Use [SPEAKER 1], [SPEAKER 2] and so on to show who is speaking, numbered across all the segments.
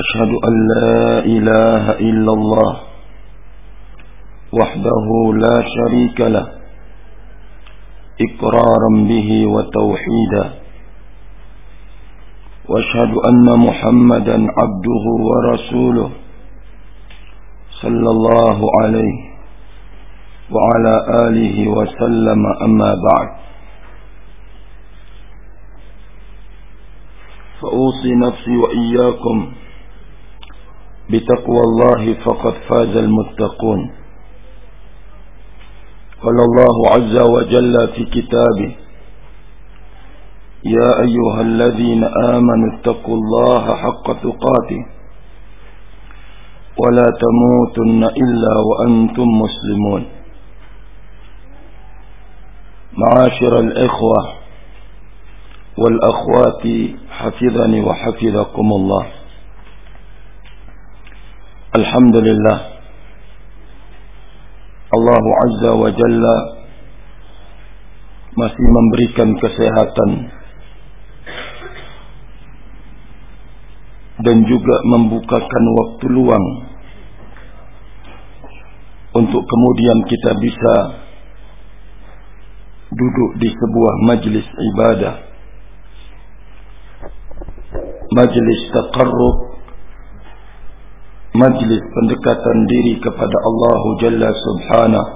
[SPEAKER 1] أشهد أن لا إله إلا الله وحده لا شريك له إقرارا به وتوحيدا وأشهد أن محمدا عبده ورسوله صلى الله عليه وعلى آله وسلم أما بعد. فأوصي نفسي وإياكم بتقوى الله فقد فاز المتقون. قال الله عز وجل في كتابه يا أيها الذين آمنوا اتقوا الله حق تقاته ولا تموتن إلا وأنتم مسلمون. معاشر الإخوة والأخوات حفظني وحفظكم الله. Alhamdulillah. Allah Azza wa Jalla masih memberikan kesehatan dan juga membukakan waktu luang untuk kemudian kita bisa duduk di sebuah majlis ibadah majlis taqarrub majlis pendekatan diri kepada Allah Jalla Subhanahu.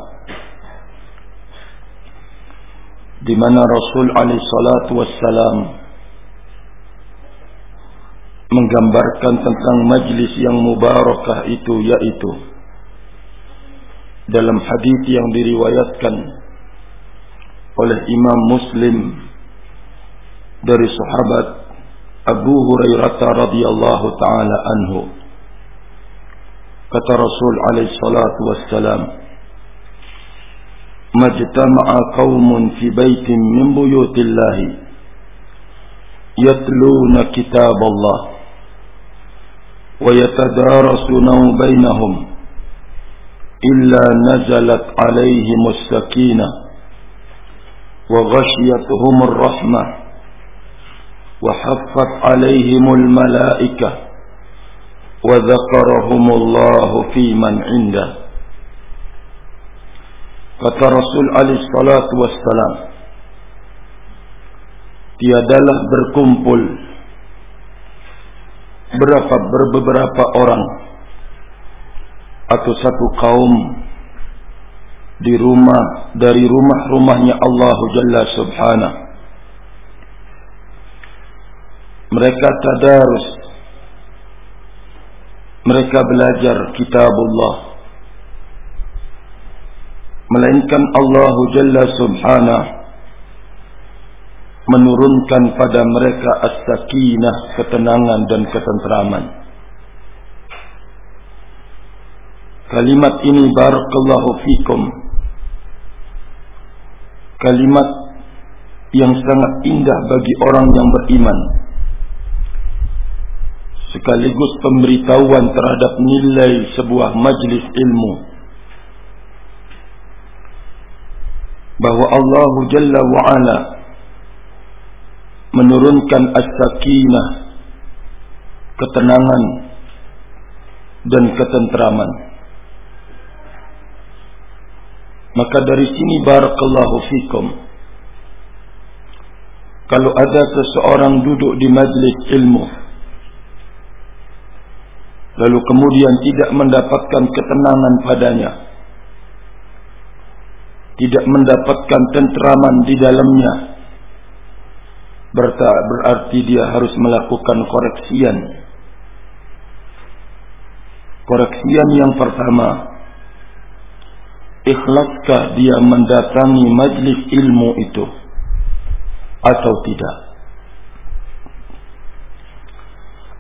[SPEAKER 1] Di mana Rasul alaihi salatu wassalam menggambarkan tentang majlis yang mubarakah itu yaitu dalam hadis yang diriwayatkan oleh Imam Muslim dari sahabat Abu Hurairah radhiyallahu taala anhu Kata Rasul alaihi salatu wassalam, "Majtama'a qaumun fi baitin min buyutillah yatluna kitab Allah wa yatadarasuna bainahum illa nazalat alaihim as-sakinah wa ghashiyatuhum ar-rahmah wa haffat alaihim al-malaikah وذكرهم الله في من عنده kata Rasul alaihi salatu wassalam tiadalah berkumpul berapa beberapa orang atau satu kaum di rumah dari rumah-rumahnya Allah Jalla Subhanahu mereka tadarus mereka belajar kitabullah. Melainkan Allah Jalla Subhanahu menurunkan pada mereka as-sakinah ketenangan dan ketentraman. Kalimat ini barakallahu fikum kalimat yang sangat indah bagi orang yang beriman sekaligus pemberitahuan terhadap nilai sebuah majlis ilmu. Bahwa Allah Jalla wa Ala menurunkan as-sakinah ketenangan dan ketentraman. Maka dari sini barakallahu fikum kalau ada seseorang duduk di majlis ilmu lalu kemudian tidak mendapatkan ketenangan padanya. Tidak mendapatkan tenteraman di dalamnya. Berarti dia harus melakukan koreksian. Koreksian yang pertama ikhlaskah dia mendatangi majlis ilmu itu atau tidak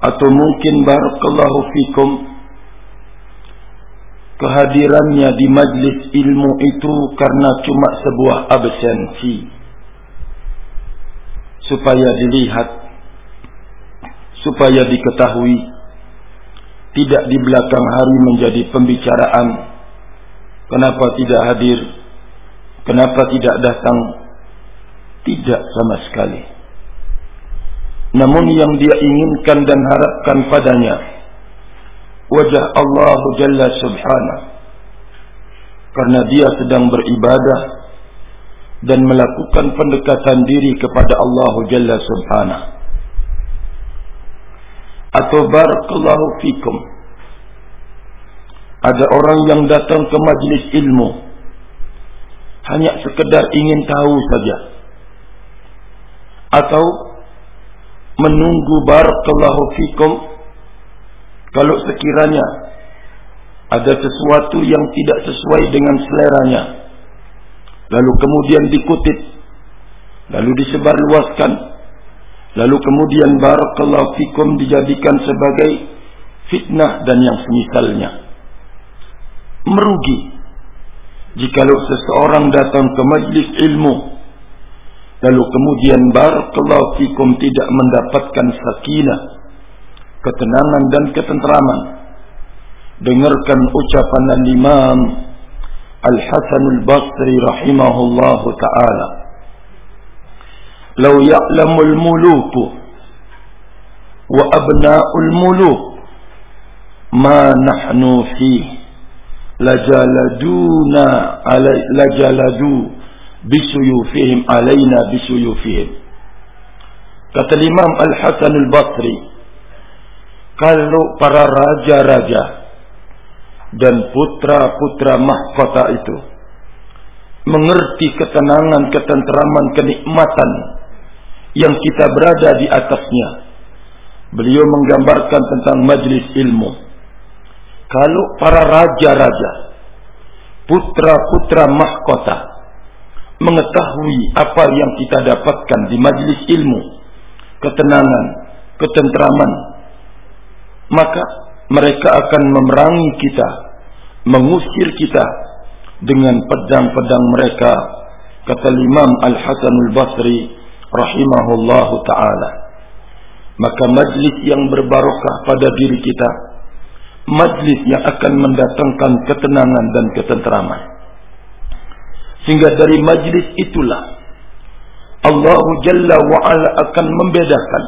[SPEAKER 1] atau mungkin barakallahu fikum kehadirannya di majlis ilmu itu karena cuma sebuah absensi. Supaya dilihat supaya diketahui tidak di belakang hari menjadi pembicaraan. Kenapa tidak hadir? Kenapa tidak datang? Tidak sama sekali namun yang dia inginkan dan harapkan padanya wajah Allah Jalla Subhanahu. Karena dia sedang beribadah dan melakukan pendekatan diri kepada Allah Jalla Subhanahu. Atau barakallahu fikum. Ada orang yang datang ke majlis ilmu hanya sekedar ingin tahu saja. Atau menunggu barakallahu fikum. Kalau sekiranya ada sesuatu yang tidak sesuai dengan seleranya lalu kemudian dikutip lalu disebarluaskan lalu kemudian barakallahu fikum dijadikan sebagai fitnah dan yang semisalnya. Merugi jikalau seseorang datang ke majlis ilmu lalu kemudian barakallahu fikum tidak mendapatkan sakinah ketenangan dan ketenteraman dengarkan ucapan al-imam Al-Hasan Al-Basri rahimahullahu taala. Law ya'lamul muluku wa abna'ul muluk ma nahnu fihi lajaladuna alai lajaladu bisuyufihim alaina bisuyufihim kata Imam Al-Hasan Al-Basri kalau para raja-raja dan putra-putra mahkota itu mengerti ketenangan, ketenteraman, kenikmatan yang kita berada di atasnya. Beliau menggambarkan tentang majlis ilmu. Kalau para raja-raja, putra-putra mahkota mengetahui apa yang kita dapatkan di majlis ilmu, ketenangan, ketenteraman, maka mereka akan memerangi kita, mengusir kita dengan pedang-pedang mereka, kata Imam Al-Hasan Al-Basri rahimahullahu taala. Maka majlis yang berbarokah pada diri kita majlis yang akan mendatangkan ketenangan dan ketenteraman. Sehingga dari majlis itulah Allah Jalla wa'ala akan membedakan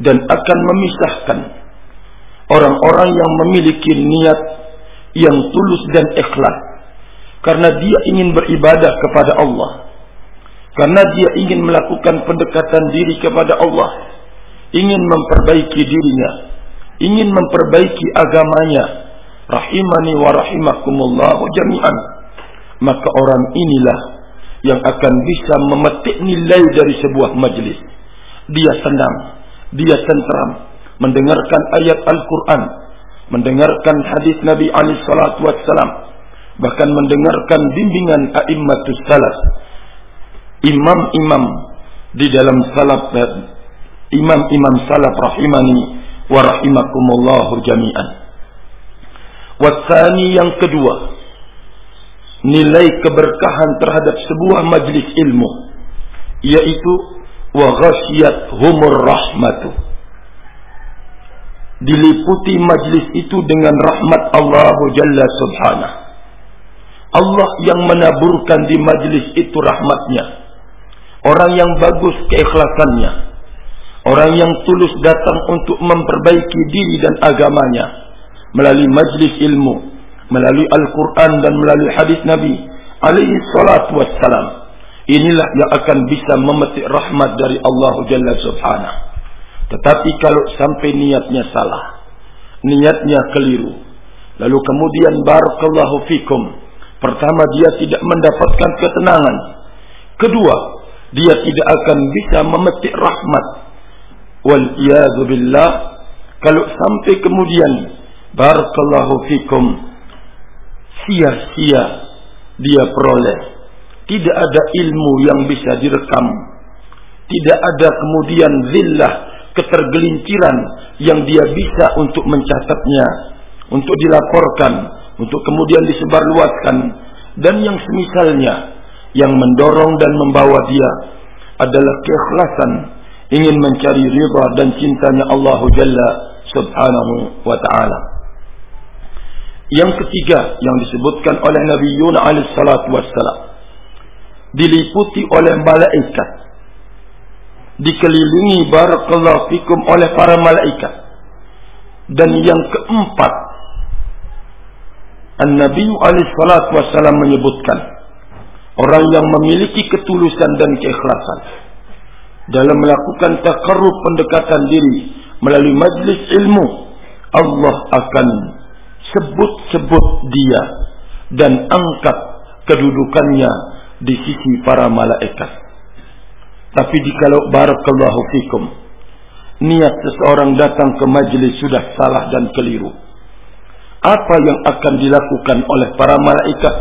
[SPEAKER 1] dan akan memisahkan orang-orang yang memiliki niat yang tulus dan ikhlas. Karena dia ingin beribadah kepada Allah. Karena dia ingin melakukan pendekatan diri kepada Allah. Ingin memperbaiki dirinya. Ingin memperbaiki agamanya. Rahimani wa rahimakumullah jami'an maka orang inilah yang akan bisa memetik nilai dari sebuah majlis dia senang dia tentram mendengarkan ayat Al-Quran mendengarkan hadis Nabi alaihi bahkan mendengarkan bimbingan a'immatus salaf imam-imam di dalam salaf imam-imam salaf rahimani wa rahimakumullahu jami'an. Wasani yang kedua, nilai keberkahan terhadap sebuah majlis ilmu yaitu wa ghasyiyat humur rahmatu. Diliputi majlis itu dengan rahmat Allah Jalla Subhanahu. Allah yang menaburkan di majlis itu rahmatnya. Orang yang bagus keikhlasannya Orang yang tulus datang untuk memperbaiki diri dan agamanya melalui majlis ilmu, melalui Al-Quran dan melalui hadis Nabi alaihi salatu wassalam. Inilah yang akan bisa memetik rahmat dari Allah Jalla Subhanahu. Tetapi kalau sampai niatnya salah, niatnya keliru, lalu kemudian barakallahu fikum, pertama dia tidak mendapatkan ketenangan. Kedua, dia tidak akan bisa memetik rahmat wal billah kalau sampai kemudian barakallahu fikum sia-sia dia peroleh. Tidak ada ilmu yang bisa direkam. Tidak ada kemudian zillah ketergelinciran yang dia bisa untuk mencatatnya, untuk dilaporkan, untuk kemudian disebarluaskan. Dan yang semisalnya yang mendorong dan membawa dia adalah keikhlasan ingin mencari ridha dan cintanya Allah Jalla Subhanahu wa taala. Yang ketiga yang disebutkan oleh Nabi Yunus alaihi salatu wassalam. Diliputi oleh malaikat. Dikelilingi barakallahu fikum oleh para malaikat. Dan yang keempat An-Nabi alaihi salatu wassalam menyebutkan orang yang memiliki ketulusan dan keikhlasan dalam melakukan takarrub pendekatan diri melalui majlis ilmu Allah akan sebut-sebut dia dan angkat kedudukannya di sisi para malaikat. Tapi jikalau barakallahu fikum niat seseorang datang ke majlis sudah salah dan keliru. Apa yang akan dilakukan oleh para malaikat?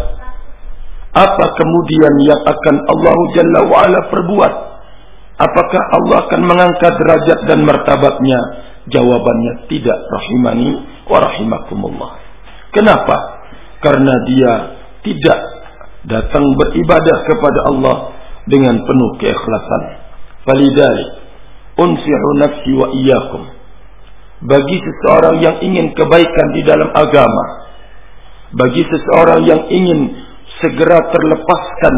[SPEAKER 1] Apa kemudian yang akan Allah Jalla wa'ala perbuat? Apakah Allah akan mengangkat derajat dan martabatnya? Jawabannya tidak rahimani wa rahimakumullah. Kenapa? Karena dia tidak datang beribadah kepada Allah dengan penuh keikhlasan. Falidalik unsihu nafsi wa iyyakum. Bagi seseorang yang ingin kebaikan di dalam agama, bagi seseorang yang ingin segera terlepaskan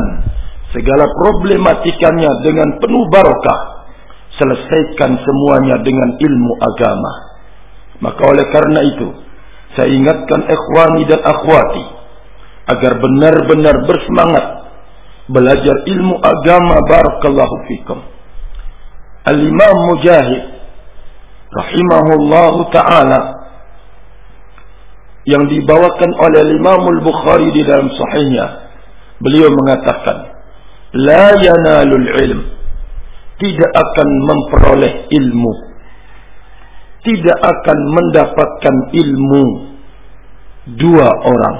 [SPEAKER 1] segala problematikanya dengan penuh barokah, selesaikan semuanya dengan ilmu agama. Maka oleh karena itu, saya ingatkan ikhwani dan akhwati agar benar-benar bersemangat belajar ilmu agama barakallahu fikum. Al-Imam Mujahid rahimahullahu taala yang dibawakan oleh Imam Al-Bukhari di dalam sahihnya beliau mengatakan la yanalul ilm tidak akan memperoleh ilmu tidak akan mendapatkan ilmu. Dua orang.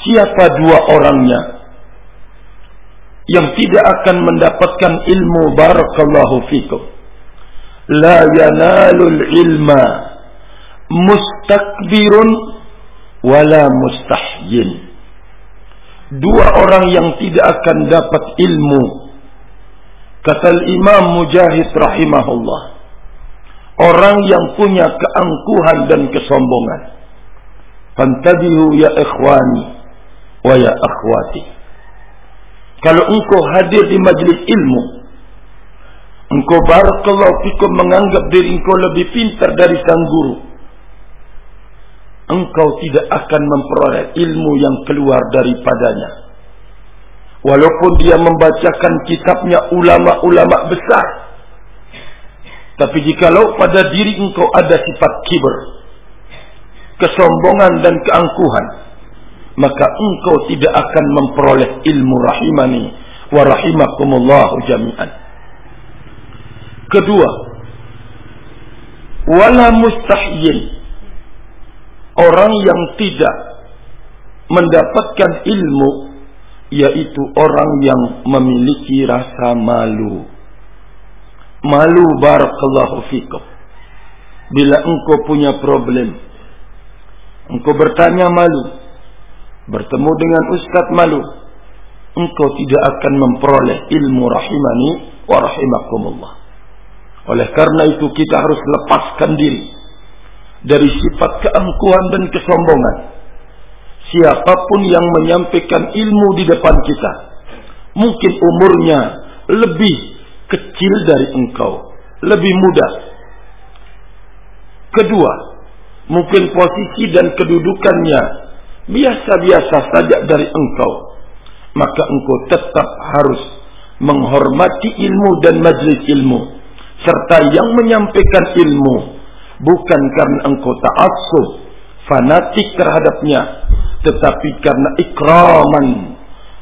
[SPEAKER 1] Siapa dua orangnya? Yang tidak akan mendapatkan ilmu. Barakallahu fikum. La yanalul ilma mustakbirun wala mustahyin. Dua orang yang tidak akan dapat ilmu. Kata Imam Mujahid rahimahullah orang yang punya keangkuhan dan kesombongan fantabihu ya ikhwani wa ya akhwati kalau engkau hadir di majlis ilmu engkau barakallahu fikum menganggap diri engkau lebih pintar dari sang guru engkau tidak akan memperoleh ilmu yang keluar daripadanya. Walaupun dia membacakan kitabnya ulama-ulama besar. Tapi jikalau pada diri engkau ada sifat kiber, kesombongan dan keangkuhan, maka engkau tidak akan memperoleh ilmu rahimani wa rahimakumullah jami'an. Kedua, wala mustahyin orang yang tidak mendapatkan ilmu yaitu orang yang memiliki rasa malu. Malu barakallahu fikum. Bila engkau punya problem, engkau bertanya malu, bertemu dengan ustaz malu, engkau tidak akan memperoleh ilmu rahimani wa rahimakumullah. Oleh karena itu kita harus lepaskan diri dari sifat keangkuhan dan kesombongan. Siapa pun yang menyampaikan ilmu di depan kita, mungkin umurnya lebih kecil dari engkau, lebih muda. Kedua, mungkin posisi dan kedudukannya biasa-biasa saja dari engkau, maka engkau tetap harus menghormati ilmu dan majlis ilmu serta yang menyampaikan ilmu bukan karena engkau ta'assub fanatik terhadapnya tetapi karena ikraman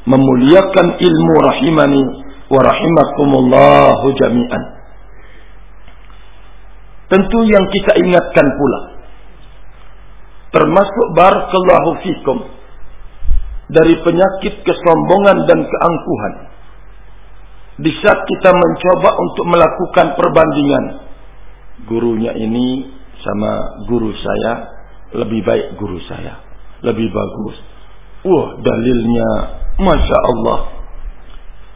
[SPEAKER 1] memuliakan ilmu rahimani wa jami'an. Tentu yang kita ingatkan pula termasuk barakallahu fikum dari penyakit kesombongan dan keangkuhan di saat kita mencoba untuk melakukan perbandingan gurunya ini sama guru saya lebih baik guru saya lebih bagus. Wah dalilnya masya Allah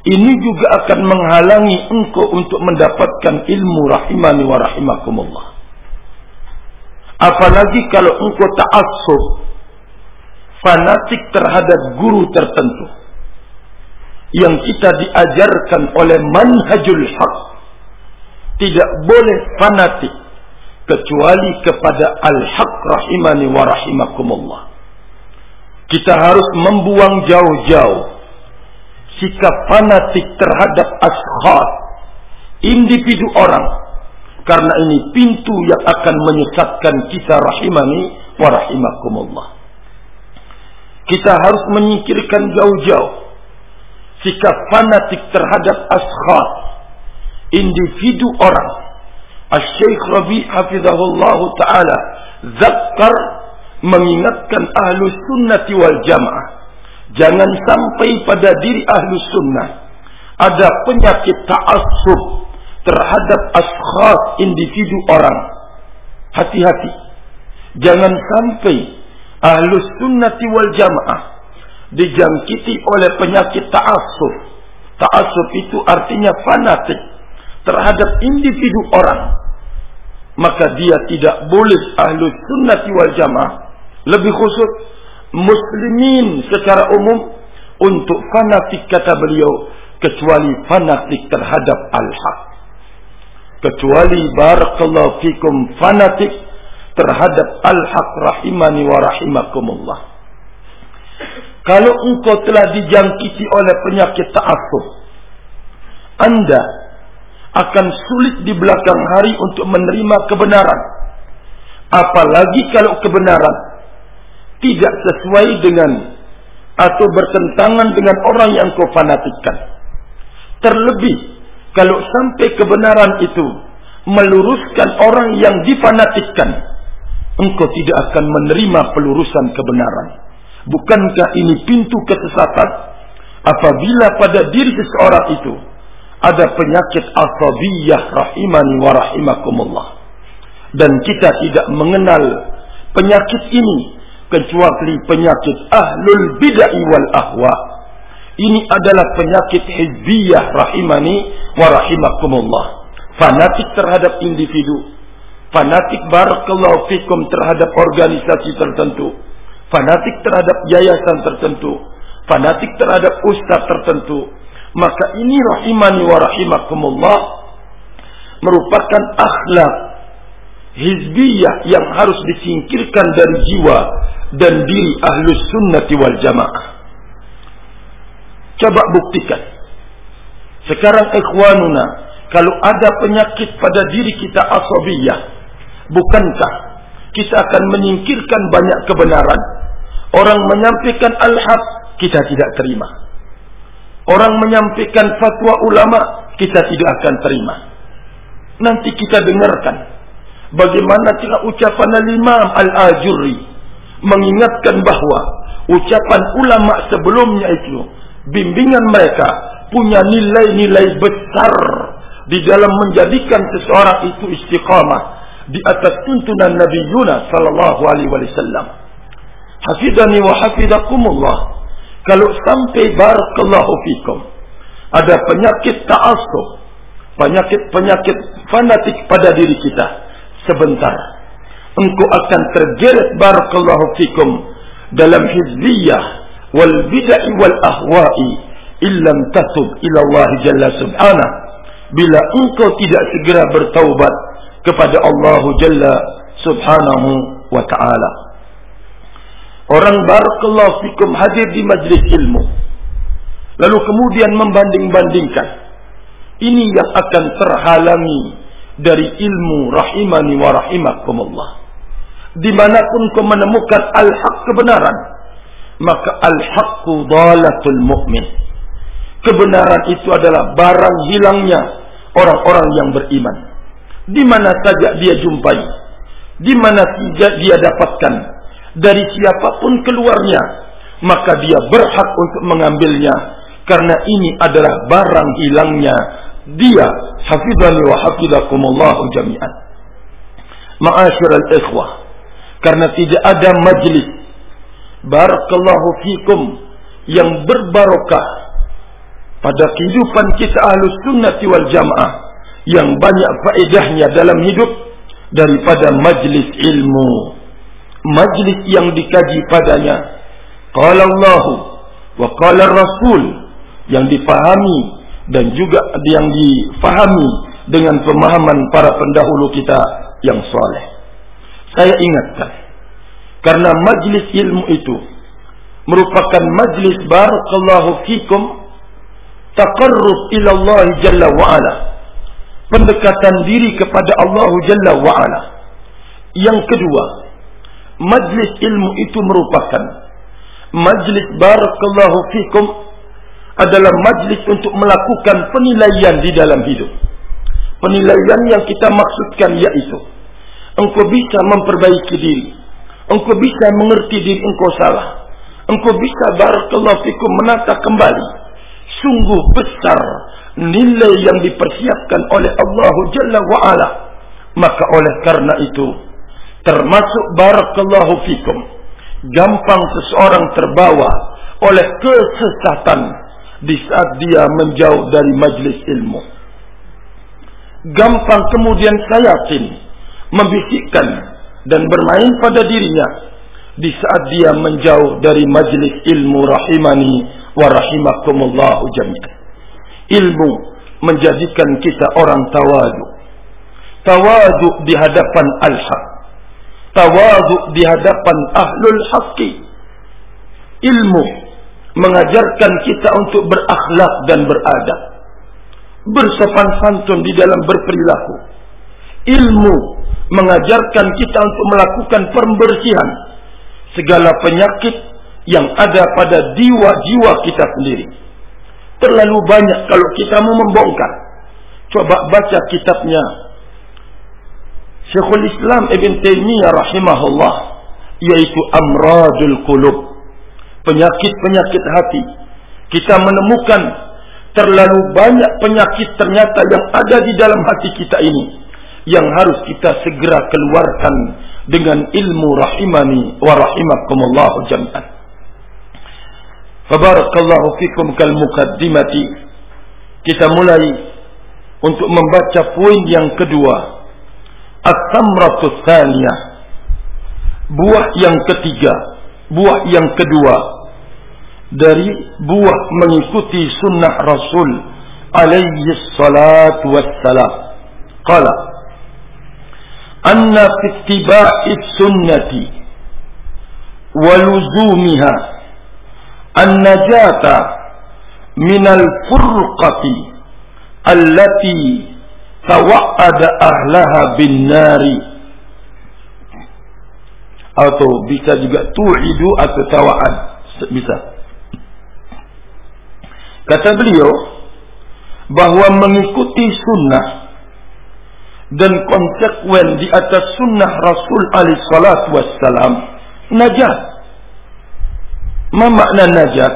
[SPEAKER 1] ini juga akan menghalangi engkau untuk mendapatkan ilmu rahimani wa rahimakumullah apalagi kalau engkau ta'assub fanatik terhadap guru tertentu yang kita diajarkan oleh manhajul haq tidak boleh fanatik kecuali kepada al-haq rahimani wa rahimakumullah. Kita harus membuang jauh-jauh sikap fanatik terhadap ashab, individu orang. Karena ini pintu yang akan menyesatkan kita rahimani wa rahimakumullah. Kita harus menyingkirkan jauh-jauh sikap fanatik terhadap ashab, individu orang Al-Syeikh Rabi hafizahullah taala zakkar mengingatkan ahlu sunnati wal jamaah jangan sampai pada diri ahlu sunnah ada penyakit ta'assub terhadap ashab individu orang. Hati-hati. Jangan sampai ahlu sunnati wal jamaah dijangkiti oleh penyakit ta'assub. Ta'assub itu artinya fanatik terhadap individu orang. Maka dia tidak boleh ahlu sunnati wal jamaah lebih khusus muslimin secara umum untuk fanatik kata beliau kecuali fanatik terhadap al-haq kecuali barakallahu fikum fanatik terhadap al-haq rahimani wa rahimakumullah kalau engkau telah dijangkiti oleh penyakit ta'assub anda akan sulit di belakang hari untuk menerima kebenaran. Apalagi kalau kebenaran tidak sesuai dengan atau bertentangan dengan orang yang kau fanatikkan. Terlebih kalau sampai kebenaran itu meluruskan orang yang difanatikkan, engkau tidak akan menerima pelurusan kebenaran. Bukankah ini pintu kesesatan apabila pada diri seseorang itu ada penyakit asabiyah rahimani wa rahimakumullah. Dan kita tidak mengenal penyakit ini kecuali penyakit ahlul bid'ah wal ahwa. Ini adalah penyakit hizbiyah rahimani wa rahimakumullah. Fanatik terhadap individu, fanatik barakallahu fikum terhadap organisasi tertentu, fanatik terhadap yayasan tertentu, fanatik terhadap ustaz tertentu, maka ini rahimani wa rahimakumullah merupakan akhlak hizbiyah yang harus disingkirkan dari jiwa dan diri ahlus sunnati wal jamaah. Coba buktikan. Sekarang ikhwanuna, kalau ada penyakit pada diri kita asabiyah, bukankah kita akan menyingkirkan banyak kebenaran? Orang menyampaikan al-haq, kita tidak terima. Orang menyampaikan fatwa ulama, kita tidak akan terima. Nanti kita dengarkan bagaimana cara ucapan Imam Al-Ajurri mengingatkan bahwa ucapan ulama sebelumnya itu bimbingan mereka punya nilai-nilai besar di dalam menjadikan seseorang itu istiqamah di atas tuntunan Nabi Yunus sallallahu alaihi wasallam. Hafidhani wa hafizakumullah. Kalau sampai barakallahu fikum ada penyakit ta'assub, penyakit-penyakit fanatik pada diri kita, sebentar engkau akan tergeret barakallahu fikum dalam hizbiyah wal bid'ah wal ahwa'i illam tatub ila Allah jalla subhanahu bila engkau tidak segera bertaubat kepada Allah jalla subhanahu wa ta'ala Orang barakallahu fikum hadir di majlis ilmu. Lalu kemudian membanding-bandingkan. Ini yang akan terhalangi dari ilmu rahimani wa rahimakumullah. Di mana pun kau menemukan al-haq kebenaran. Maka al-haqqu dalatul mu'min. Kebenaran itu adalah barang hilangnya orang-orang yang beriman. Di mana saja dia jumpai. Di mana saja dia dapatkan dari siapa pun keluarnya maka dia berhak untuk mengambilnya karena ini adalah barang hilangnya dia hafizani wa hafizakumullah jami'an Ma'asyiral ikhwah. Karena tidak ada majlis. Barakallahu fikum. Yang berbarokah. Pada kehidupan kita ahlus sunnati wal jamaah. Yang banyak faedahnya dalam hidup. Daripada majlis ilmu. Majlis yang dikaji padanya. Qala Allah. Wa qala Rasul. Yang dipahami. Dan juga yang difahami. Dengan pemahaman para pendahulu kita yang soleh. Saya ingatkan. Karena majlis ilmu itu merupakan majlis barakallahu fikum taqarrub ila Allah jalla wa ala. Pendekatan diri kepada Allah jalla wa ala. Yang kedua, majlis ilmu itu merupakan majlis barakallahu fikum adalah majlis untuk melakukan penilaian di dalam hidup. Penilaian yang kita maksudkan yaitu engkau bisa memperbaiki diri. Engkau bisa mengerti diri engkau salah. Engkau bisa barakallahu fikum menata kembali. Sungguh besar nilai yang dipersiapkan oleh Allah Jalla wa'ala. Maka oleh karena itu, termasuk barakallahu fikum, gampang seseorang terbawa oleh kesesatan di saat dia menjauh dari majlis ilmu. Gampang kemudian saya yakin membisikkan dan bermain pada dirinya di saat dia menjauh dari majlis ilmu rahimani wa rahimakumullahu jami'an. Ilmu menjadikan kita orang tawadu. Tawadu di hadapan al-haq. Tawadu di hadapan ahlul haqqi. Ilmu mengajarkan kita untuk berakhlak dan beradab. Bersopan santun di dalam berperilaku. Ilmu mengajarkan kita untuk melakukan pembersihan segala penyakit yang ada pada jiwa-jiwa kita sendiri. Terlalu banyak kalau kita mau membongkar. Coba baca kitabnya Syekhul Islam Ibn Taimiyah rahimahullah yaitu Amradul Qulub. Penyakit-penyakit hati. Kita menemukan terlalu banyak penyakit ternyata yang ada di dalam hati kita ini yang harus kita segera keluarkan dengan ilmu rahimani wa rahimakumullah jami'an. Fabarakallahu fikum kal mukaddimati. Kita mulai untuk membaca poin yang kedua. At-tamratu tsaniyah. Buah yang ketiga, buah yang kedua dari buah mengikuti sunnah Rasul alaihi salatu wassalam. Qala أن في اتباع السنة an-najata minal furqati allati tawa'ada ahlaha bin nari bisa juga tu'idu atau tawa'ad. Bisa. Kata beliau bahwa mengikuti sunnah dan konsekuen di atas sunnah Rasul alaihi salatu wassalam najat. Ma makna najat?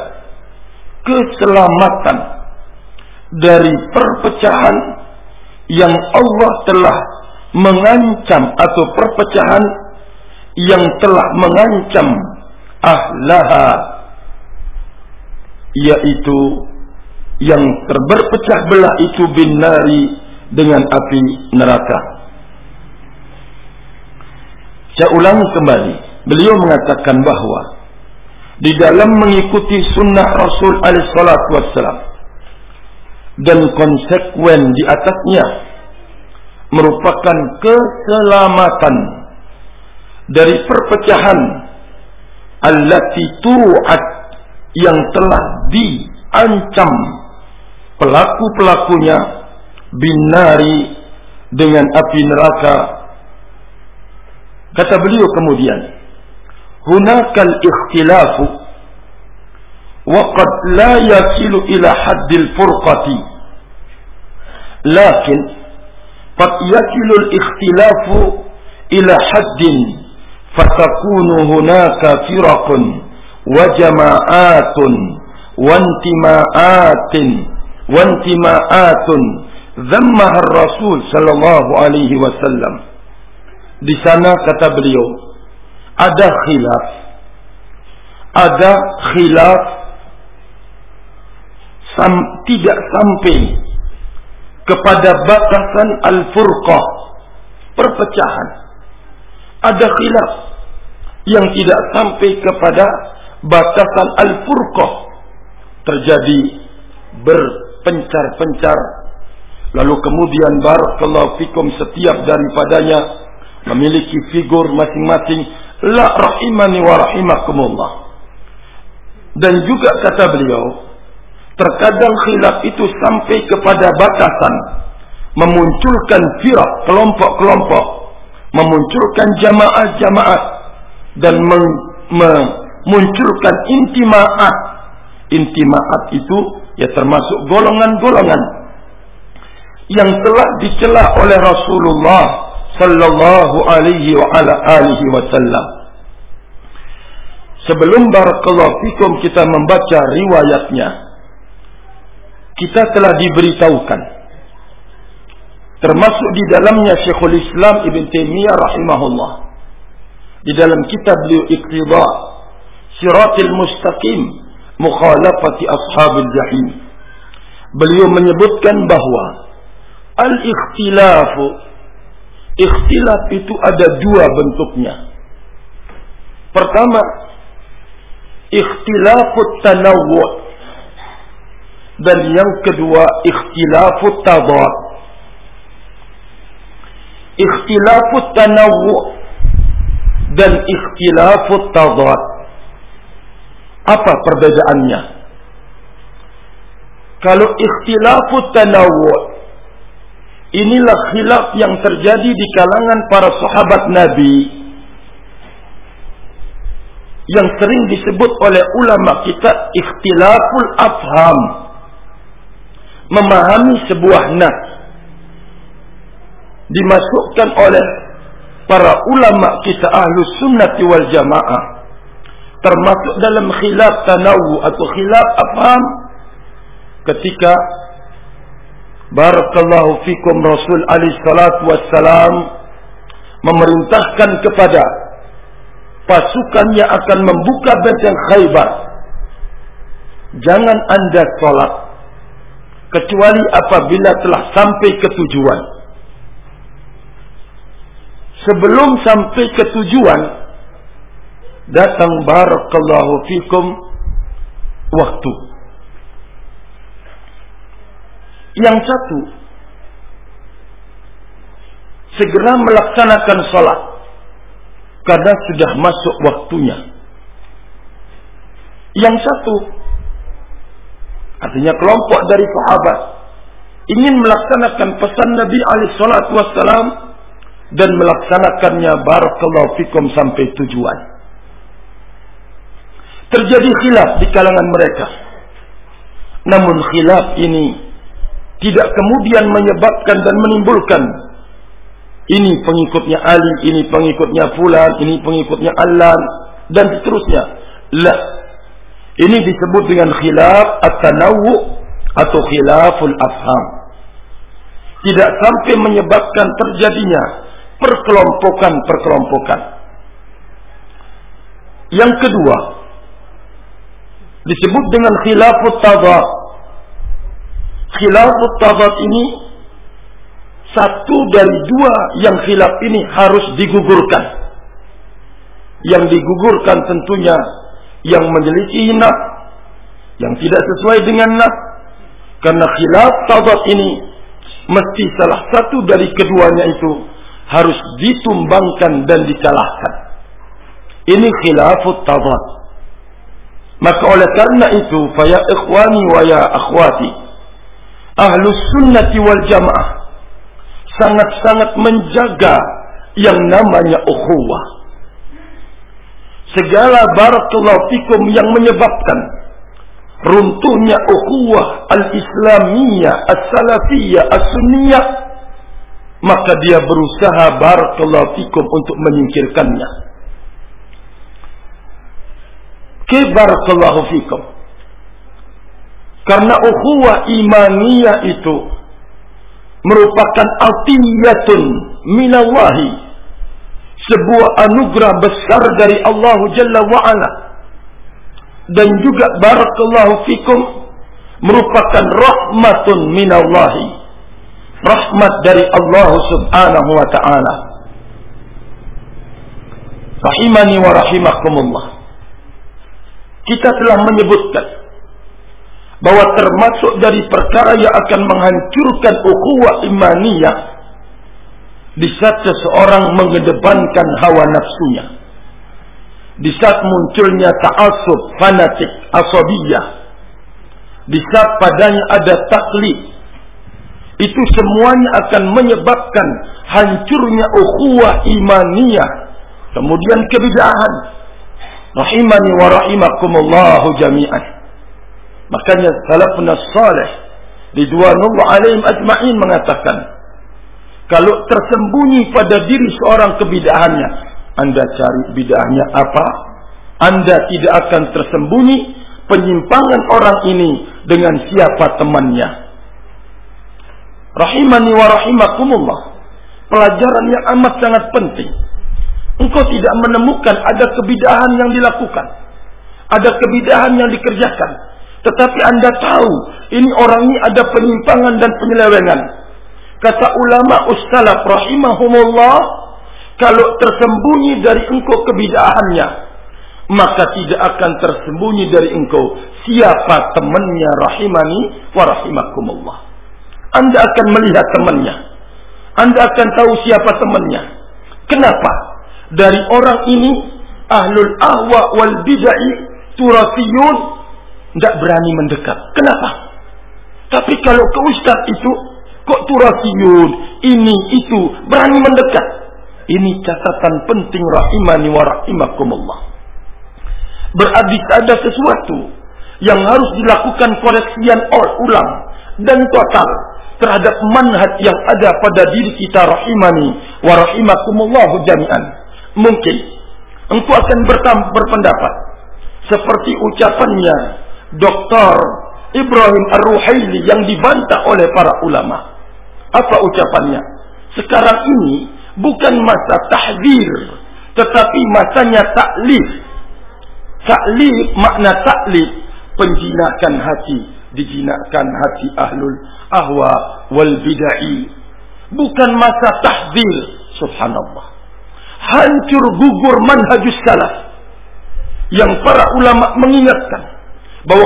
[SPEAKER 1] Keselamatan dari perpecahan yang Allah telah mengancam atau perpecahan yang telah mengancam ahlaha yaitu yang terberpecah belah itu binari dengan api neraka. Saya ulangi kembali. Beliau mengatakan bahwa di dalam mengikuti sunnah Rasul alaihissalatu wassalam dan konsekuen di atasnya merupakan keselamatan dari perpecahan allati tu'at yang telah diancam pelaku-pelakunya binari dengan api neraka. Kata beliau kemudian, hunakal ikhtilafu wa qad la yasilu ila haddil furqati. Lakin qad yasilu al-ikhtilafu ila haddin fatakunu hunaka firaqun wa jama'atun wa Zammaha Rasul sallallahu alaihi wasallam. Di sana kata beliau, ada khilaf. Ada khilaf sam, tidak sampai kepada batasan al-furqah, perpecahan. Ada khilaf yang tidak sampai kepada batasan al-furqah terjadi berpencar-pencar Lalu kemudian barakallahu fikum setiap daripadanya memiliki figur masing-masing la rahimani wa rahimakumullah. Dan juga kata beliau, terkadang khilaf itu sampai kepada batasan memunculkan firak kelompok-kelompok, memunculkan jamaah-jamaah dan memunculkan intimaat. Intimaat itu ya termasuk golongan-golongan yang telah dicela oleh Rasulullah sallallahu alaihi wa ala alihi wasallam. Sebelum barakallahu fikum kita membaca riwayatnya, kita telah diberitahukan. Termasuk di dalamnya Syekhul Islam Ibn Taimiyah rahimahullah. Di dalam kitab beliau Iqtida Siratil Mustaqim Mukhalafati Ashabil Jahim. Beliau menyebutkan bahwa al-ikhtilafu. Ikhtilaf itu ada dua bentuknya. Pertama ikhtilafut tanawwu. Dan yang kedua ikhtilafut tadad ikhtilafut tanawwu dan ikhtilafut tadad apa perbedaannya? Kalau ikhtilafut tanawwu inilah khilaf yang terjadi di kalangan para sahabat Nabi yang sering disebut oleh ulama kita ikhtilaful afham memahami sebuah nas dimasukkan oleh para ulama kita ahlus sunnati wal jamaah termasuk dalam khilaf tanawu atau khilaf afham ketika barakallahu fikum Rasul alaihi salatu wassalam memerintahkan kepada pasukan yang akan membuka benteng Khaybar. Jangan anda sholat kecuali apabila telah sampai ke tujuan. Sebelum sampai ke tujuan datang barakallahu fikum waktu yang satu segera melaksanakan sholat karena sudah masuk waktunya yang satu artinya kelompok dari sahabat ingin melaksanakan pesan Nabi alaihi salatu dan melaksanakannya barakallahu fikum sampai tujuan. Terjadi khilaf di kalangan mereka. Namun khilaf ini tidak kemudian menyebabkan dan menimbulkan ini pengikutnya Ali, ini pengikutnya Fulan, ini pengikutnya Alan dan seterusnya. Lah. Ini disebut dengan khilaf at-tanawwu atau khilaful afham. Tidak sampai menyebabkan terjadinya perkelompokan-perkelompokan. Yang kedua, disebut dengan khilafut tabat. Khilafut tabat ini satu dari dua yang khilaf ini harus digugurkan. Yang digugurkan tentunya yang menyelisih nas, yang tidak sesuai dengan nas. Karena khilaf tabat ini mesti salah satu dari keduanya itu harus ditumbangkan dan dikalahkan. Ini khilafut tadad. Maka oleh karena itu, faya ikhwani wa ya akhwati, ahlus sunnati wal jamaah sangat-sangat menjaga yang namanya ukhuwah. Segala barakallahu fikum yang menyebabkan runtuhnya ukhuwah al-islamiyah, as-salafiyah, as-sunniyah maka dia berusaha barakallahu fikum untuk menyingkirkannya. Ke barakallahu fikum. Karena ukhuwah imaniyah itu merupakan atiyatun minallahi. Sebuah anugerah besar dari Allah Jalla wa'ala. Dan juga barakallahu fikum merupakan rahmatun minallahi. Rahmat dari Allah subhanahu wa ta'ala. Rahimani wa rahimakumullah. Kita telah menyebutkan bahwa termasuk dari perkara yang akan menghancurkan ukhuwah imaniyah di saat seseorang mengedepankan hawa nafsunya. Di saat munculnya ta'assub fanatik asabiyah. Di saat padanya ada taklid. Itu semuanya akan menyebabkan hancurnya ukhuwah imaniyah. Kemudian kebidahan. Rahimani wa rahimakumullahu jami'an makanya salafun salih ridwanullah alaihim ajma'in mengatakan kalau tersembunyi pada diri seorang kebidahannya anda cari bidahnya apa anda tidak akan tersembunyi penyimpangan orang ini dengan siapa temannya rahimani wa rahimakumullah pelajaran yang amat sangat penting Engkau tidak menemukan ada kebidahan yang dilakukan. Ada kebidahan yang dikerjakan. Tetapi anda tahu, ini orang ini ada penyimpangan dan penyelewengan. Kata ulama ustalaf rahimahumullah, kalau tersembunyi dari engkau kebidahannya, maka tidak akan tersembunyi dari engkau siapa temannya rahimani wa rahimakumullah. Anda akan melihat temannya. Anda akan tahu siapa temannya. Kenapa? dari orang ini ahlul ahwa wal bid'ah turafiyun tidak berani mendekat. Kenapa? Tapi kalau ke ustaz itu kok turafiyun ini itu berani mendekat. Ini catatan penting rahimani wa rahimakumullah. Berarti ada sesuatu yang harus dilakukan koreksian ulang dan total terhadap manhaj yang ada pada diri kita rahimani wa rahimakumullah jami'an mungkin engkau akan berpendapat seperti ucapannya Dr. Ibrahim Ar-Ruhaili yang dibantah oleh para ulama. Apa ucapannya? Sekarang ini bukan masa tahdir, tetapi masanya taklif. Taklif makna taklif penjinakan hati, dijinakkan hati ahlul ahwa wal bid'ah. Bukan masa tahdir, subhanallah hancur gugur manhajus salaf yang para ulama mengingatkan bahwa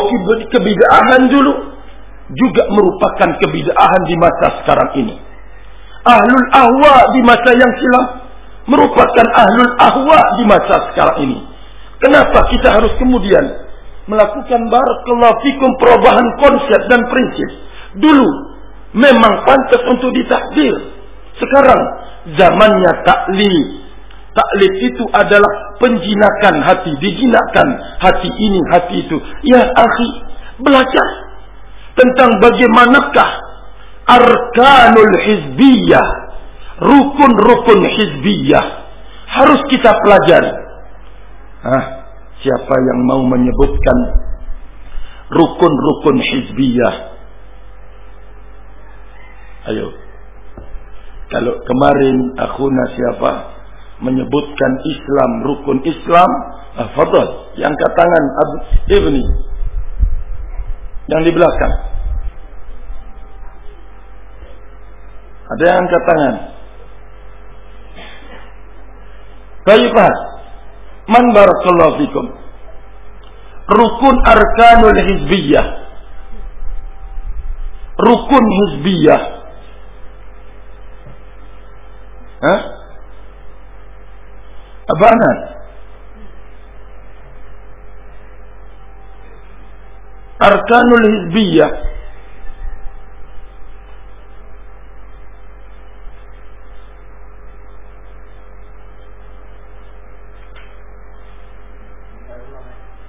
[SPEAKER 1] kebidaahan dulu juga merupakan kebidaahan di masa sekarang ini. Ahlul ahwa di masa yang silam merupakan ahlul ahwa di masa sekarang ini. Kenapa kita harus kemudian melakukan barakallahu fikum perubahan konsep dan prinsip? Dulu memang pantas untuk ditakdir. Sekarang zamannya taklid, Taklid itu adalah penjinakan hati, dijinakkan hati ini, hati itu. Ya akhi, belajar tentang bagaimanakah arkanul hizbiyah, rukun-rukun hizbiyah harus kita pelajari. Hah, siapa yang mau menyebutkan rukun-rukun hizbiyah? Ayo. Kalau kemarin akhuna siapa? Menyebutkan Islam, rukun Islam, fadal, yang angkat tangan Abu Ibni. Yang di belakang. Ada yang angkat tangan. Baiklah. Man barakallahu fikum. Rukun arkanul hizbiyah. Rukun hizbiyah. Hah? Apaan? Arkanul Hizbiyah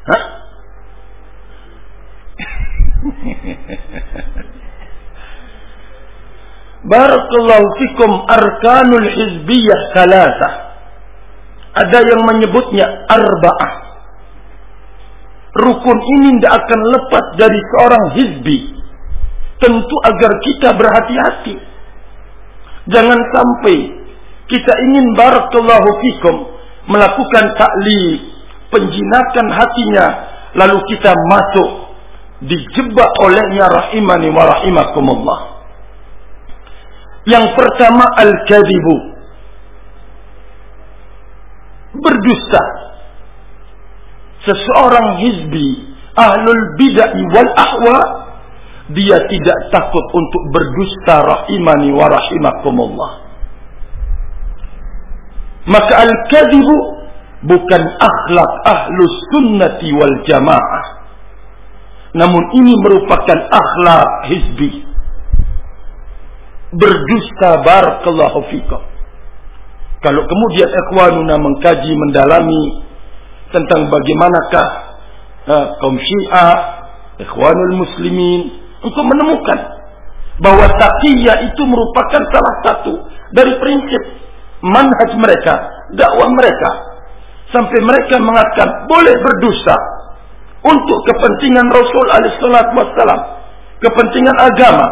[SPEAKER 1] Hah? Barakallahu fikum arkanul hizbiyah salasah ada yang menyebutnya arba'ah. Rukun ini tidak akan lepas dari seorang hizbi. Tentu agar kita berhati-hati. Jangan sampai kita ingin barakallahu fikum melakukan taklid, penjinakan hatinya, lalu kita masuk dijebak olehnya rahimani wa rahimakumullah. Yang pertama al-kadibu. Berdusta. Seseorang hizbi, ahlul bid'ah wal ahwa, dia tidak takut untuk berdusta rahimani wa rahimakumullah. Maka al-kadibu bukan akhlak ahlus sunnati wal jamaah. Namun ini merupakan akhlak hizbi. Berdusta barakallahu fikum. Kalau kemudian ikhwanuna mengkaji mendalami tentang bagaimanakah uh, kaum Syiah, ikhwanul muslimin untuk menemukan bahwa taqiyah itu merupakan salah satu dari prinsip manhaj mereka, dakwah mereka. Sampai mereka mengatakan boleh berdosa untuk kepentingan Rasul alaihissalam kepentingan agama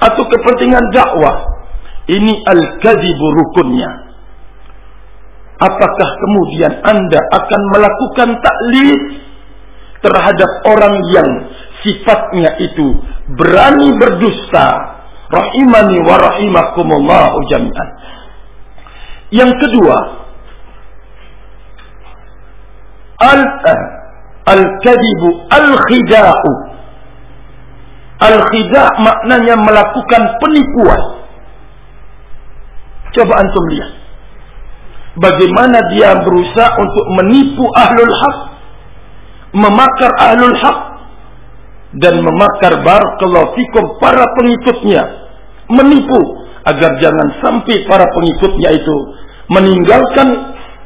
[SPEAKER 1] atau kepentingan dakwah. Ini al-kadzibu rukunnya. Apakah kemudian Anda akan melakukan taklid terhadap orang yang sifatnya itu berani berdusta? Rahimani wa rahimakumullah jami'an. Yang kedua eh, al kadibu al khida'u al khida' maknanya melakukan penipuan. Coba antum lihat bagaimana dia berusaha untuk menipu ahlul haq memakar ahlul haq dan memakar barakallahu fikum para pengikutnya. Menipu agar jangan sampai para pengikutnya itu meninggalkan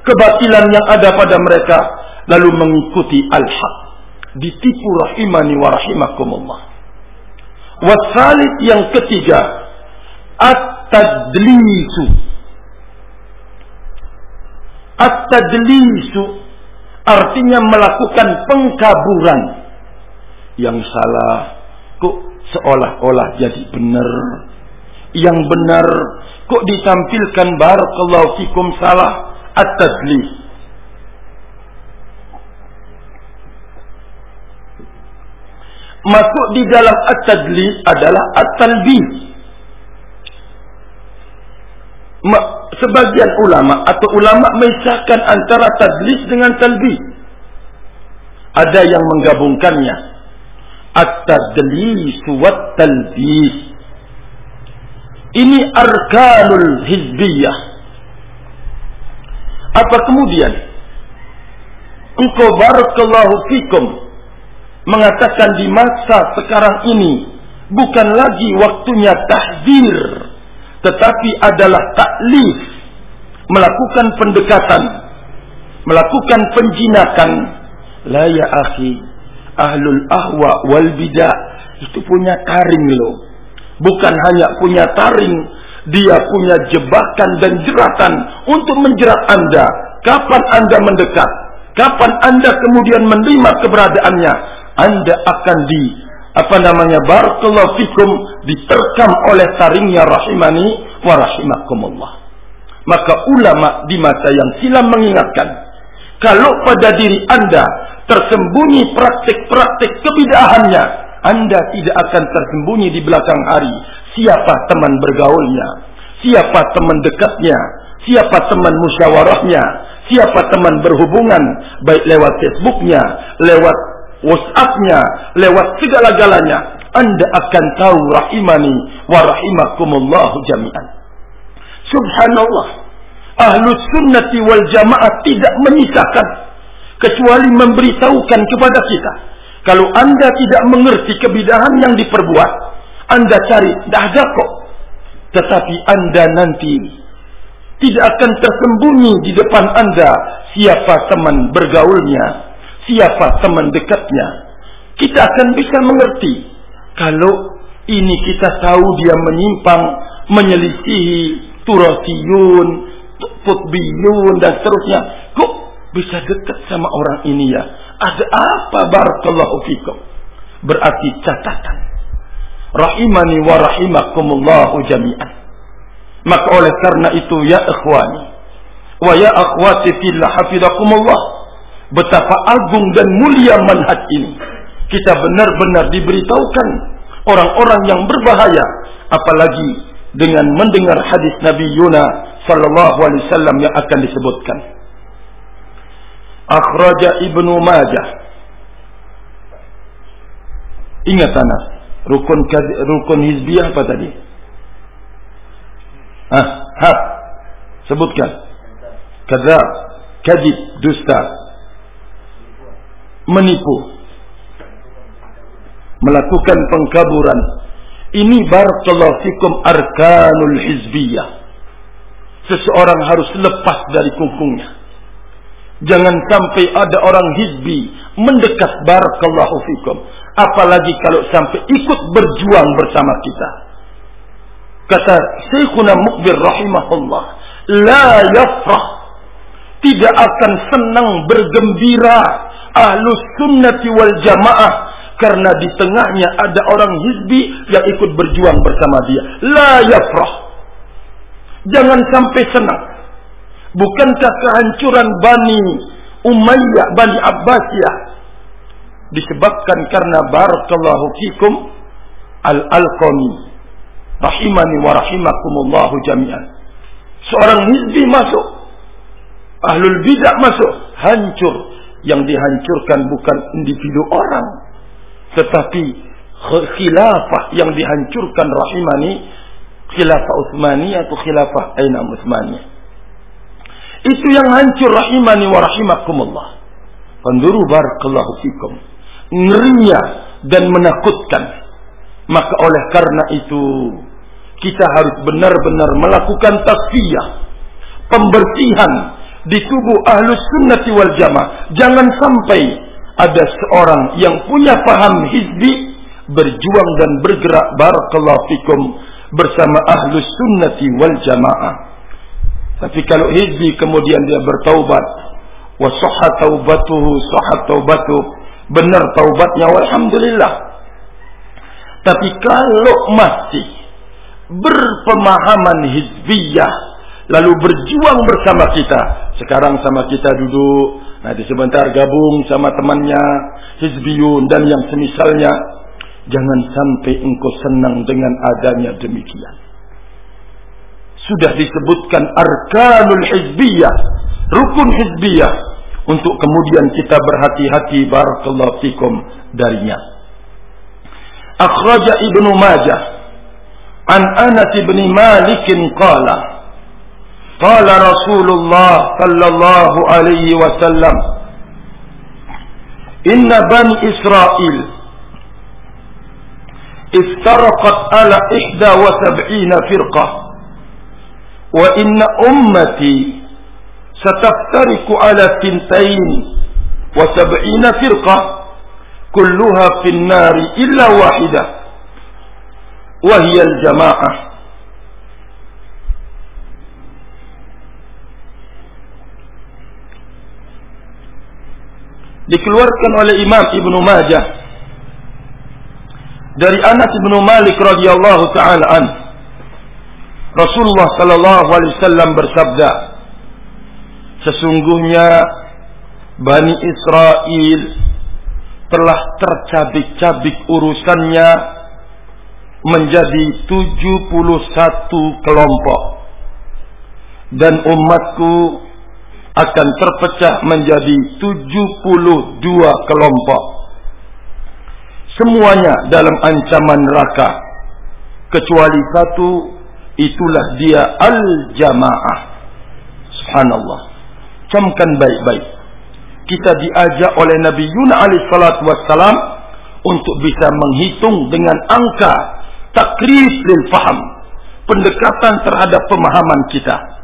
[SPEAKER 1] kebatilan yang ada pada mereka lalu mengikuti al-haq. Ditipu rahimani wa rahimakumullah. Wasalit yang ketiga at-tadlisu at-tadlisu artinya melakukan pengkaburan. Yang salah kok seolah-olah jadi benar. Yang benar kok ditampilkan barakallahu fikum salah. At-tadlis. Masuk di dalam at-tadlis adalah at-talbis sebagian ulama atau ulama memisahkan antara tadlis dengan talbis ada yang menggabungkannya. At-tadlis wa talbis ini arkanul hizbiyah. Apa kemudian? Engkau barakallahu fikum mengatakan di masa sekarang ini bukan lagi waktunya tahzir tetapi adalah taklif melakukan pendekatan melakukan penjinakan la ya akhi ahlul ahwa wal bidah itu punya taring loh. Bukan hanya punya taring, dia punya jebakan dan jeratan untuk menjerat Anda. Kapan Anda mendekat? Kapan Anda kemudian menerima keberadaannya? Anda akan di apa namanya? Barakallahu fikum diterkam oleh taringnya rahimani wa rahimakumullah. Maka ulama di masa yang silam mengingatkan kalau pada diri Anda tersembunyi praktik-praktik kebidahannya, Anda tidak akan tersembunyi di belakang hari. Siapa teman bergaulnya, siapa teman dekatnya, siapa teman musyawarahnya, siapa teman berhubungan, baik lewat Facebooknya, lewat WhatsAppnya, lewat segala-galanya. Anda akan tahu rahimani wa rahimakumullahu jami'an. Subhanallah. Ahlus sunnati wal jamaah tidak menyisahkan kecuali memberitahukan kepada kita. Kalau anda tidak mengerti kebidahan yang diperbuat, anda cari, tidak ada kok. Tetapi anda nanti tidak akan tersembunyi di depan anda siapa teman bergaulnya, siapa teman dekatnya. Kita akan bisa mengerti kalau ini kita tahu dia menyimpang, menyelisihi turasiyun, putbiyun dan seterusnya. Kok bisa dekat sama orang ini ya. Ada apa barakallahu fikum? Berarti catatan. Rahimani wa rahimakumullahu jami'an. Maka oleh karena itu ya ikhwani wa ya akhwati fillah hafizakumullah betapa agung dan mulia manhaj ini. Kita benar-benar diberitahukan orang-orang yang berbahaya apalagi dengan mendengar hadis Nabi Yuna sallallahu alaihi wasallam yang akan disebutkan. Akhraja Ibnu Majah. Ingat anak, rukun rukun hizbiyah apa tadi? Ah, ha. Sebutkan. Kadzab, kadib, dusta. Menipu. Melakukan pengkaburan. Ini barakallahu fikum arkanul hizbiyah. Seseorang harus lepas dari kungkungnya. Jangan sampai ada orang hizbi mendekat barakallahu fikum. Apalagi kalau sampai ikut berjuang bersama kita. Kata Syekhuna Mukbir rahimahullah, la yafrah tidak akan senang bergembira ahlu sunnati wal jamaah karena di tengahnya ada orang hizbi yang ikut berjuang bersama dia. La yafrah. Jangan sampai senang. Bukankah kehancuran Bani Umayyah, Bani Abbasiyah disebabkan karena barakallahu fikum al-alqami rahimani wa rahimakumullahu jami'an. Seorang hizbi masuk, ahlul bidah masuk, hancur. Yang dihancurkan bukan individu orang, tetapi khilafah yang dihancurkan rahimani khilafah Utsmani atau khilafah Aina Utsmani. Itu yang hancur rahimani wa rahimakumullah. Penduru barakallahu fikum. Ngerinya dan menakutkan. Maka oleh karena itu kita harus benar-benar melakukan tasfiyah, pembersihan di tubuh ahlus sunnati wal jamaah. Jangan sampai ada seorang yang punya paham hizbi berjuang dan bergerak barakallahu fikum bersama ahlus sunnati wal jamaah. Tapi kalau hizbi kemudian dia bertaubat, wa sahha taubatuhu, sahha taubatuh, benar taubatnya walhamdulillah. Tapi kalau masih berpemahaman hizbiyah lalu berjuang bersama kita. Sekarang sama kita duduk, nanti sebentar gabung sama temannya, hizbiyun dan yang semisalnya. Jangan sampai engkau senang dengan adanya demikian. Sudah disebutkan arkanul hizbiyah, rukun hizbiyah untuk kemudian kita berhati-hati barakallahu fikum darinya. Akhraja Ibnu Majah an Anas bin Malik qala قال رسول الله صلى الله عليه وسلم إن بني إسرائيل افترقت على إحدى وسبعين فرقة وإن أمتي ستفترق على ثنتين وسبعين فرقة كلها في النار إلا واحدة wahiyal jamaah dikeluarkan oleh Imam Ibnu Majah. Dari Anas bin Malik radhiyallahu taala an Rasulullah sallallahu alaihi wasallam bersabda sesungguhnya Bani Israel telah tercabik-cabik urusannya menjadi 71 kelompok. Dan umatku akan terpecah menjadi 72 kelompok. Semuanya dalam ancaman neraka. Kecuali satu itulah dia al-jamaah. Subhanallah. Camkan baik-baik. Kita diajak oleh Nabi Yunus alaihi salatu wassalam untuk bisa menghitung dengan angka takrif lil faham pendekatan terhadap pemahaman kita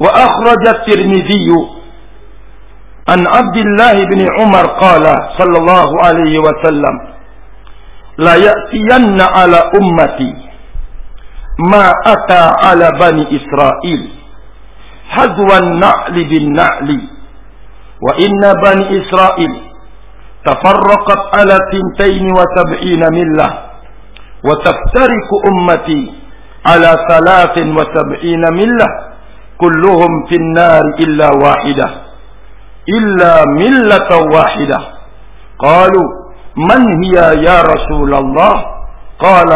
[SPEAKER 1] وأخرج الترمذي عن عبد الله بن عمر قال صلى الله عليه وسلم لا يأتين على أمتي ما أتى على بني إسرائيل حذو النعل بالنعل وإن بني إسرائيل تفرقت على تنتين وسبعين ملة وتفترق أمتي على ثلاث وسبعين ملة. كلهم في النار إلا واحدة إلا ملة واحدة قالوا من هي يا رسول الله قال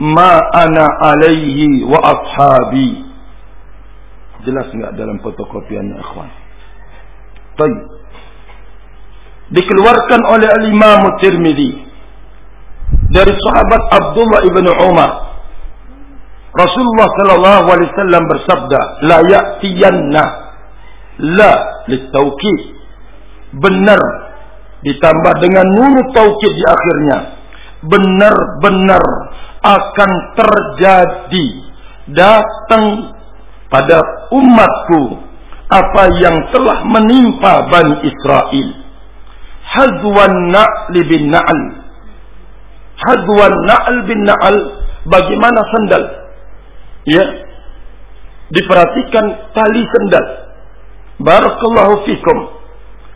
[SPEAKER 1] ما أنا عليه وأصحابي jelas nggak dalam fotokopiannya ikhwan Baik. Dikeluarkan oleh Al-Imam Tirmidzi dari sahabat Abdullah ibn Umar Rasulullah sallallahu alaihi wasallam bersabda, "La ya'tiyanna la litauqid." Benar ditambah dengan nun taukid di akhirnya. Benar-benar akan terjadi datang pada umatku apa yang telah menimpa Bani Israel. Hadwan na'li bin na'al. Hadwan na'al bin na'al bagaimana sandal ya. Diperhatikan tali sendal. Barakallahu fikum.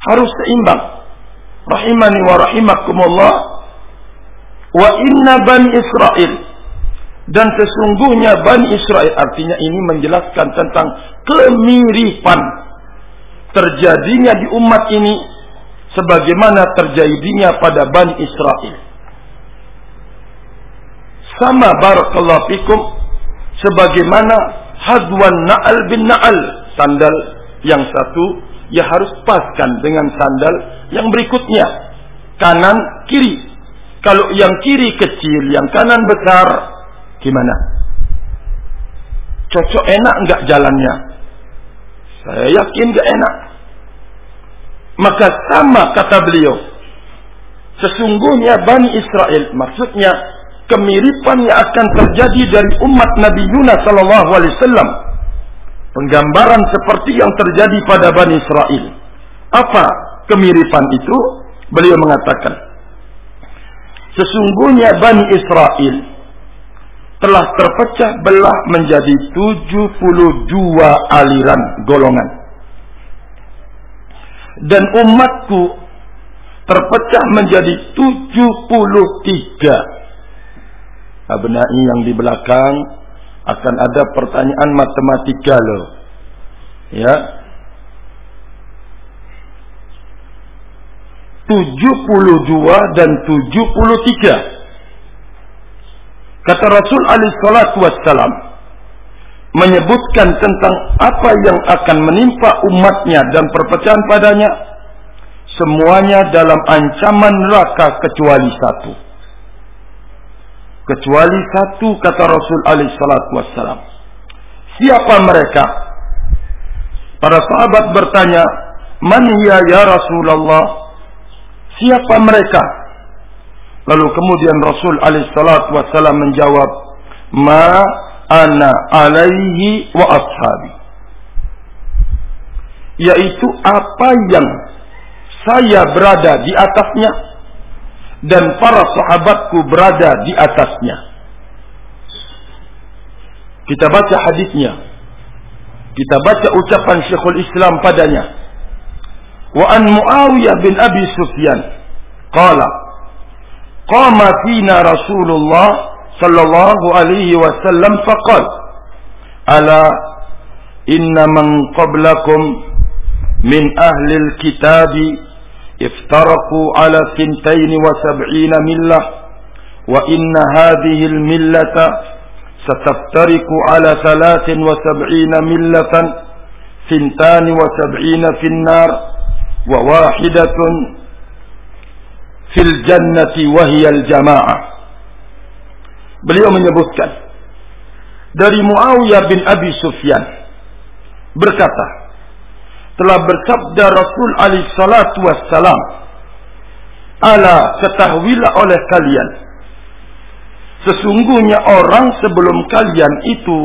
[SPEAKER 1] Harus seimbang. Rahimani wa rahimakumullah. Wa inna bani Israel dan sesungguhnya Bani Israel artinya ini menjelaskan tentang kemiripan terjadinya di umat ini sebagaimana terjadinya pada Bani Israel sama barakallahu fikum sebagaimana hadwan na'al bin na'al sandal yang satu ya harus paskan dengan sandal yang berikutnya. Kanan kiri. Kalau yang kiri kecil yang kanan besar gimana? Cocok enak enggak jalannya? Saya yakin enggak enak. Maka sama kata beliau sesungguhnya Bani Israel maksudnya kemiripan yang akan terjadi dari umat Nabi Yunus sallallahu alaihi wasallam. Penggambaran seperti yang terjadi pada Bani Israel. Apa kemiripan itu? Beliau mengatakan, sesungguhnya Bani Israel telah terpecah belah menjadi 72 aliran golongan. Dan umatku terpecah menjadi 73 Abnai yang di belakang akan ada pertanyaan matematika loh. Ya. 72 dan 73. Kata Rasul alaihi salatu wassalam menyebutkan tentang apa yang akan menimpa umatnya dan perpecahan padanya semuanya dalam ancaman neraka kecuali satu kecuali satu kata Rasul alaihi salatu wassalam. Siapa mereka? Para sahabat bertanya, "Man hiya ya Rasulullah?" Siapa mereka? Lalu kemudian Rasul alaihi salatu wassalam menjawab, "Ma ana alaihi wa ashabi." Yaitu apa yang saya berada di atasnya dan para sahabatku berada di atasnya. Kita baca hadisnya. Kita baca ucapan Syekhul Islam padanya. Wa an Muawiyah bin Abi Sufyan qala qama fina Rasulullah sallallahu alaihi wasallam faqal ala inna man qablakum min ahli al-kitabi افترقوا على ثنتين وسبعين ملة وإن هذه الملة ستفترق على ثلاث وسبعين ملة ثنتان وسبعين في النار وواحدة في الجنة وهي الجماعة beliau menyebutkan dari Muawiyah bin Abi Sufyan berkata telah bersabda Rasul alaihi salatu wassalam ala ketahuilah oleh kalian sesungguhnya orang sebelum kalian itu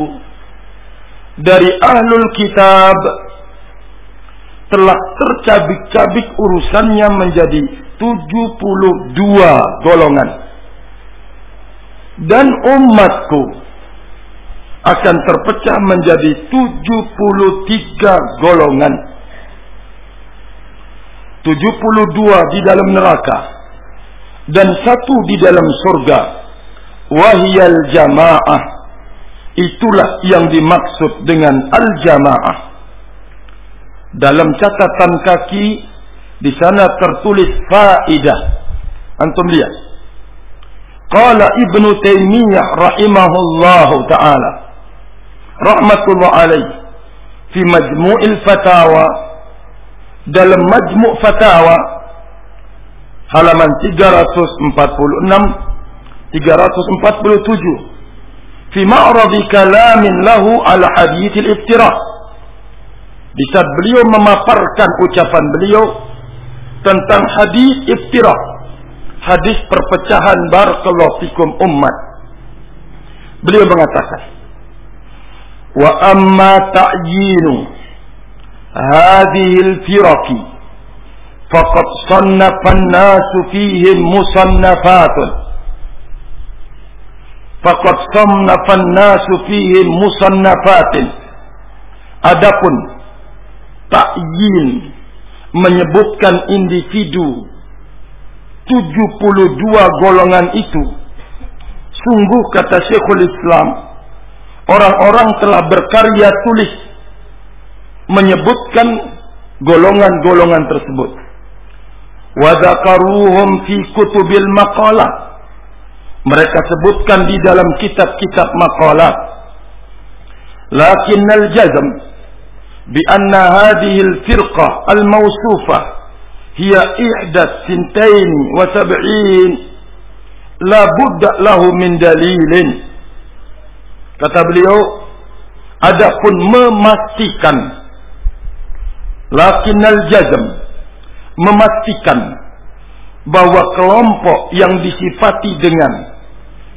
[SPEAKER 1] dari ahlul kitab telah tercabik-cabik urusannya menjadi 72 golongan. Dan umatku akan terpecah menjadi 73 golongan 72 di dalam neraka dan satu di dalam surga wahiyal jamaah Itulah yang dimaksud dengan al-jamaah. Dalam catatan kaki di sana tertulis faidah. Antum lihat. Qala Ibnu Taimiyah rahimahullahu taala rahmatullah alaih fi majmu'il fatawa dalam majmu' fatawa halaman 346 347 fi ma'radi kalamin lahu ala hadith al-iftira di saat beliau memaparkan ucapan beliau tentang hadis iftira hadis perpecahan barakallahu umat beliau mengatakan wa amma ta'yinu hadhihi al-firaqi faqad sannafa an-nasu fihim musannafatun faqad samnafan nasu fihi musannafatin adapun menyebutkan individu 72 golongan itu sungguh kata Syekhul Islam orang-orang telah berkarya tulis menyebutkan golongan-golongan tersebut wa fi kutubil maqalah mereka sebutkan di dalam kitab-kitab makalat. Lakin al-jazm bi anna hadhihi al-firqah al-mawsufah hiya ihdat sintain wa sab'in la budda lahu min dalilin. Kata beliau, adapun memastikan lakin al-jazm memastikan bahwa kelompok yang disifati dengan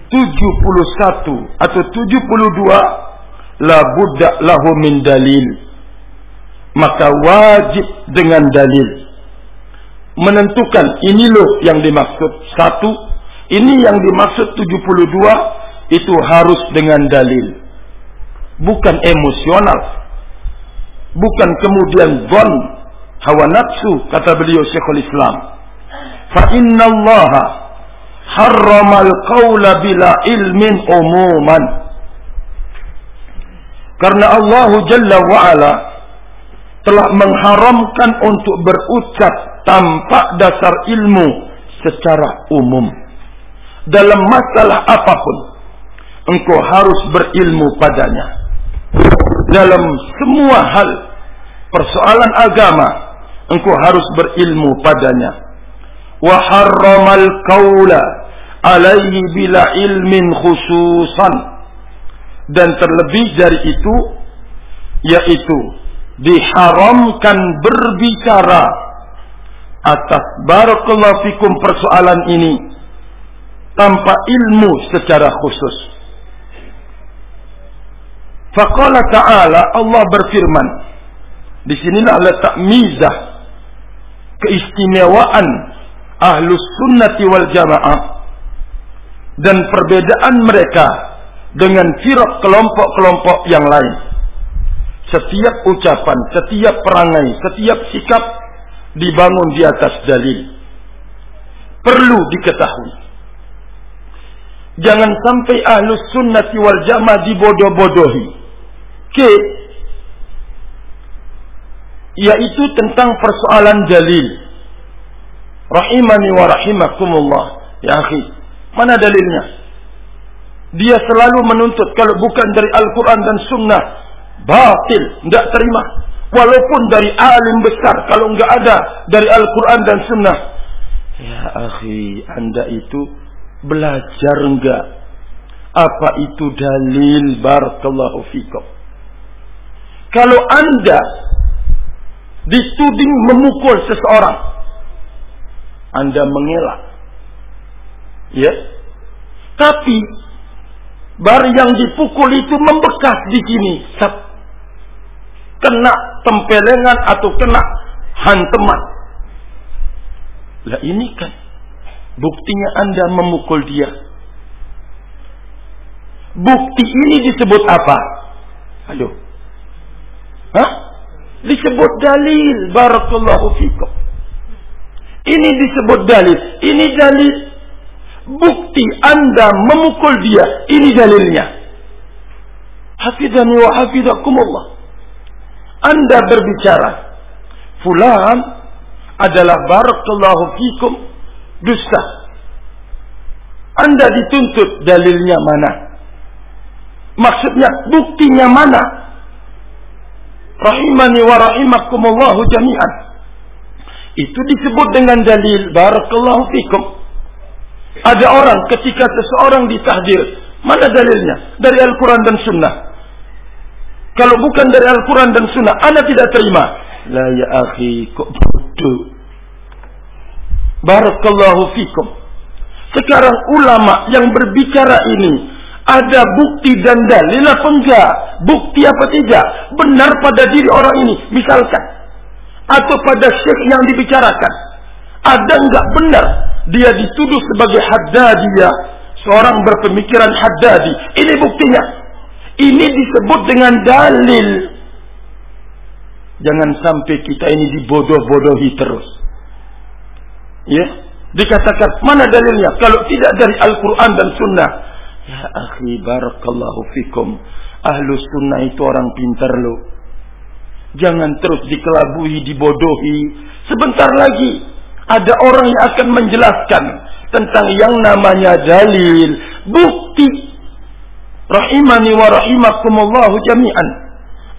[SPEAKER 1] 71 atau 72 la budda lahu min dalil. Maka wajib dengan dalil. Menentukan ini loh yang dimaksud. Satu ini yang dimaksud 72 itu harus dengan dalil. Bukan emosional bukan kemudian zon hawa nafsu kata beliau Syekhul Islam fa inna allaha harramal qawla bila ilmin umuman. Karena Allah Jalla wa'ala telah mengharamkan untuk berucap tanpa dasar ilmu secara umum. Dalam masalah apa pun, engkau harus berilmu padanya. Dalam semua hal persoalan agama, engkau harus berilmu padanya. Wa harramal qawla alaihi bila ilmin khususan dan terlebih dari itu yaitu diharamkan berbicara atas barakallahu fikum persoalan ini tanpa ilmu secara khusus. Faqala ta'ala Allah berfirman di sinilah letak mizah keistimewaan ahlus sunnati wal jamaah dan perbedaan mereka dengan firaq kelompok-kelompok yang lain. Setiap ucapan, setiap perangai, setiap sikap dibangun di atas dalil. Perlu diketahui. Jangan sampai ahlus sunnati wal jamaah dibodoh-bodohi. Ke yaitu tentang persoalan dalil. Rahimani wa rahimakumullah. Ya akhi, Mana dalilnya? Dia selalu menuntut kalau bukan dari Al-Quran dan Sunnah. Batil. Tidak terima. Walaupun dari alim besar. Kalau enggak ada dari Al-Quran dan Sunnah. Ya akhi. Anda itu belajar enggak? Apa itu dalil? Barakallahu fikum. Kalau anda dituding memukul seseorang. Anda mengelak Ya. Tapi bar yang dipukul itu membekas di sini. Kena tempelengan atau kena hanteman. Lah ini kan buktinya Anda memukul dia. Bukti ini disebut apa? Ayo. Hah? Disebut dalil. Barakallahu fikum. Ini disebut dalil. Ini dalil bukti Anda memukul dia. Ini dalilnya. hafidhani wa hafidhakumullah. Anda berbicara, fulan adalah barakallahu fikum dusta. Anda dituntut dalilnya mana? Maksudnya buktinya mana? Rahimani wa rahimakumullahu jami'an. Itu disebut dengan dalil barakallahu fikum. Ada orang ketika seseorang ditahdir, mana dalilnya? Dari Al-Quran dan Sunnah. Kalau bukan dari Al-Quran dan Sunnah, Anda tidak terima. La ya akhi, kok bodoh. Barakallahu fikum. Sekarang ulama yang berbicara ini ada bukti dan dalil apa enggak? Bukti apa tidak? Benar pada diri orang ini, misalkan. Atau pada syekh yang dibicarakan. Ada enggak benar dia dituduh sebagai haddadiyah, seorang berpemikiran haddadi. Ini buktinya. Ini disebut dengan dalil. Jangan sampai kita ini dibodoh-bodohi terus. Ya, dikatakan mana dalilnya? Kalau tidak dari Al-Quran dan Sunnah, Ya akhi barakallahu fikum. Ahlu sunnah itu orang pintar lo. Jangan terus dikelabui, dibodohi. Sebentar lagi ada orang yang akan menjelaskan tentang yang namanya dalil, bukti. Rahimani wa rahimakumullahu jami'an.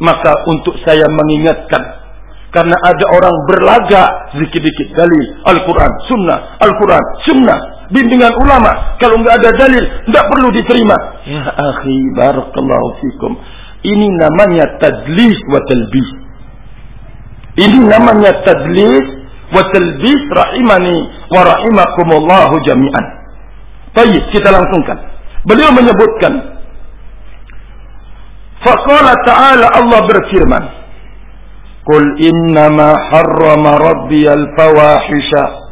[SPEAKER 1] Maka untuk saya mengingatkan karena ada orang berlaga sedikit-sedikit dalil Al-Quran, Sunnah, Al-Quran, Sunnah, bimbingan ulama. Kalau nggak ada dalil, nggak perlu diterima. Ya akhi, barakallahu fikum. Ini namanya tadlis wa talbis. Ini namanya tadlis wa talbis rahimani wa rahimakumullahu jami'an. Baik, kita langsungkan. Beliau menyebutkan Faqala ta'ala Allah berfirman Qul innama harrama rabbi al-fawahisha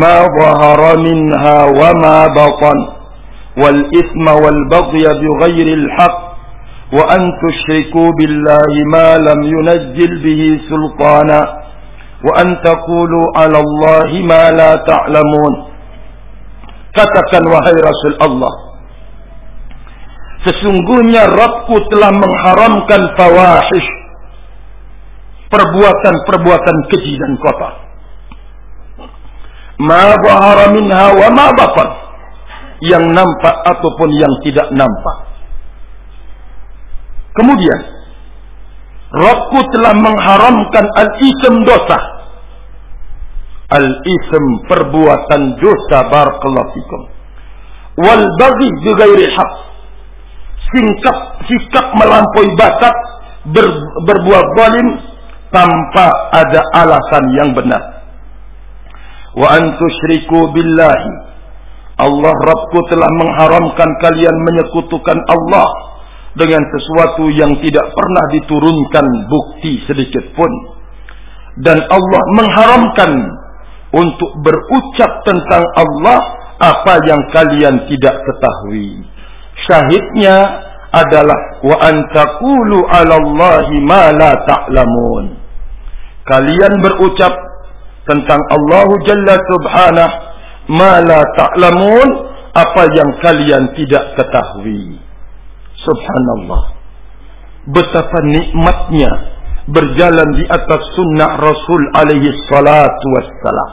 [SPEAKER 1] ما ظهر منها وما بطن والإثم والبغي بغير الحق وأن تشركوا بالله ما لم ينزل به سلطانا وأن تقولوا على الله ما لا تعلمون فتكا وهي رسول الله Sesungguhnya Rabbku telah mengharamkan fawahish perbuatan-perbuatan keji dan kotor. Ma bahara minha wa ma batan. Yang nampak ataupun yang tidak nampak. Kemudian, Rabbku telah mengharamkan al-ism dosa. Al-ism perbuatan dosa barakallahu fikum. Wal baghi bighairi. Sikap sikap melampaui batas ber, berbuat zalim tanpa ada alasan yang benar. Wa antusyriku billahi. Allah Rabbku telah mengharamkan kalian menyekutukan Allah dengan sesuatu yang tidak pernah diturunkan bukti sedikit pun. Dan Allah mengharamkan untuk berucap tentang Allah apa yang kalian tidak ketahui. Syahidnya adalah wa antakulu 'ala Allahi ma la ta'lamun kalian berucap tentang Allah Jalla Subhanah ma la ta'lamun apa yang kalian tidak ketahui. Subhanallah. Betapa nikmatnya berjalan di atas sunnah Rasul alaihi salatu wassalam.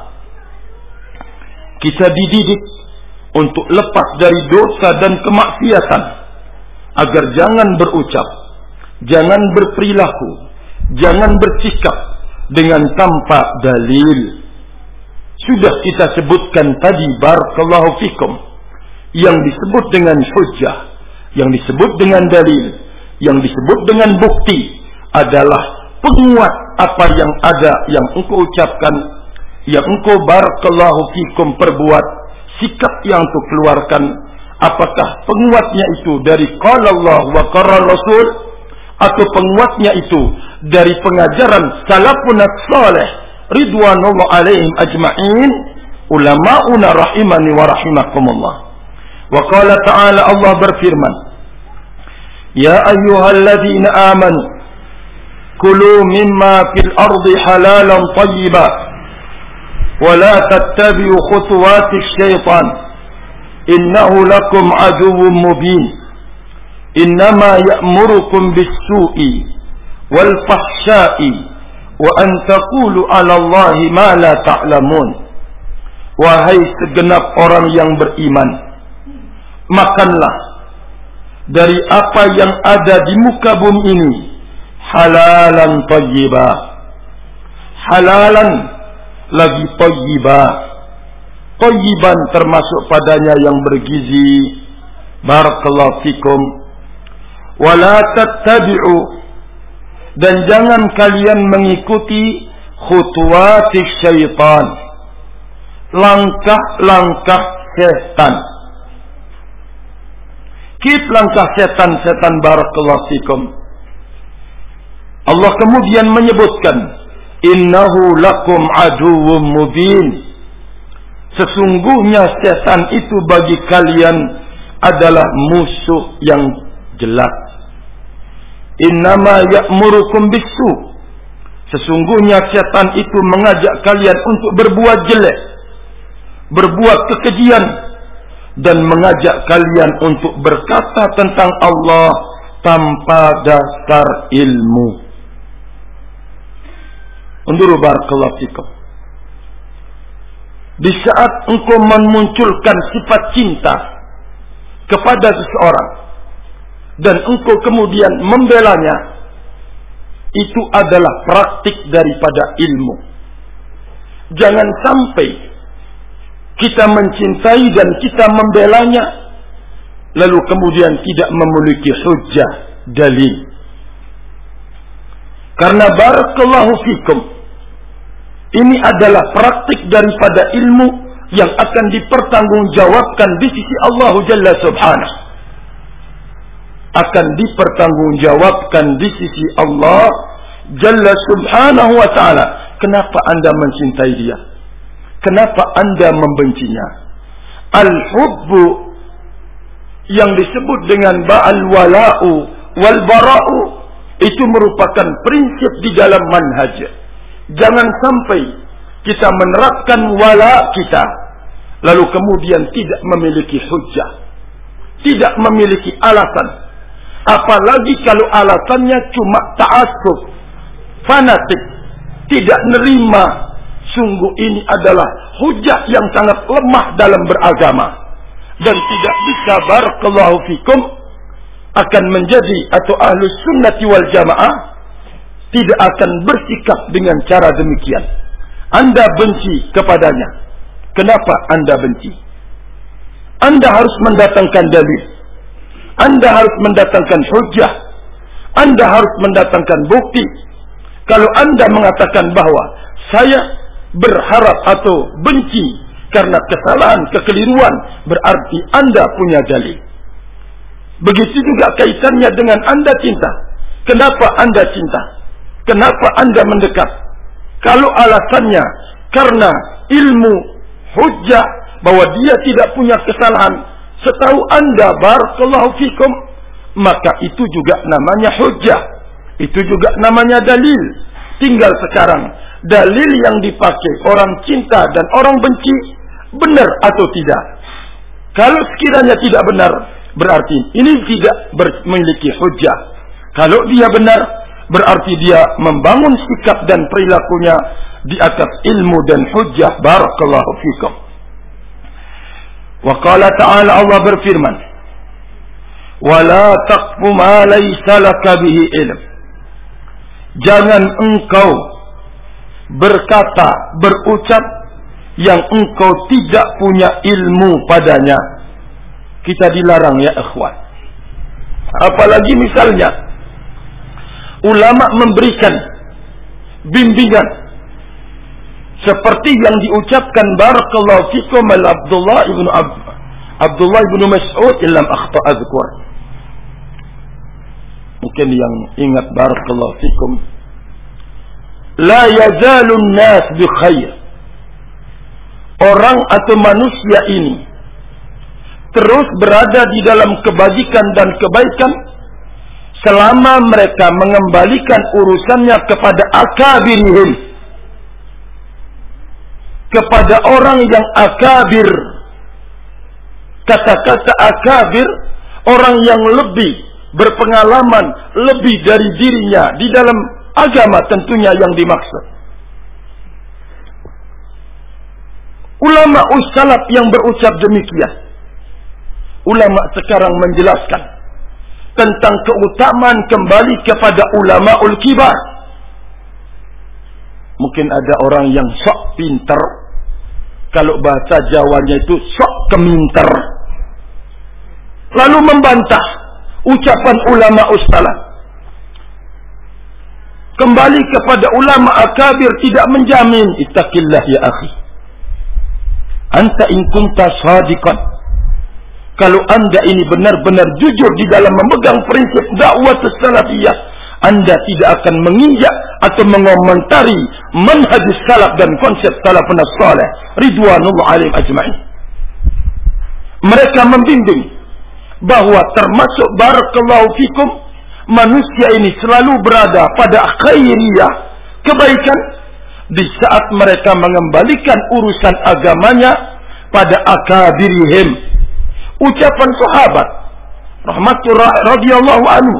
[SPEAKER 1] Kita dididik untuk lepas dari dosa dan kemaksiatan agar jangan berucap jangan berperilaku jangan bersikap dengan tanpa dalil. Sudah kita sebutkan tadi barakallahu fikum yang disebut dengan hujjah, yang disebut dengan dalil, yang disebut dengan bukti adalah penguat apa yang ada yang engkau ucapkan, yang engkau barakallahu fikum perbuat, sikap yang engkau keluarkan, apakah penguatnya itu dari qala Allah wa qala Rasul atau penguatnya itu dari pengajaran salafun salih ridwanullah alaihim ajma'in ulama'una rahimani wa rahimakumullah. Wa qala ta'ala Allah berfirman ya ayyuhalladzina amanu kulu mimma fil ardi halalan tayyiba wa la tattabi'u khutuwati syaitan innahu lakum aduwwun innama ya'murukum bis-su'i wal fahsya'i wa an taqulu 'ala Allahi ma la wahai segenap orang yang beriman makanlah dari apa yang ada di muka bumi ini halalan tayyibah halalan lagi tayyibah tayyiban termasuk padanya yang bergizi. Barakallahu fikum wala tattabi'u. Dan jangan kalian mengikuti khutuwati syaitan. Langkah-langkah setan. Kit langkah setan-setan barakallahu fikum. Allah kemudian menyebutkan innahu lakum aduwwum mubin. Sesungguhnya setan itu bagi kalian adalah musuh yang jelas innama ya'murukum bisu sesungguhnya setan itu mengajak kalian untuk berbuat jelek berbuat kekejian dan mengajak kalian untuk berkata tentang Allah tanpa dasar ilmu. Unduru barakallahu fikum. Di saat engkau memunculkan sifat cinta kepada seseorang dan engkau kemudian membelanya, itu adalah praktik daripada ilmu. Jangan sampai kita mencintai dan kita membelanya lalu kemudian tidak memiliki hujah dalil. Karena barakallahu fikum ini adalah praktik daripada ilmu yang akan dipertanggungjawabkan di sisi Allah Jalla Subhanahu akan dipertanggungjawabkan di sisi Allah Jalla Subhanahu wa taala kenapa Anda mencintai dia Kenapa anda membencinya? Al-hubbu yang disebut dengan ba'al wala'u wal bara'u itu merupakan prinsip di dalam manhaj. Jangan sampai kita menerapkan wala kita lalu kemudian tidak memiliki hujah. Tidak memiliki alasan. Apalagi kalau alasannya cuma ta'assub, fanatik, tidak nerima Sungguh ini adalah hujah yang sangat lemah dalam beragama. Dan tidak bisa barakallahu fikum akan menjadi atau ahlu sunnati wal jamaah tidak akan bersikap dengan cara demikian. Anda benci kepadanya. Kenapa anda benci? Anda harus mendatangkan dalil. Anda harus mendatangkan hujah. Anda harus mendatangkan bukti. Kalau anda mengatakan bahwa saya berharap atau benci karena kesalahan, kekeliruan, berarti Anda punya dalil. Begitu juga kaitannya dengan Anda cinta. Kenapa Anda cinta? Kenapa Anda mendekat? Kalau alasannya karena ilmu hujah bahwa dia tidak punya kesalahan, setahu Anda barakallahu fikum, maka itu juga namanya hujah. Itu juga namanya dalil. Tinggal sekarang dalil yang dipakai orang cinta dan orang benci benar atau tidak. Kalau sekiranya tidak benar, berarti ini tidak memiliki hujah. Kalau dia benar, berarti dia membangun sikap dan perilakunya di atas ilmu dan hujah. Barakallahu fikum. Wa qala ta'ala Allah berfirman, "Wa la taqfu ma laysa laka bihi ilm." Jangan engkau berkata, berucap yang engkau tidak punya ilmu padanya. Kita dilarang ya ikhwan. Apalagi misalnya ulama memberikan bimbingan seperti yang diucapkan barakallahu fikum al Abdullah ibnu Ab Abdullah ibnu Mas'ud illam akhta azkur. Mungkin yang ingat barakallahu fikum la yazalun nas bi khair. Orang atau manusia ini terus berada di dalam kebajikan dan kebaikan selama mereka mengembalikan urusannya kepada akabirihim kepada orang yang akabir kata-kata akabir orang yang lebih berpengalaman lebih dari dirinya di dalam agama tentunya yang dimaksud. Ulama ussalaf yang berucap demikian. Ulama sekarang menjelaskan tentang keutamaan kembali kepada ulama ul kibar. Mungkin ada orang yang sok pinter. Kalau bahasa Jawanya itu sok keminter. Lalu membantah ucapan ulama ustalah. Kembali kepada ulama akabir tidak menjamin. Ittaqillah ya akhi. Anta in kunta. Kalau anda ini benar-benar jujur di dalam memegang prinsip dakwah salafiyah, anda tidak akan menginjak atau mengomentari manhaj salaf dan konsep salafun salih ridwanullah alaihim ajma'in. Mereka membimbing bahwa termasuk barakallahu fikum manusia ini selalu berada pada khairiyah kebaikan di saat mereka mengembalikan urusan agamanya pada akabirihim ucapan sahabat rahmatullah radhiyallahu anhu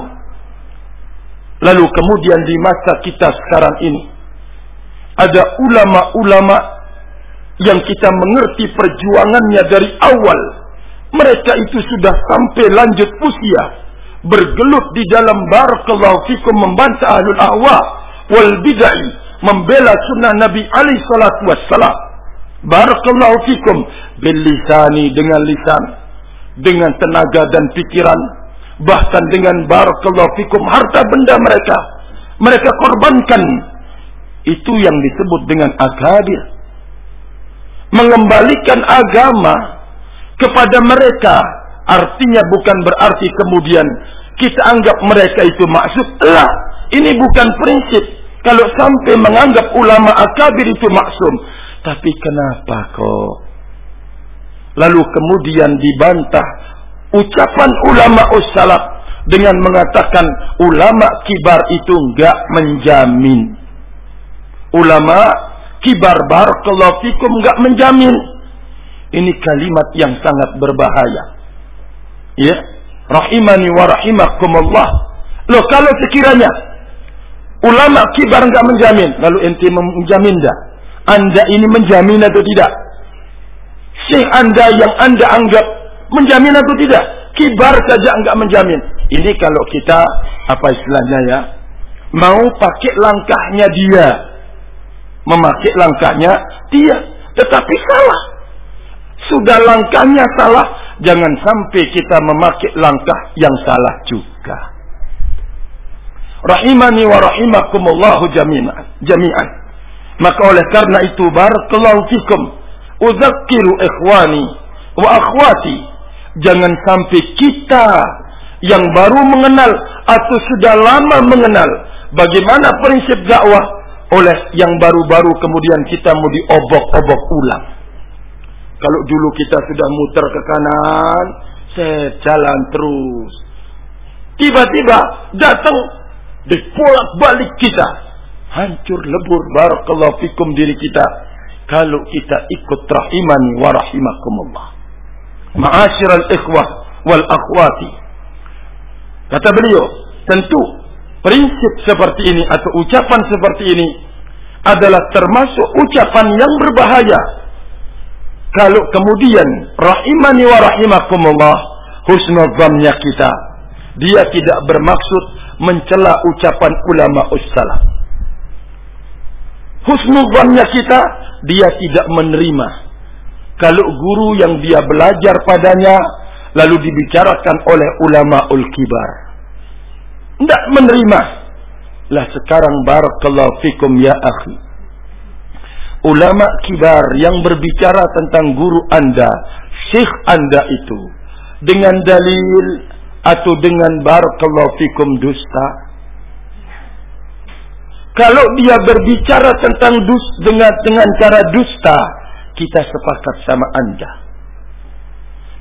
[SPEAKER 1] lalu kemudian di masa kita sekarang ini ada ulama-ulama yang kita mengerti perjuangannya dari awal mereka itu sudah sampai lanjut usia. Bergelut di dalam barakallahu fikum membantah ahlul ahwa wal bid'ah. Membela sunnah Nabi alaihi salatu wassalam. Barakallahu fikum bil lisani dengan lisan. Dengan tenaga dan pikiran. Bahkan dengan barakallahu fikum harta benda mereka. Mereka korbankan. Itu yang disebut dengan akabir. Mengembalikan agama kepada mereka artinya bukan berarti kemudian kita anggap mereka itu maksud lah ini bukan prinsip kalau sampai menganggap ulama akabir itu maksum tapi kenapa kok lalu kemudian dibantah ucapan ulama ussalaf dengan mengatakan ulama kibar itu enggak menjamin ulama kibar barakallahu fikum enggak menjamin ini kalimat yang sangat berbahaya. Ya, rahimani wa rahimakumullah. Loh kalau sekiranya ulama kibar enggak menjamin, lalu ente menjamin dah. Anda ini menjamin atau tidak? Syekh Anda yang Anda anggap menjamin atau tidak? Kibar saja enggak menjamin. Ini kalau kita apa istilahnya ya? Mau pakai langkahnya dia. Memakai langkahnya dia, tetapi salah sudah langkahnya salah, jangan sampai kita memakai langkah yang salah juga. Rahimani wa rahimakumullahu jami'an. Maka oleh karena itu barakallahu fikum udzakiru ikhwani wa akhwati jangan sampai kita yang baru mengenal atau sudah lama mengenal bagaimana prinsip dakwah oleh yang baru-baru kemudian kita mau diobok-obok ulang. Kalau dulu kita sudah muter ke kanan, saya jalan terus. Tiba-tiba datang dipolak balik kita. Hancur lebur barakallahu fikum diri kita. Kalau kita ikut rahimani wa rahimakumullah. Ma'asyiral ikhwah wal akhwati. Kata beliau, tentu prinsip seperti ini atau ucapan seperti ini adalah termasuk ucapan yang berbahaya kalau kemudian rahimani wa rahimakumullah husnudzannya kita dia tidak bermaksud mencela ucapan ulama ussalam husnudzannya kita dia tidak menerima kalau guru yang dia belajar padanya lalu dibicarakan oleh ulama ul kibar. Tidak menerima. Lah sekarang barakallahu fikum ya akhi. Ulama kibar yang berbicara tentang guru anda, syekh anda itu dengan dalil atau dengan barakallahu fikum dusta. Kalau dia berbicara tentang dus dengan dengan cara dusta, kita sepakat sama anda.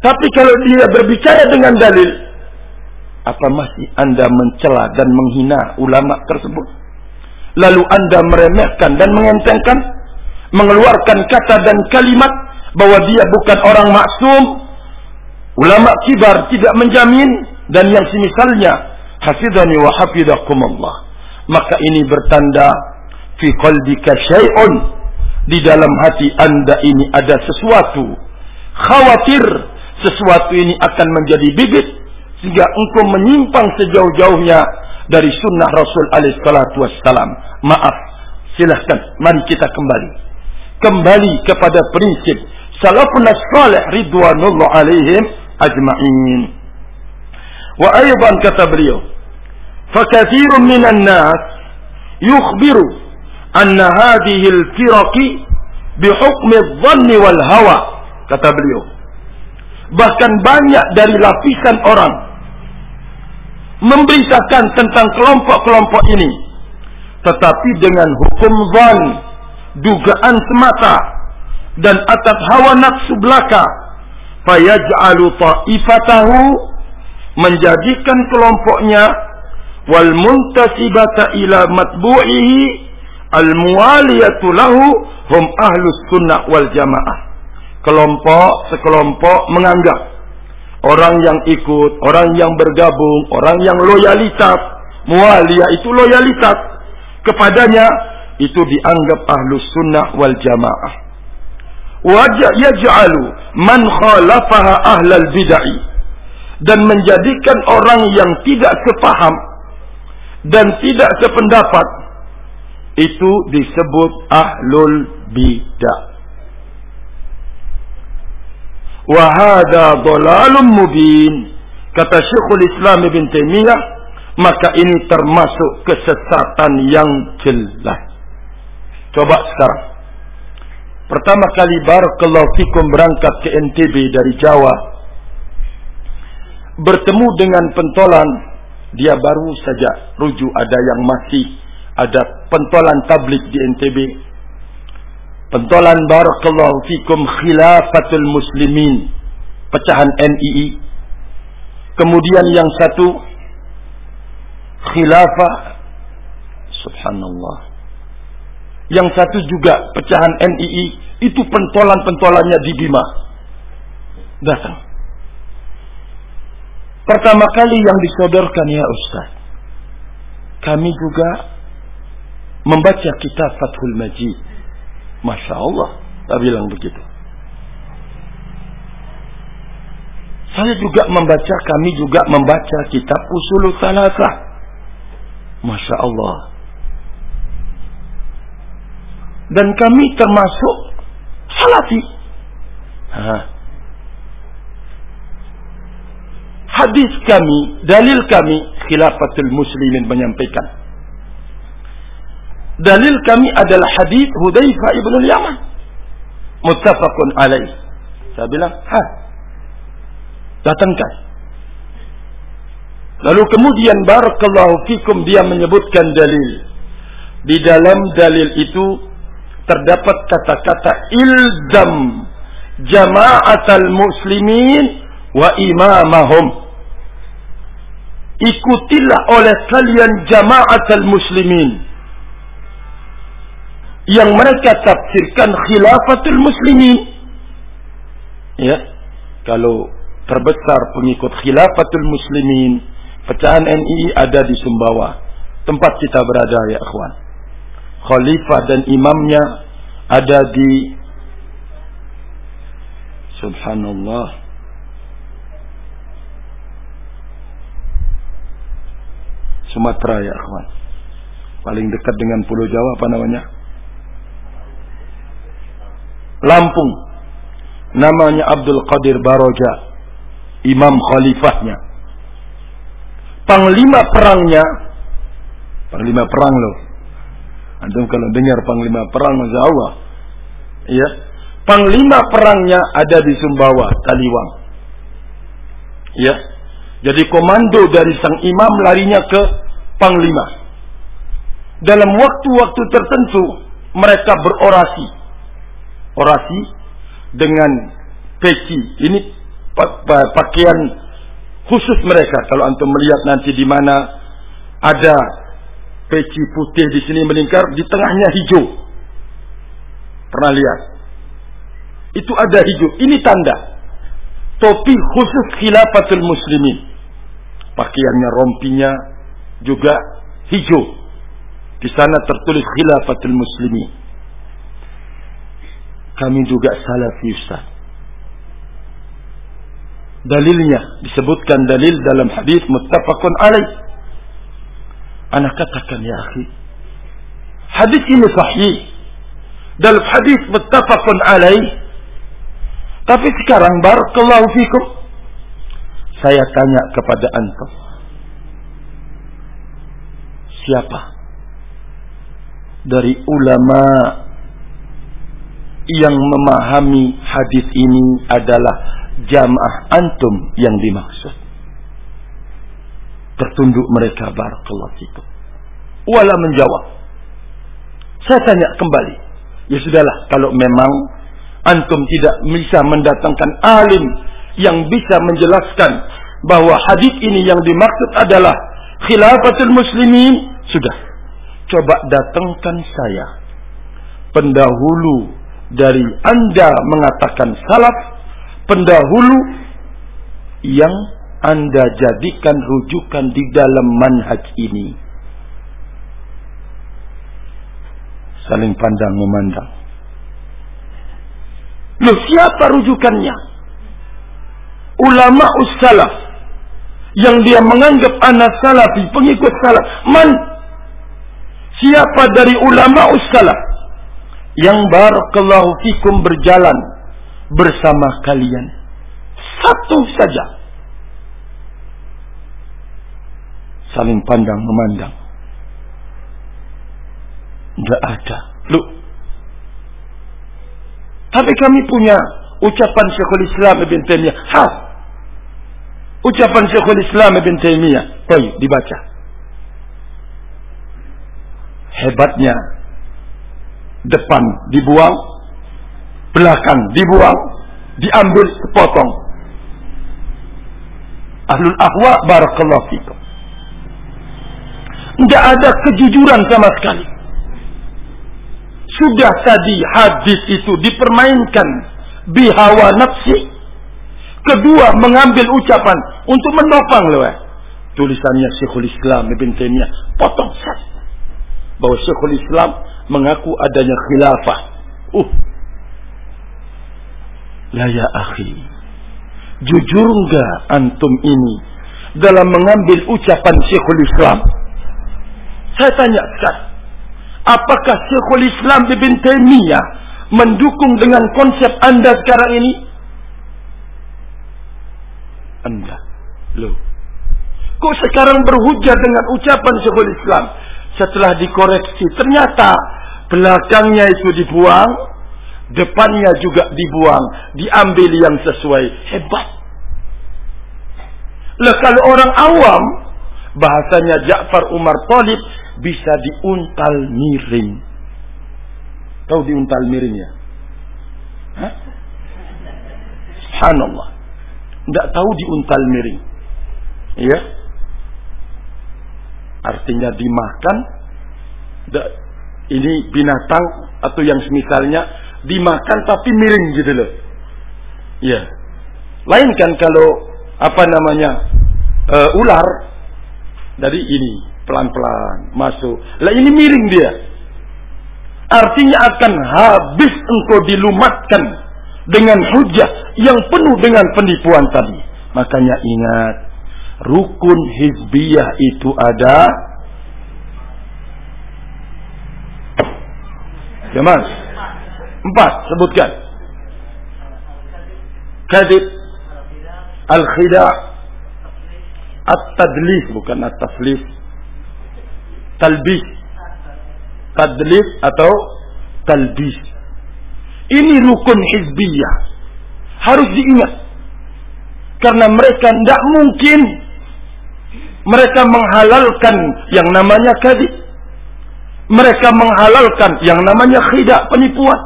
[SPEAKER 1] Tapi kalau dia berbicara dengan dalil, apa masih anda mencela dan menghina ulama tersebut? Lalu anda meremehkan dan mengentengkan? mengeluarkan kata dan kalimat bahwa dia bukan orang maksum ulama kibar tidak menjamin dan yang semisalnya hafidhani wa hafizakumullah maka ini bertanda fi qalbika syai'un di dalam hati anda ini ada sesuatu. Khawatir sesuatu ini akan menjadi bibit sehingga engkau menyimpang sejauh-jauhnya dari sunnah Rasul alaihi salatu wassalam. Maaf silahkan mari kita kembali. Kembali kepada prinsip salafun salih ridwanullah alaihim ajma'in. Wa aydan kata beliau fakathirun minan nas yukhbiru anna hadhihi al-firaqi bihukmi adh-dhanni wal hawa kata beliau. Bahkan banyak dari lapisan orang memberitakan tentang kelompok-kelompok ini tetapi dengan hukum zan dugaan semata dan atas hawa nafsu belaka fayaj'alu ta'ifatahu menjadikan kelompoknya wal muntasibata ila matbu'ihi al muwaliyatu lahu hum ahlus sunnah wal jamaah. Kelompok sekelompok menganggap orang yang ikut orang yang bergabung orang yang loyalitas mualiyah itu loyalitas. Kepadanya itu dianggap ahlus sunnah wal jamaah. Wajah yaj'alu man khalafaha ahlal bid'ah dan menjadikan orang yang tidak sepaham dan tidak sependapat itu disebut ahlul bidah. Wahada dolalum mubin kata Syekhul Islam Ibn Taimiyah maka ini termasuk kesesatan yang jelas. Coba sekarang. Pertama kali barakallahu fikum berangkat ke NTB dari Jawa bertemu dengan pentolan dia baru saja rujuk ada yang masih ada pentolan tablik di NTB pentolan barakallahu fikum khilafatul muslimin. Pecahan NII kemudian yang satu khilafah subhanallah. Yang satu juga pecahan NII itu pentolan-pentolannya di Bima. Datang. Pertama kali yang disodorkan ya Ustaz. Kami juga membaca kitab Fathul Majid. Masya Allah. Tak bilang begitu. Saya juga membaca, kami juga membaca kitab Usul Salasah. Masya Allah. Dan kami termasuk Salafi. Hadis kami, dalil kami, khilafatul muslimin menyampaikan. Dalil kami adalah hadis Hudzaifah ibn al-Yaman. Muttafaqun alaih. Saya bilang, ha, datangkan. Lalu kemudian barakallahu fikum dia menyebutkan dalil. Di dalam dalil itu terdapat kata-kata ilzam jama'atal muslimin wa imamahum ikutilah oleh kalian jamaat al-muslimin yang mereka tafsirkan khilafatul muslimin ya kalau terbesar pengikut khilafatul muslimin pecahan NI ada di Sumbawa tempat kita berada ya akhwan khalifah dan imamnya ada di subhanallah Sumatera ya akhwan. Paling dekat dengan Pulau Jawa apa namanya? Lampung. Namanya Abdul Qadir Baroja. Imam khalifahnya. Panglima perangnya. Panglima perang loh. Antum kalau dengar panglima perang Masya Allah. Ya. Panglima perangnya ada di Sumbawa, Taliwang. Ya. Jadi komando dari sang imam larinya ke panglima. Dalam waktu-waktu tertentu mereka berorasi. Orasi dengan peci. Ini pakaian khusus mereka. Kalau antum melihat nanti di mana ada peci putih di sini meningkar, di tengahnya hijau. Pernah lihat? Itu ada hijau. Ini tanda topi khusus khilafatul muslimin Pakaiannya rompinya juga hijau. Di sana tertulis khilafatul muslimi. Kami juga salafi Ustaz. Dalilnya disebutkan dalil dalam hadis muttafaqun alaih. Anak katakan ya akhi. Hadis ini sahih. Dalam hadis muttafaqun alaih. Tapi sekarang barakallahu fikum. Saya tanya kepada antum. Siapa? Dari ulama yang memahami hadis ini adalah jamaah antum yang dimaksud. Tertunduk mereka barakallahu fikum. Wala menjawab. Saya tanya kembali. Ya sudahlah kalau memang antum tidak bisa mendatangkan alim yang bisa menjelaskan bahwa hadis ini yang dimaksud adalah khilafatul muslimin sudah coba datangkan saya pendahulu dari Anda mengatakan salaf pendahulu yang Anda jadikan rujukan di dalam manhaj ini. Saling pandang memandang. Loh siapa rujukannya? Ulama ussalaf yang dia menganggap anak salafi, pengikut salaf. Man? Siapa dari ulama ussalaf yang barakallahu fikum berjalan bersama kalian. Satu saja. Saling pandang memandang. Tidak ada. Lu. Tapi kami punya ucapan Syekhul Islam Ibn Taimiyah. Ha. Ucapan Syekhul Islam Ibn Taimiyah. Baik, dibaca. Hebatnya depan dibuang, belakang dibuang, diambil sepotong. Ahlul ahwa barakallahu fikum. Tidak ada kejujuran sama sekali. Sudah tadi hadis itu dipermainkan bihawa nafsi. Kedua mengambil ucapan untuk menopang loh. Eh. Tulisannya Syekhul Islam Ibn Taimiyah potong saja bahwa Syekhul Islam mengaku adanya khilafah. Uh. La ya akhi. Jujur enggak antum ini dalam mengambil ucapan Syekhul Islam? Saya tanya sekarang. Apakah Syekhul Islam Ibn Taimiyah mendukung dengan konsep Anda sekarang ini? Anda. Loh. Kok sekarang berhujah dengan ucapan Syekhul Islam? Setelah dikoreksi, ternyata belakangnya itu dibuang, depannya juga dibuang, diambil yang sesuai. Hebat. Lah kalau orang awam, bahasanya Ja'far Umar Talib bisa diuntal miring. Tahu diuntal miring ya? Hah? Subhanallah. Tidak tahu diuntal miring. Ya. Artinya dimakan ini binatang atau yang semisalnya dimakan tapi miring gitu loh. Ya. Lain kan kalau apa namanya uh, ular dari ini pelan-pelan masuk. Lah ini miring dia. Artinya akan habis engkau dilumatkan dengan hujah yang penuh dengan penipuan tadi. Makanya ingat, rukun hizbiyah itu ada Jamal. Empat sebutkan. Kadib. Al-khida' At-tadlis bukan at-taflis. Talbis. Tadlis atau talbis. Ini rukun hizbiyah. Harus diingat. Karena mereka tidak mungkin mereka menghalalkan yang namanya kadib mereka menghalalkan yang namanya khidak penipuan.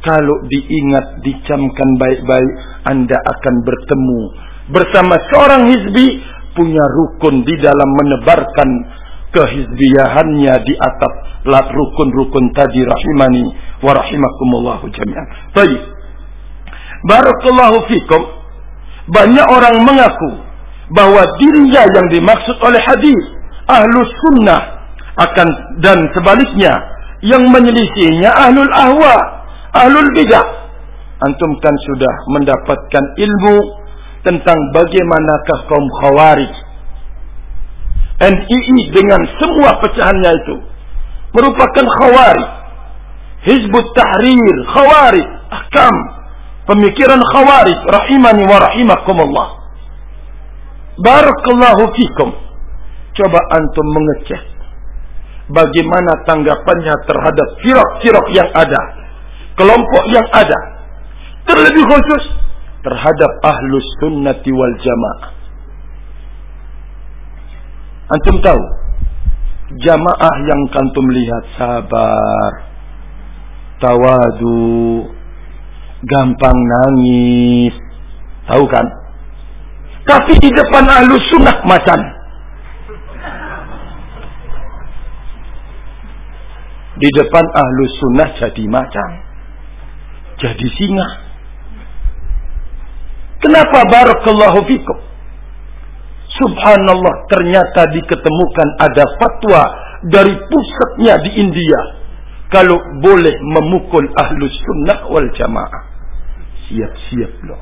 [SPEAKER 1] Kalau diingat, dicamkan baik-baik, Anda akan bertemu bersama seorang hizbi punya rukun di dalam menebarkan kehizbiyahannya di atap lat rukun-rukun tadi rahimani wa rahimakumullahu jami'an. Baik. Barakallahu fikum. Banyak orang mengaku bahwa dirinya yang dimaksud oleh hadis ahlus sunnah akan dan sebaliknya yang menyelisihinya ahlul ahwa ahlul bidah. Antum kan sudah mendapatkan ilmu tentang bagaimanakah kaum khawarij. NII dengan semua pecahannya itu merupakan khawarij. Hizbut Tahrir khawarij ahkam pemikiran khawarij rahimani wa rahimakumullah. Barakallahu fikum. Coba antum mengecek bagaimana tanggapannya terhadap firaq-firaq yang ada kelompok yang ada terlebih khusus terhadap ahlus sunnati wal jamaah antum tahu jamaah yang kantum lihat sabar tawadu gampang nangis. Tahu kan? Tapi di depan ahlu sunnah macan. Di depan ahlu sunnah jadi macan. Jadi singa. Kenapa barakallahu fikum? Subhanallah ternyata diketemukan ada fatwa dari pusatnya di India. Kalau boleh memukul ahlu sunnah wal jamaah siap-siap loh.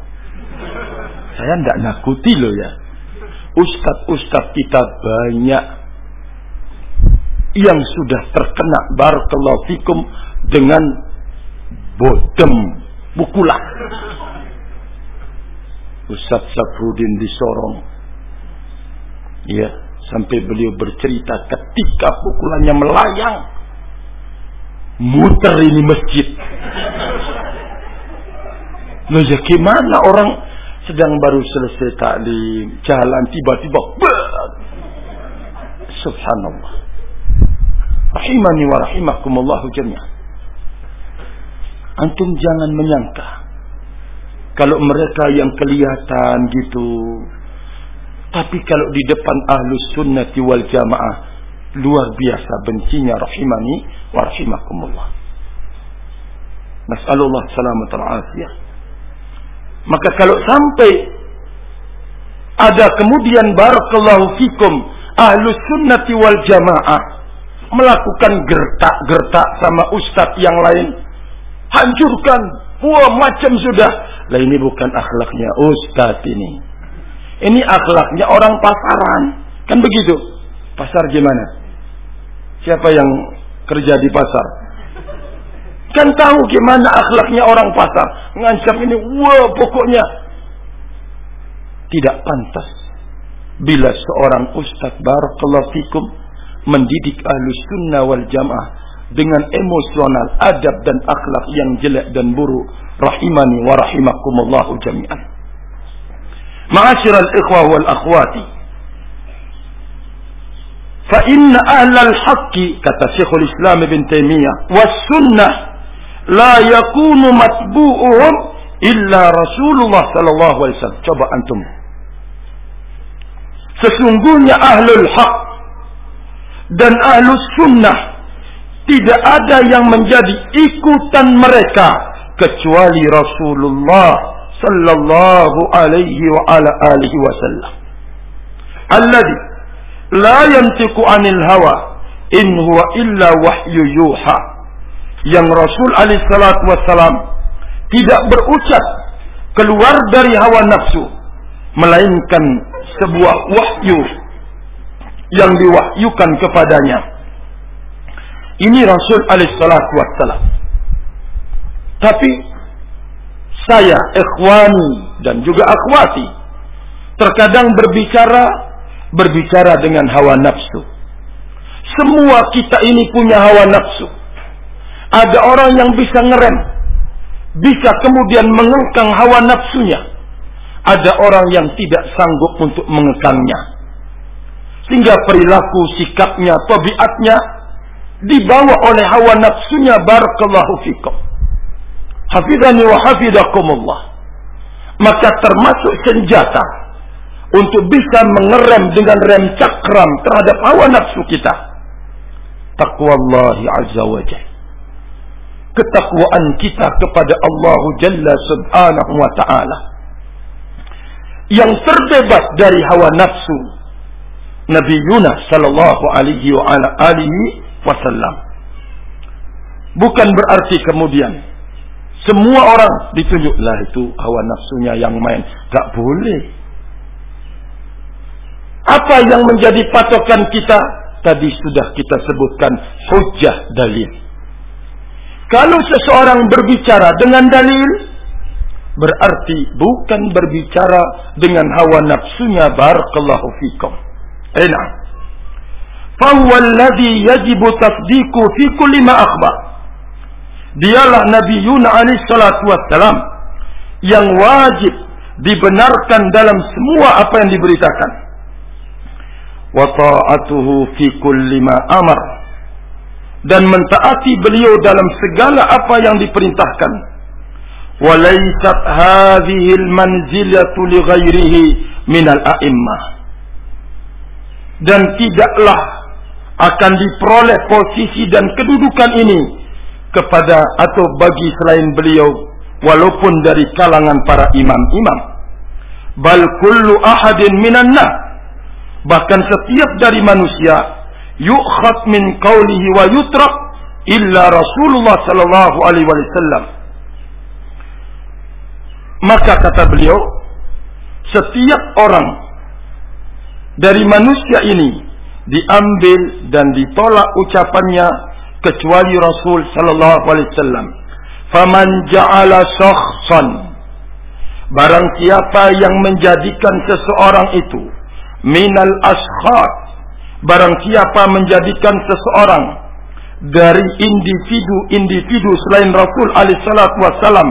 [SPEAKER 1] Saya tidak nakuti loh ya. Ustadz-ustadz kita banyak yang sudah terkena barakallahu fikum dengan bodem pukulan. Ustadz Safrudin di Sorong. Ya, sampai beliau bercerita ketika pukulannya melayang muter ini masjid Loh ya gimana orang sedang baru selesai taklim, jalan tiba-tiba Subhanallah. Rahimani wa rahimakumullah jami'an. Antum jangan menyangka kalau mereka yang kelihatan gitu tapi kalau di depan ahlus sunnati wal jamaah luar biasa bencinya rahimani wa rahimakumullah. Nas'alullah salamat al-afiyah. Maka kalau sampai ada kemudian barakallahu fikum ahlu sunnati wal jamaah melakukan gertak-gertak sama ustadz yang lain hancurkan wah macam sudah lah ini bukan akhlaknya ustadz ini ini akhlaknya orang pasaran kan begitu pasar gimana siapa yang kerja di pasar Kan tahu gimana akhlaknya orang pasar. Ngancam ini, wah pokoknya. Tidak pantas. Bila seorang ustaz barakallahu fikum mendidik ahlu sunnah wal jamaah dengan emosional, adab dan akhlak yang jelek dan buruk. Rahimani wa rahimakumullahu jami'an. Ma'asyiral ikhwah wal akhwati. Fa inna ahlal haqqi kata Syekhul Islam Ibn Taimiyah was sunnah la yakunu matbu'uhum illa Rasulullah sallallahu alaihi wasallam. Coba antum. Sesungguhnya ahlul haq dan ahlus sunnah tidak ada yang menjadi ikutan mereka kecuali Rasulullah sallallahu alaihi wa ala alihi wasallam. Alladhi la yantiqu anil hawa in huwa illa wahyu yuha yang Rasul alaihissalam wassalam tidak berucap keluar dari hawa nafsu melainkan sebuah wahyu yang diwahyukan kepadanya ini Rasul alaihissalam wassalam tapi saya ikhwani dan juga akhwati terkadang berbicara berbicara dengan hawa nafsu semua kita ini punya hawa nafsu ada orang yang bisa ngerem, bisa kemudian mengengkang hawa nafsunya. Ada orang yang tidak sanggup untuk mengekangnya. Sehingga perilaku, sikapnya, tabiatnya dibawa oleh hawa nafsunya barakallahu fikum. Hafidhani wa hafidakumullah. Maka termasuk senjata untuk bisa mengerem dengan rem cakram terhadap hawa nafsu kita. Taqwa Allah Azza wa ketakwaan kita kepada Allah Jalla Subhanahu wa taala. yang terbebas dari hawa nafsu Nabi Yunus sallallahu alaihi wa ala alihi wasallam. Bukan berarti kemudian semua orang ditunjuklah itu hawa nafsunya yang main. Tak boleh. Apa yang menjadi patokan kita? Tadi sudah kita sebutkan hujah dalil. Kalau seseorang berbicara dengan dalil, berarti bukan berbicara dengan hawa nafsunya barakallahu fikum. Enak. Fahuwa alladhi yajibu tasdiku fi kulli ma akhbar. Dialah Nabi Yunus alaihi salatu wassalam yang wajib dibenarkan dalam semua apa yang diberitakan. Wa ta'atuhu fi kulli ma amar. Dan mentaati beliau dalam segala apa yang diperintahkan. Walaysat hadhihi al-manzilatu li ghairihi min al-a'immah dan tidaklah akan diperoleh posisi dan kedudukan ini kepada atau bagi selain beliau walaupun dari kalangan para imam-imam. Bal kullu ahadin minan bahkan setiap dari manusia yu'khad min qawlihi wa yutrak illa Rasulullah sallallahu alaihi wasallam. Maka kata beliau setiap orang dari manusia ini diambil dan ditolak ucapannya kecuali Rasul sallallahu alaihi wasallam. Faman ja'ala shakhsan barang siapa yang menjadikan seseorang itu minal ashkhas barang siapa menjadikan seseorang dari individu-individu selain Rasul alaihi salatu wasallam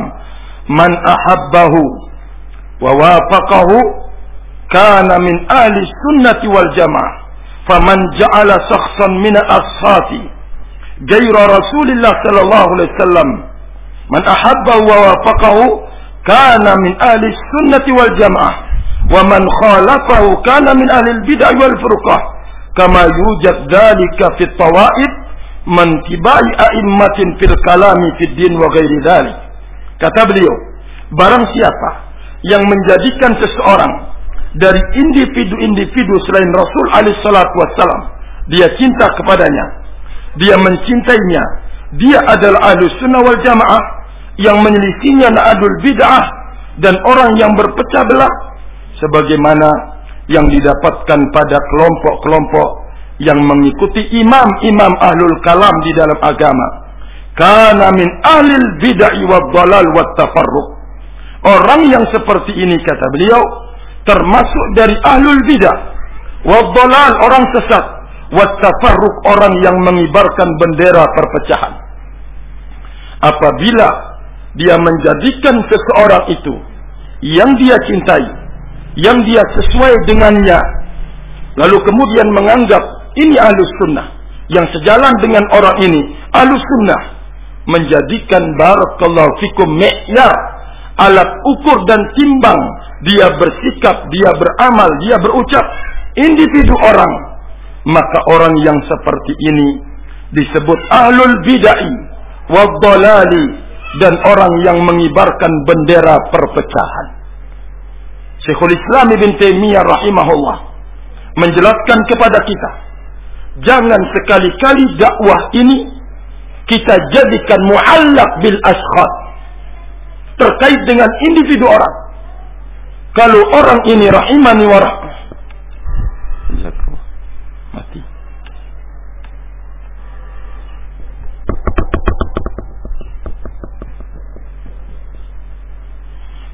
[SPEAKER 1] man ahabbahu wa wafaqahu kana min ahli sunnati wal jamaah faman ja'ala shakhsan min al-ashati gaira rasulillah sallallahu alaihi wasallam man ahabba wa wafaqahu kana min ahli sunnati wal jamaah wa man khalafahu kana min ahli al-bid'ah wal furqah kama yujad dhalika fi tawaid man tibai a'immatin fil kalami fid din wa ghairi dhalik kata beliau barang siapa yang menjadikan seseorang dari individu-individu selain Rasul alaihi salatu wassalam. Dia cinta kepadanya. Dia mencintainya. Dia adalah ahlu sunnah wal jamaah yang menyelisihinya adul bid'ah dan orang yang berpecah belah sebagaimana yang didapatkan pada kelompok-kelompok yang mengikuti imam-imam ahlul kalam di dalam agama. Karena min ahlil bid'ah wa dalal wa tafarruq. Orang yang seperti ini kata beliau termasuk dari ahlul bidah. Wadhalal orang sesat. Wattafarruq orang yang mengibarkan bendera perpecahan. Apabila dia menjadikan seseorang itu yang dia cintai yang dia sesuai dengannya lalu kemudian menganggap ini ahlus sunnah yang sejalan dengan orang ini ahlus sunnah menjadikan barakallahu fikum mi'yar alat ukur dan timbang dia bersikap, dia beramal, dia berucap individu orang, maka orang yang seperti ini disebut ahlul bid'ah wadhalali dan orang yang mengibarkan bendera perpecahan. Syekhul Islam Ibn Taimiyah rahimahullah menjelaskan kepada kita, jangan sekali-kali dakwah ini kita jadikan muallak bil ashkhas terkait dengan individu orang kalau orang ini rahimani wa Mati.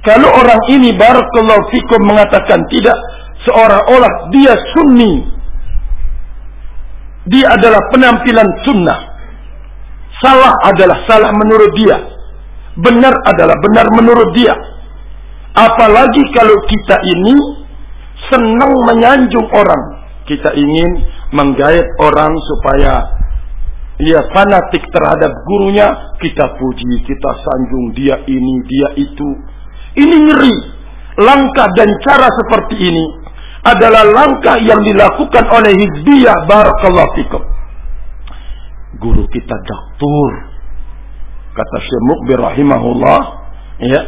[SPEAKER 1] Kalau orang ini barakallahu fikum mengatakan tidak seolah-olah dia sunni. Dia adalah penampilan sunnah. Salah adalah salah menurut dia. Benar adalah benar menurut dia Apalagi kalau kita ini senang menyanjung orang. Kita ingin menggait orang supaya ia fanatik terhadap gurunya. Kita puji, kita sanjung dia ini, dia itu. Ini ngeri. Langkah dan cara seperti ini adalah langkah yang dilakukan oleh Hizbiyah Barakallahu Fikum. Guru kita doktor. Kata Syekh Mukbir rahimahullah. Ya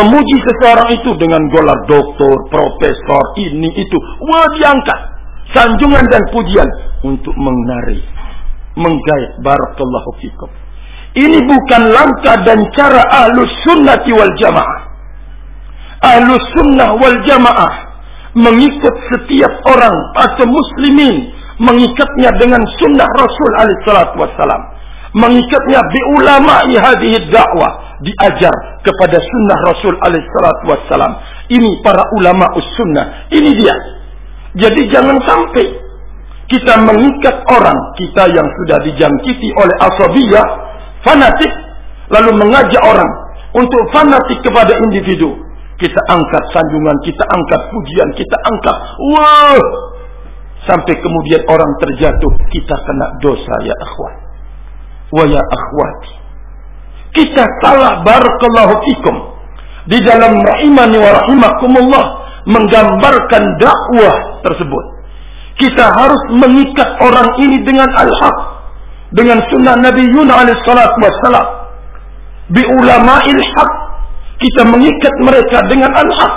[SPEAKER 1] memuji seseorang itu dengan gelar doktor, profesor, ini itu. Wah diangkat. Sanjungan dan pujian untuk mengenari, menggait barakallahu fikum. Ini bukan langkah dan cara ahlus sunnati wal jamaah. Ahlus sunnah wal jamaah mengikut setiap orang atau muslimin mengikatnya dengan sunnah Rasul alaihi salatu wassalam mengikatnya bi ulama hadhihi dakwah diajar kepada sunnah Rasul alaihi salatu wassalam. Ini para ulama sunnah ini dia. Jadi jangan sampai kita mengikat orang kita yang sudah dijangkiti oleh asabiyah fanatik lalu mengajak orang untuk fanatik kepada individu. Kita angkat sanjungan kita angkat pujian kita angkat. Wah! Sampai kemudian orang terjatuh kita kena dosa ya akhwat. Wa ya akhwati kita salah barakallahu fikum. Di dalam rahimani wa rahimakumullah menggambarkan dakwah tersebut. Kita harus mengikat orang ini dengan al-haq dengan sunnah Nabi Yunus alaihi salatu wassalam. Bi ulama'il haq kita mengikat mereka dengan al-haq.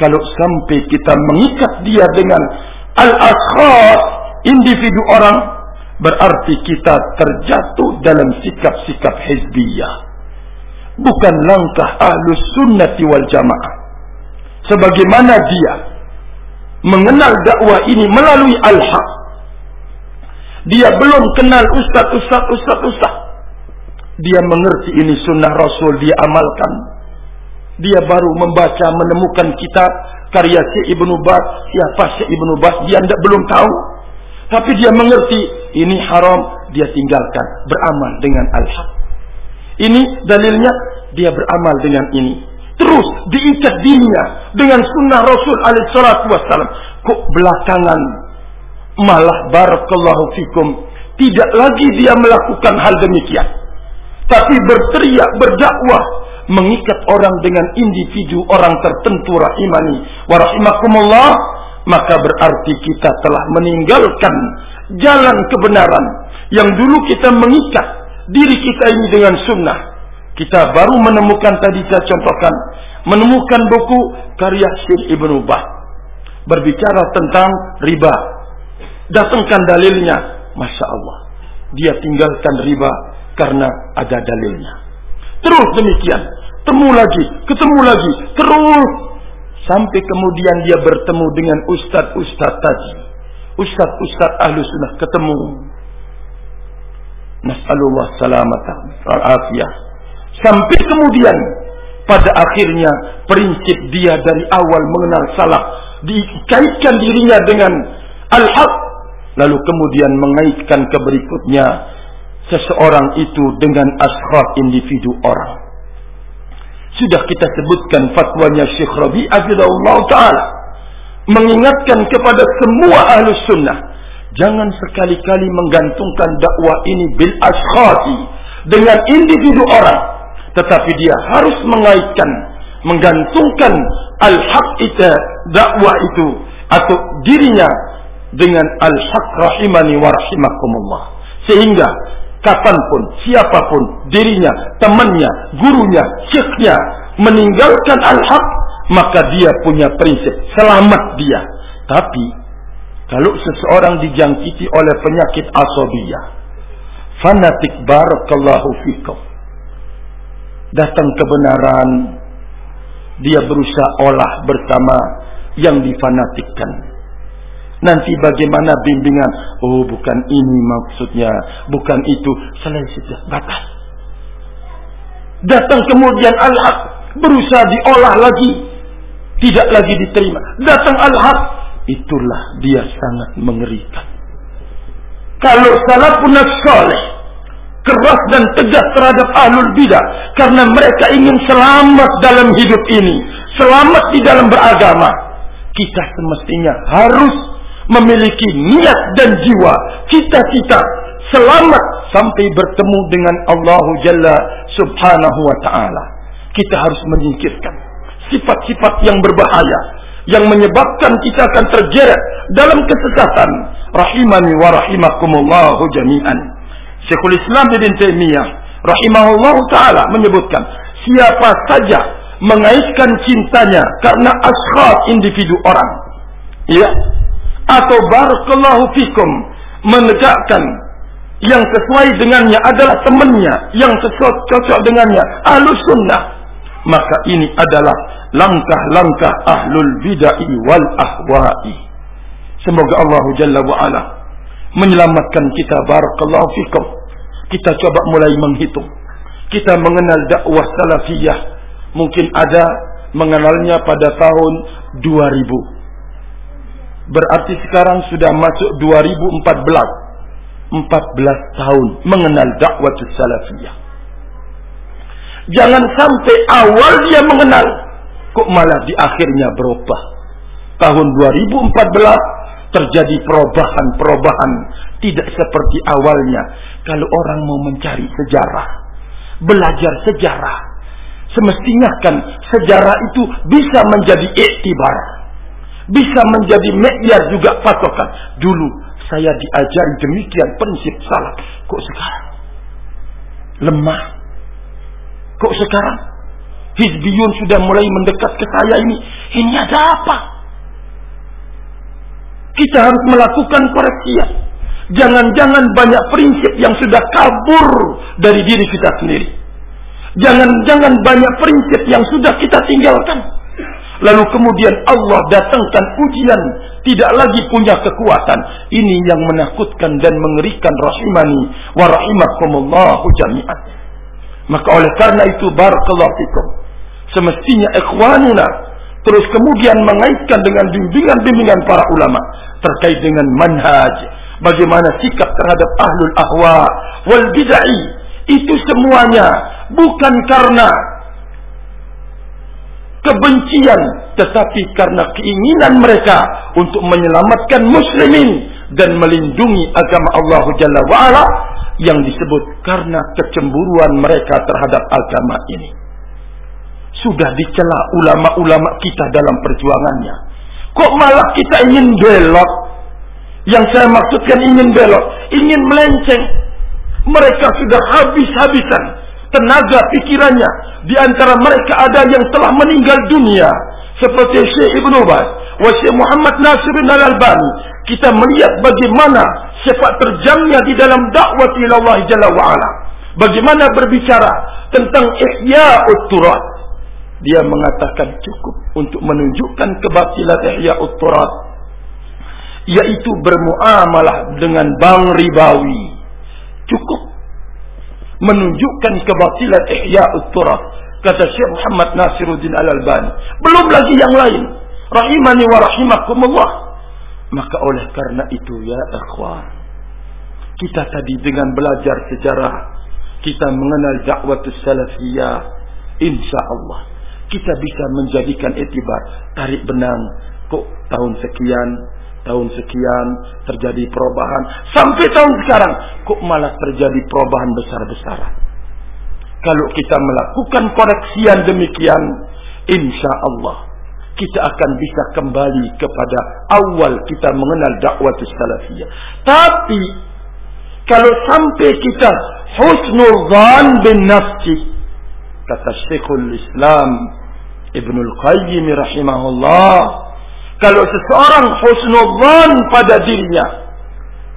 [SPEAKER 1] Kalau sampai kita mengikat dia dengan al-ashkhas individu orang berarti kita terjatuh dalam sikap-sikap hizbiyah. Bukan langkah ahlus sunnati wal jamaah. Sebagaimana dia mengenal dakwah ini melalui al-haq. Dia belum kenal ustaz ustaz ustaz ustaz. Dia mengerti ini sunnah rasul dia amalkan. Dia baru membaca menemukan kitab karya Syekh Ibnu Bas, siapa Syekh Ibnu Bas, dia tidak belum tahu. Tapi dia mengerti ini haram, dia tinggalkan, beramal dengan al-haq. Ini dalilnya dia beramal dengan ini. Terus diikat dirinya dengan sunnah Rasul alaihissalatu wassalam. Kok belakangan malah barakallahu fikum tidak lagi dia melakukan hal demikian. Tapi berteriak, berdakwah, mengikat orang dengan individu orang tertentu rahimani wa rahimakumullah maka berarti kita telah meninggalkan jalan kebenaran yang dulu kita mengikat diri kita ini dengan sunnah. Kita baru menemukan tadi saya contohkan menemukan buku karya Syekh Ibnu Bah berbicara tentang riba. Datangkan dalilnya. Masya Allah. Dia tinggalkan riba karena ada dalilnya. Terus demikian. Temu lagi, ketemu lagi, terus sampai kemudian dia bertemu dengan ustad-ustad tadi. Ustad-ustad ahlu sunnah ketemu. Nas'alullah salamata afiyah. Sampai kemudian pada akhirnya prinsip dia dari awal mengenal salah dikaitkan dirinya dengan al-haq lalu kemudian mengaitkan ke berikutnya seseorang itu dengan ashab individu orang sudah kita sebutkan fatwanya Syekh Rabi Azizullah Ta'ala. Mengingatkan kepada semua ahlu sunnah. Jangan sekali-kali menggantungkan dakwah ini bil ashkhati. Dengan individu orang. Tetapi dia harus mengaitkan. Menggantungkan al-haq itu. Dakwah itu. Atau dirinya. Dengan al-haq rahimani wa rahimakumullah. Sehingga kapan pun, siapa pun, dirinya, temannya, gurunya, syekhnya, meninggalkan al-haq, maka dia punya prinsip, selamat dia. Tapi, kalau seseorang dijangkiti oleh penyakit asobiyah, fanatik barakallahu fikum, datang kebenaran, dia berusaha olah bersama yang difanatikkan Nanti bagaimana bimbingan? Oh, bukan ini maksudnya, bukan itu. Selesai batas. Datang kemudian al-haq berusaha diolah lagi, tidak lagi diterima. Datang al-haq, itulah dia sangat mengerikan. Kalau salafun soleh keras dan tegas terhadap ahlul bidah karena mereka ingin selamat dalam hidup ini, selamat di dalam beragama. Kita semestinya harus memiliki niat dan jiwa cita-cita selamat sampai bertemu dengan Allah Jalla Subhanahu wa taala. Kita harus menyingkirkan sifat-sifat yang berbahaya yang menyebabkan kita akan terjerat dalam kesesatan. Rahimani wa rahimakumullah jami'an. Syekhul Islam Ibn Taimiyah rahimahullah taala menyebutkan siapa saja mengaitkan cintanya karena ashab individu orang. Ya. Atau barakallahu fikum menegakkan yang sesuai dengannya adalah temannya yang sesuai cocok dengannya ahlu sunnah. Maka ini adalah langkah-langkah ahlul bid'ah wal ahwa'i. Semoga Allah jalla wa ala menyelamatkan kita barakallahu fikum. Kita coba mulai menghitung. Kita mengenal dakwah salafiyah. Mungkin ada mengenalnya pada tahun 2000 berarti sekarang sudah masuk 2014 14 tahun mengenal dakwah salafiyah. Jangan sampai awal dia mengenal kok malah di akhirnya berubah. Tahun 2014 terjadi perubahan-perubahan tidak seperti awalnya. Kalau orang mau mencari sejarah belajar sejarah semestinya kan sejarah itu bisa menjadi iktibar bisa menjadi media juga patokan. Dulu saya diajari demikian prinsip salah kok sekarang? Lemah. Kok sekarang? Hizbiyun sudah mulai mendekat ke saya ini. Ini ada apa? Kita harus melakukan koreksi. Jangan-jangan banyak prinsip yang sudah kabur dari diri kita sendiri. Jangan-jangan banyak prinsip yang sudah kita tinggalkan. Lalu kemudian Allah datangkan ujian tidak lagi punya kekuatan. Ini yang menakutkan dan mengerikan rahimani wa rahimakumullahu jami'an. Maka oleh karena itu barakallahu fikum. Semestinya ikhwanuna terus kemudian mengaitkan dengan bimbingan-bimbingan para ulama terkait dengan manhaj bagaimana sikap terhadap ahlul ahwa wal bid'ah itu semuanya bukan karena kebencian tetapi karena keinginan mereka untuk menyelamatkan muslimin dan melindungi agama Allah Jalla wa'ala yang disebut karena kecemburuan mereka terhadap agama ini sudah dicela ulama-ulama kita dalam perjuangannya. Kok malah kita ingin belok? Yang saya maksudkan ingin belok, ingin melenceng. Mereka sudah habis-habisan tenaga pikirannya. Di antara mereka ada yang telah meninggal dunia. Seperti Syekh Ibn Ubad. Wa Syekh Muhammad Nasirin Al-Albani. Kita melihat bagaimana sepak terjangnya di dalam dakwah ila Allah Jalla wa'ala. Bagaimana berbicara tentang ihya'ut turat dia mengatakan cukup untuk menunjukkan kebatilan ihya utturat yaitu bermuamalah dengan bank ribawi cukup menunjukkan kebatilan ihya utturat kata Syekh Muhammad Nasiruddin Al-Albani. Belum lagi yang lain. Rahimani wa rahimakumullah. Maka oleh karena itu ya ikhwan kita tadi dengan belajar sejarah kita mengenal dakwah salafiyah insya Allah kita bisa menjadikan etibar tarik benang kok tahun sekian tahun sekian terjadi perubahan. Sampai tahun sekarang kok malah terjadi perubahan besar-besaran? Kalau kita melakukan koreksian demikian insya Allah kita akan bisa kembali kepada awal kita mengenal dakwah salafiyah tapi kalau sampai kita husnul zan bin nafsi kata Syekhul Islam Ibnul Qayyim rahimahullah kalau seseorang husnudzan pada dirinya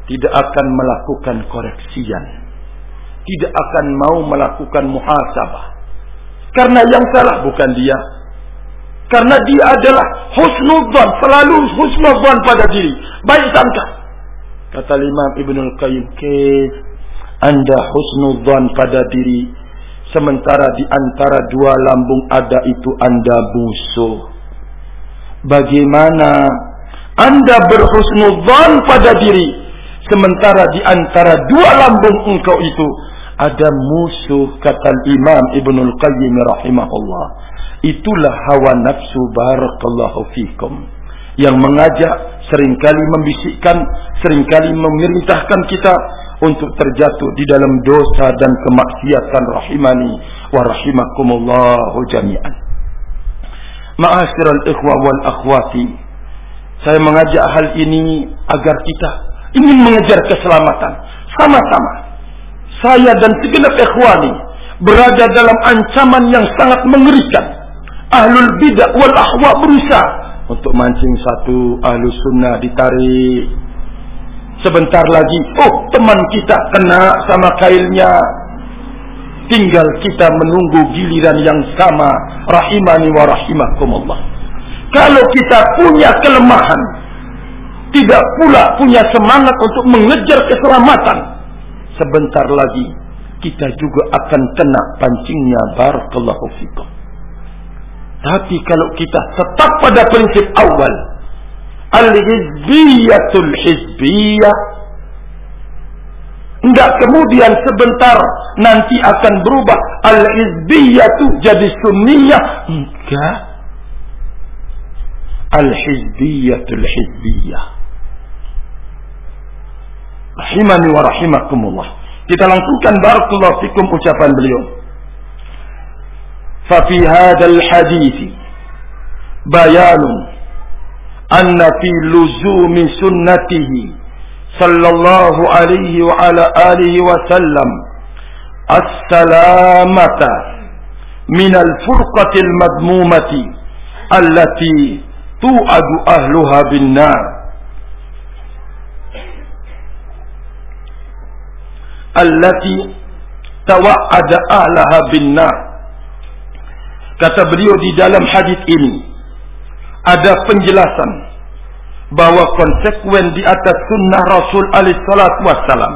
[SPEAKER 1] tidak akan melakukan koreksian. Tidak akan mau melakukan muhasabah. Karena yang salah bukan dia. Karena dia adalah husnudzan selalu husnudzan pada diri. Baik sangka. Kata Imam Ibnul Qayyim anda husnudzan pada diri. Sementara di antara dua lambung ada itu anda musuh. Bagaimana anda berhusnudzan pada diri. Sementara di antara dua lambung engkau itu ada musuh kata Imam Ibnul Qayyim rahimahullah. Itulah hawa nafsu barakallahu fikum. Yang mengajak seringkali membisikkan, seringkali memerintahkan kita untuk terjatuh di dalam dosa dan kemaksiatan rahimani wa rahimakumullahu jami'an. Ma'asyiral ikhwa wal akhwati, saya mengajak hal ini agar kita ingin mengejar keselamatan. Sama-sama. Saya dan segenap ikhwani berada dalam ancaman yang sangat mengerikan. Ahlul bidah wal ahwa berusaha untuk mancing satu ahlu sunnah ditarik sebentar lagi oh teman kita kena sama kailnya. Tinggal kita menunggu giliran yang sama rahimani wa rahimakumullah. Kalau kita punya kelemahan tidak pula punya semangat untuk mengejar keselamatan sebentar lagi kita juga akan kena pancingnya barakallahu fikum. Tapi kalau kita tetap pada prinsip awal al-hizbiyatul hizbiyah Enggak kemudian sebentar nanti akan berubah al-hizbiyatu jadi sunniyah. Enggak. Al-hizbiyatul hizbiyah. Rahimani wa rahimakumullah. Kita langsungkan barakallahu fikum ucapan beliau. Fafi hadal hadithi bayanun anna fi luzumi sunnatihi sallallahu alaihi wa ala alihi wa as-salamata min al-furqati Madmumati, allati tu'adu ahluha bin-nar. Allati tawa'ada ahluha bin-nar. Kata beliau di dalam hadis ini ada penjelasan bahwa konsekuen di atas sunnah Rasul alaihi salatu wassalam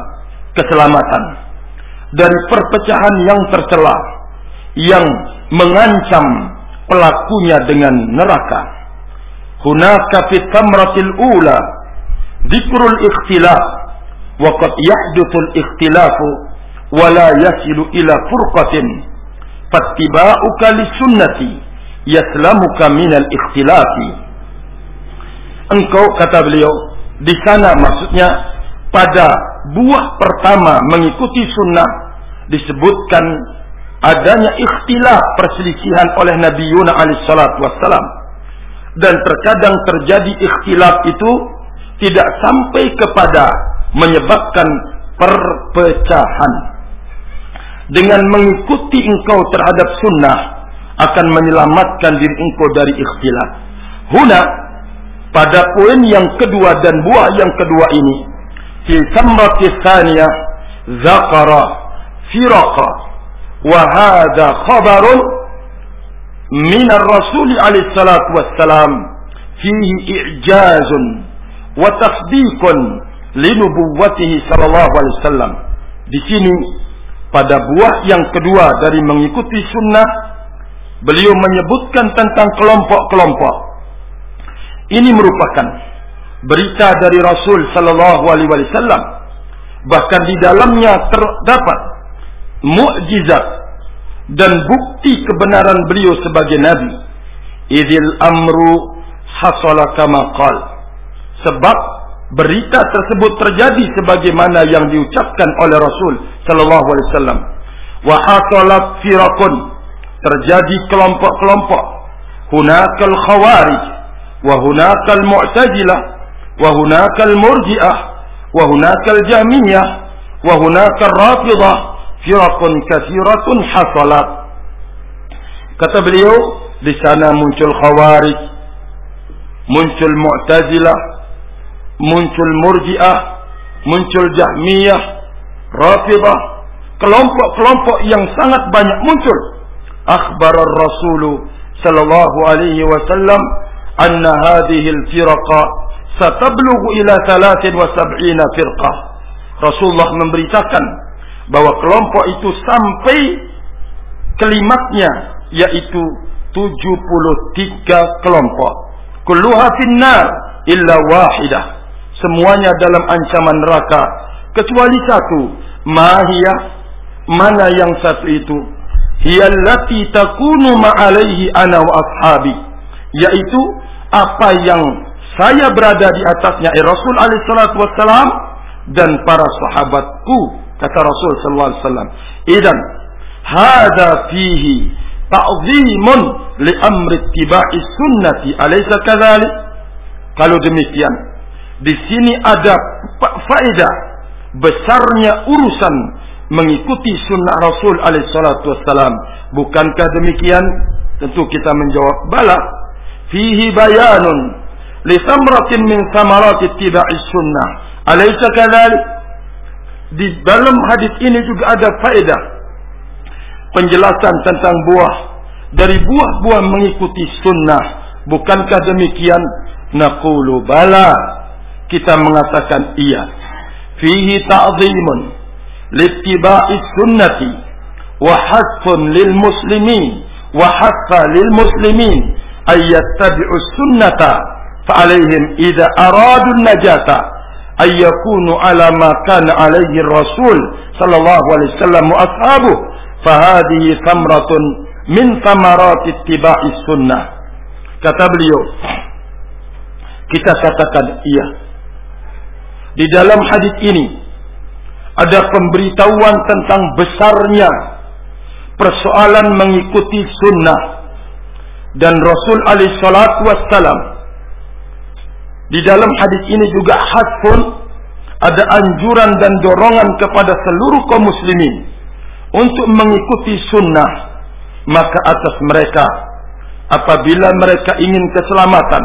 [SPEAKER 1] keselamatan dari perpecahan yang tercela yang mengancam pelakunya dengan neraka. Hunaka fi tamratil ula dzikrul ikhtilaf wa qad yahduthu al ikhtilafu wa yasilu ila furqatin fattiba'uka lisunnati yaslamuka minal ikhtilafi engkau kata beliau di sana maksudnya pada buah pertama mengikuti sunnah disebutkan adanya ikhtilaf perselisihan oleh Nabi Yuna alaihissalatu wassalam dan terkadang terjadi ikhtilaf itu tidak sampai kepada menyebabkan perpecahan dengan mengikuti engkau terhadap sunnah akan menyelamatkan diri engkau dari ikhtilaf. Huna pada poin yang kedua dan buah yang kedua ini fi samrati tsaniyah zakara firaqa wa hadha khabarun min ar-rasul alaihi salatu wassalam fihi i'jazun wa tasdiqun li nubuwwatihi sallallahu alaihi wasallam. Di sini pada buah yang kedua dari mengikuti sunnah beliau menyebutkan tentang kelompok-kelompok ini merupakan berita dari Rasul sallallahu alaihi wasallam. Bahkan di dalamnya terdapat mukjizat dan bukti kebenaran beliau sebagai nabi. Idil amru hasala kama qal. Sebab berita tersebut terjadi sebagaimana yang diucapkan oleh Rasul sallallahu alaihi wasallam. Wa hasalat firaqun. Terjadi kelompok-kelompok. Hunakal khawarij وهناك المعتزلة وهناك المرجئة وهناك الجهمية وهناك الرافضة فرق كثيرة حصلت. كتب ليو لسانا منش الخوارج منش المعتزلة منش المرجئة منش الجهمية رافضة kelompok kelompok yang sangat banyak أخبر الرسول صلى الله عليه وسلم anna hadhihi al-firqa satablughu ila 73 firqah. Rasulullah memberitakan bahwa kelompok itu sampai kelimatnya yaitu 73 kelompok. Kulluha finnar illa wahidah. Semuanya dalam ancaman neraka kecuali satu. Mahiyah mana yang satu itu? Hiyallati takunu ma'alaihi ana wa ashabi. Yaitu apa yang saya berada di atasnya eh, Rasul alaihi salatu dan para sahabatku kata Rasul sallallahu alaihi wasallam idan hada fihi ta'zimun li amri ittiba'i sunnati alaysa kadzalik kalau demikian di sini ada faedah besarnya urusan mengikuti sunnah Rasul alaihissalatu wassalam. Bukankah demikian? Tentu kita menjawab bala. fihi bayanun li samratin min samarati ittiba'is sunnah. Alaysa kadzalik? Di dalam hadis ini juga ada faedah penjelasan tentang buah dari buah-buah mengikuti sunnah. Bukankah demikian? Naqulu bala. Kita mengatakan iya. Fihi ta'zimun littiba'is sunnati wa hasfun lil muslimin wa lil muslimin ayyattabi'us يتبعوا السنة فعليهم إذا أرادوا النجاة أن يكونوا على ما كان عليه الرسول صلى الله عليه وسلم fa فهذه ثمرة من ثمرات اتباع السنة. Kata kita katakan iya. Di dalam hadis ini ada pemberitahuan tentang besarnya persoalan mengikuti sunnah. Dan Rasul alaihi salatu wassalam di dalam hadis ini juga hasun ada anjuran dan dorongan kepada seluruh kaum muslimin untuk mengikuti sunnah maka atas mereka apabila mereka ingin keselamatan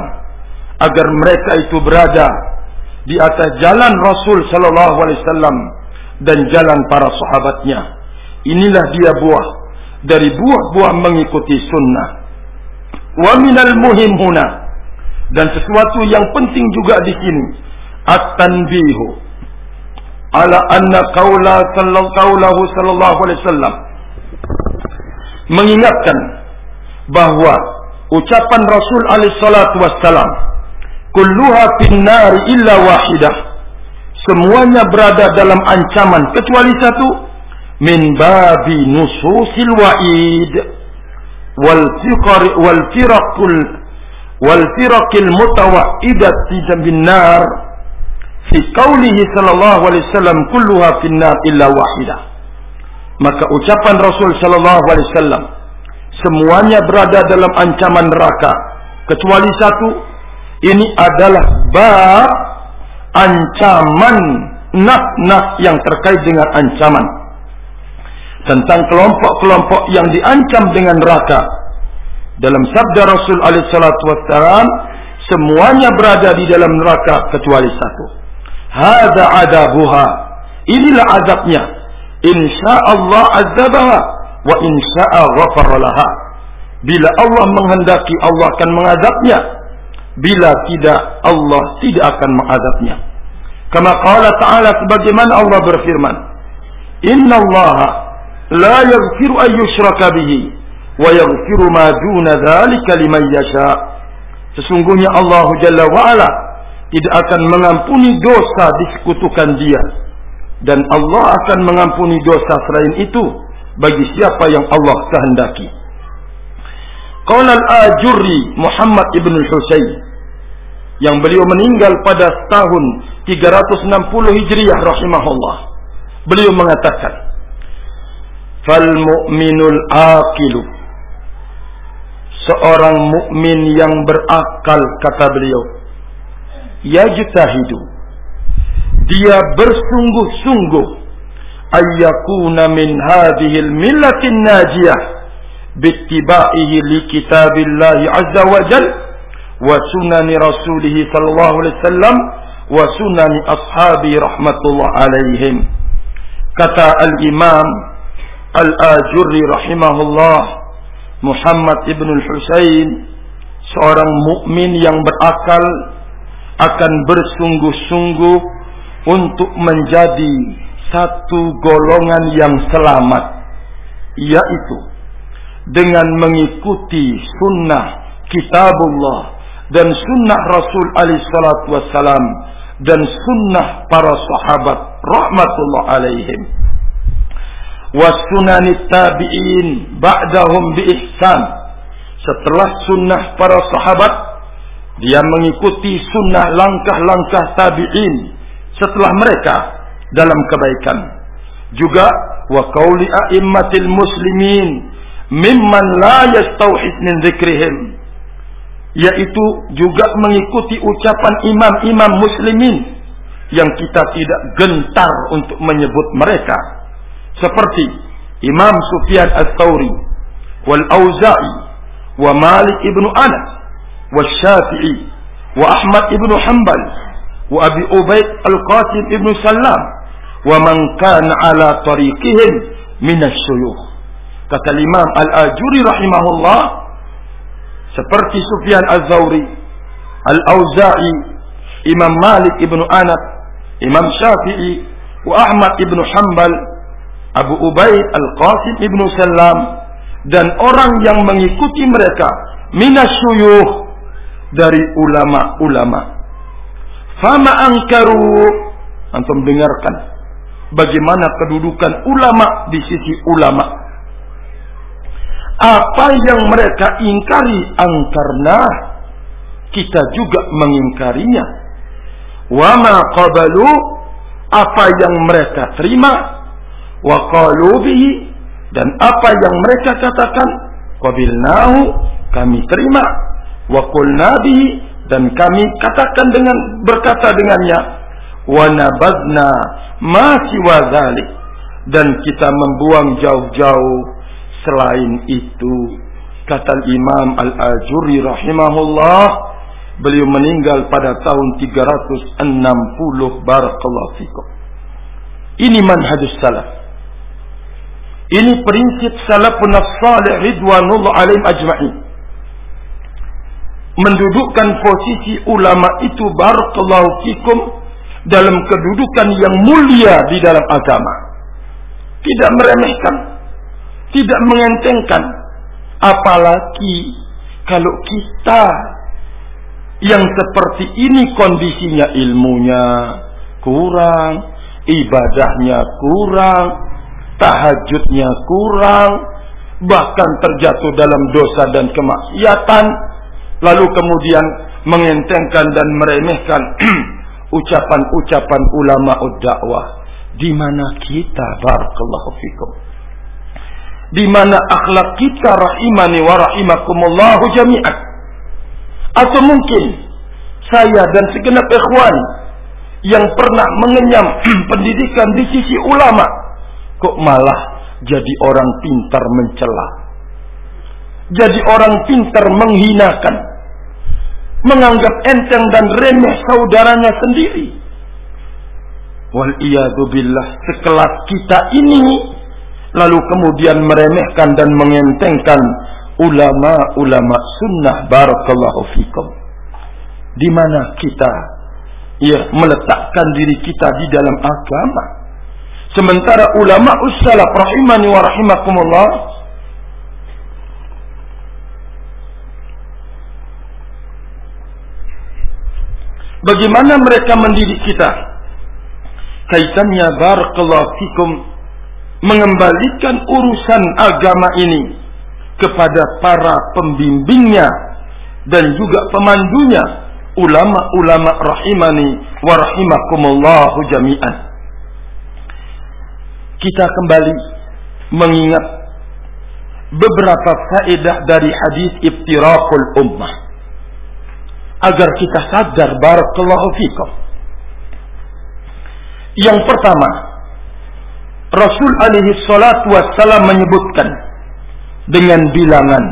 [SPEAKER 1] agar mereka itu berada di atas jalan Rasul sallallahu alaihi wasallam dan jalan para sahabatnya inilah dia buah dari buah-buah mengikuti sunnah. Wa minal muhim huna. Dan sesuatu yang penting juga di sini. At-tanbihu. Ala anna qaula sallallahu sallallahu alaihi wasallam. Mengingatkan bahwa ucapan Rasul alaihi salatu wasallam kulluha finnari illa wahidah. Semuanya berada dalam ancaman kecuali satu min babi nususil wa'id wal fiqar wal firaqul wal firaqil mutawa'idati bin nar. Fi qaulihi sallallahu alaihi wasallam kulluha maka ucapan Rasul sallallahu alaihi wasallam semuanya berada dalam ancaman neraka. Kecuali satu ini adalah bab ancaman nas-nas yang terkait dengan ancaman tentang kelompok-kelompok yang diancam dengan neraka. Dalam sabda Rasul alaihi salatu wassalam, semuanya berada di dalam neraka kecuali satu. Hada adabuha. Inilah azabnya. Insya Allah azabaha wa insya laha. Bila Allah menghendaki Allah akan mengazabnya. Bila tidak Allah tidak akan mengazabnya. Kama qala ta'ala sebagaimana Allah berfirman. Inna Allah لا يغفر an يشرك به ويغفر ما دون ذلك لمن يشاء. sesungguhnya Allah jalla wa tidak akan mengampuni dosa disekutukan dia dan Allah akan mengampuni dosa selain itu bagi siapa yang Allah kehendaki Qala al-Ajuri Muhammad ibn Husain yang beliau meninggal pada tahun 360 Hijriah rahimahullah. Beliau mengatakan, fal mu'minul aqilu. Seorang mukmin yang berakal kata beliau. Yajtahidu. Dia bersungguh-sungguh. Ayyakuna min hadhihi al-millati najiyah. Bittiba'ihi li kitabillahi azza wa jal. Wa sunani rasulih sallallahu alaihi wasallam. Wa sunani ashabi rahmatullah alaihim. Kata al-imam Al-Ajurri rahimahullah Muhammad ibn Husain seorang mukmin yang berakal akan bersungguh-sungguh untuk menjadi satu golongan yang selamat yaitu dengan mengikuti sunnah kitabullah dan sunnah Rasul alaihi salatu wassalam dan sunnah para sahabat rahmatullah alaihim tabi'in ba'dahum bi ihsan setelah sunnah para sahabat dia mengikuti sunnah langkah-langkah tabi'in setelah mereka dalam kebaikan. Juga wa qauli a'immatil muslimin mimman la yastauhid min dzikrihim yaitu juga mengikuti ucapan imam-imam muslimin yang kita tidak gentar untuk menyebut mereka seperti Imam Sufyan Ats-Tsauri wal Auza'i wa Malik ibnu Anas wa Syafi'i wa Ahmad ibnu Hanbal wa Abi Ubaid Al-Qasim ibnu Salam wa man kana ala tariqihim min asyuyukh kata Imam Al-Ajuri rahimahullah seperti Sufyan Az-Zawri Al-Auza'i Imam Malik ibnu Anas Imam Syafi'i wa Ahmad ibnu Hanbal Abu Ubaid Al-Qasim ibnu Salam dan orang yang mengikuti mereka minasyuyuh dari ulama-ulama. Fama angkaru antum dengarkan bagaimana kedudukan ulama di sisi ulama. Apa yang mereka ingkari angkarna kita juga mengingkarinya. Wa ma qabalu apa yang mereka terima wa qalu bihi dan apa yang mereka katakan qabilnahu kami terima wa qulna bihi dan kami katakan dengan berkata dengannya wa nabadna ma dan kita membuang jauh-jauh selain itu kata Imam Al-Ajuri rahimahullah Beliau meninggal pada tahun 360 barakallahu fikum. Ini manhajus salaf. Ini prinsip salafun salih ridwanullah alaihim ajma'in. Mendudukkan posisi ulama itu barakallahu fikum dalam kedudukan yang mulia di dalam agama. Tidak meremehkan, tidak mengentengkan, apalagi kalau kita yang seperti ini kondisinya ilmunya kurang, ibadahnya kurang, tahajudnya kurang, bahkan terjatuh dalam dosa dan kemaksiatan, lalu kemudian mengentengkan dan meremehkan ucapan-ucapan ulama dakwah. Di mana kita barakallahu fikum? Di mana akhlak kita rahimani wa rahimakumullahu jami'an? Atau mungkin saya dan segenap ikhwan yang pernah mengenyam pendidikan di sisi ulama kok malah jadi orang pintar mencela. Jadi orang pintar menghinakan. Menganggap enteng dan remeh saudaranya sendiri. Wal billah sekelas kita ini lalu kemudian meremehkan dan mengentengkan ulama-ulama sunnah barakallahu fikum. Di mana kita ya meletakkan diri kita di dalam agama. Sementara ulama ussalaf rahimani wa rahimakumullah Bagaimana mereka mendidik kita? Kaitannya barakallahu fikum mengembalikan urusan agama ini kepada para pembimbingnya dan juga pemandunya ulama-ulama rahimani wa rahimakumullahu jami'an. Kita kembali mengingat beberapa faedah dari hadis iftiraqul ummah. Agar kita sadar barakallahu fikum. Yang pertama, Rasul alaihi salatu wassalam menyebutkan dengan bilangan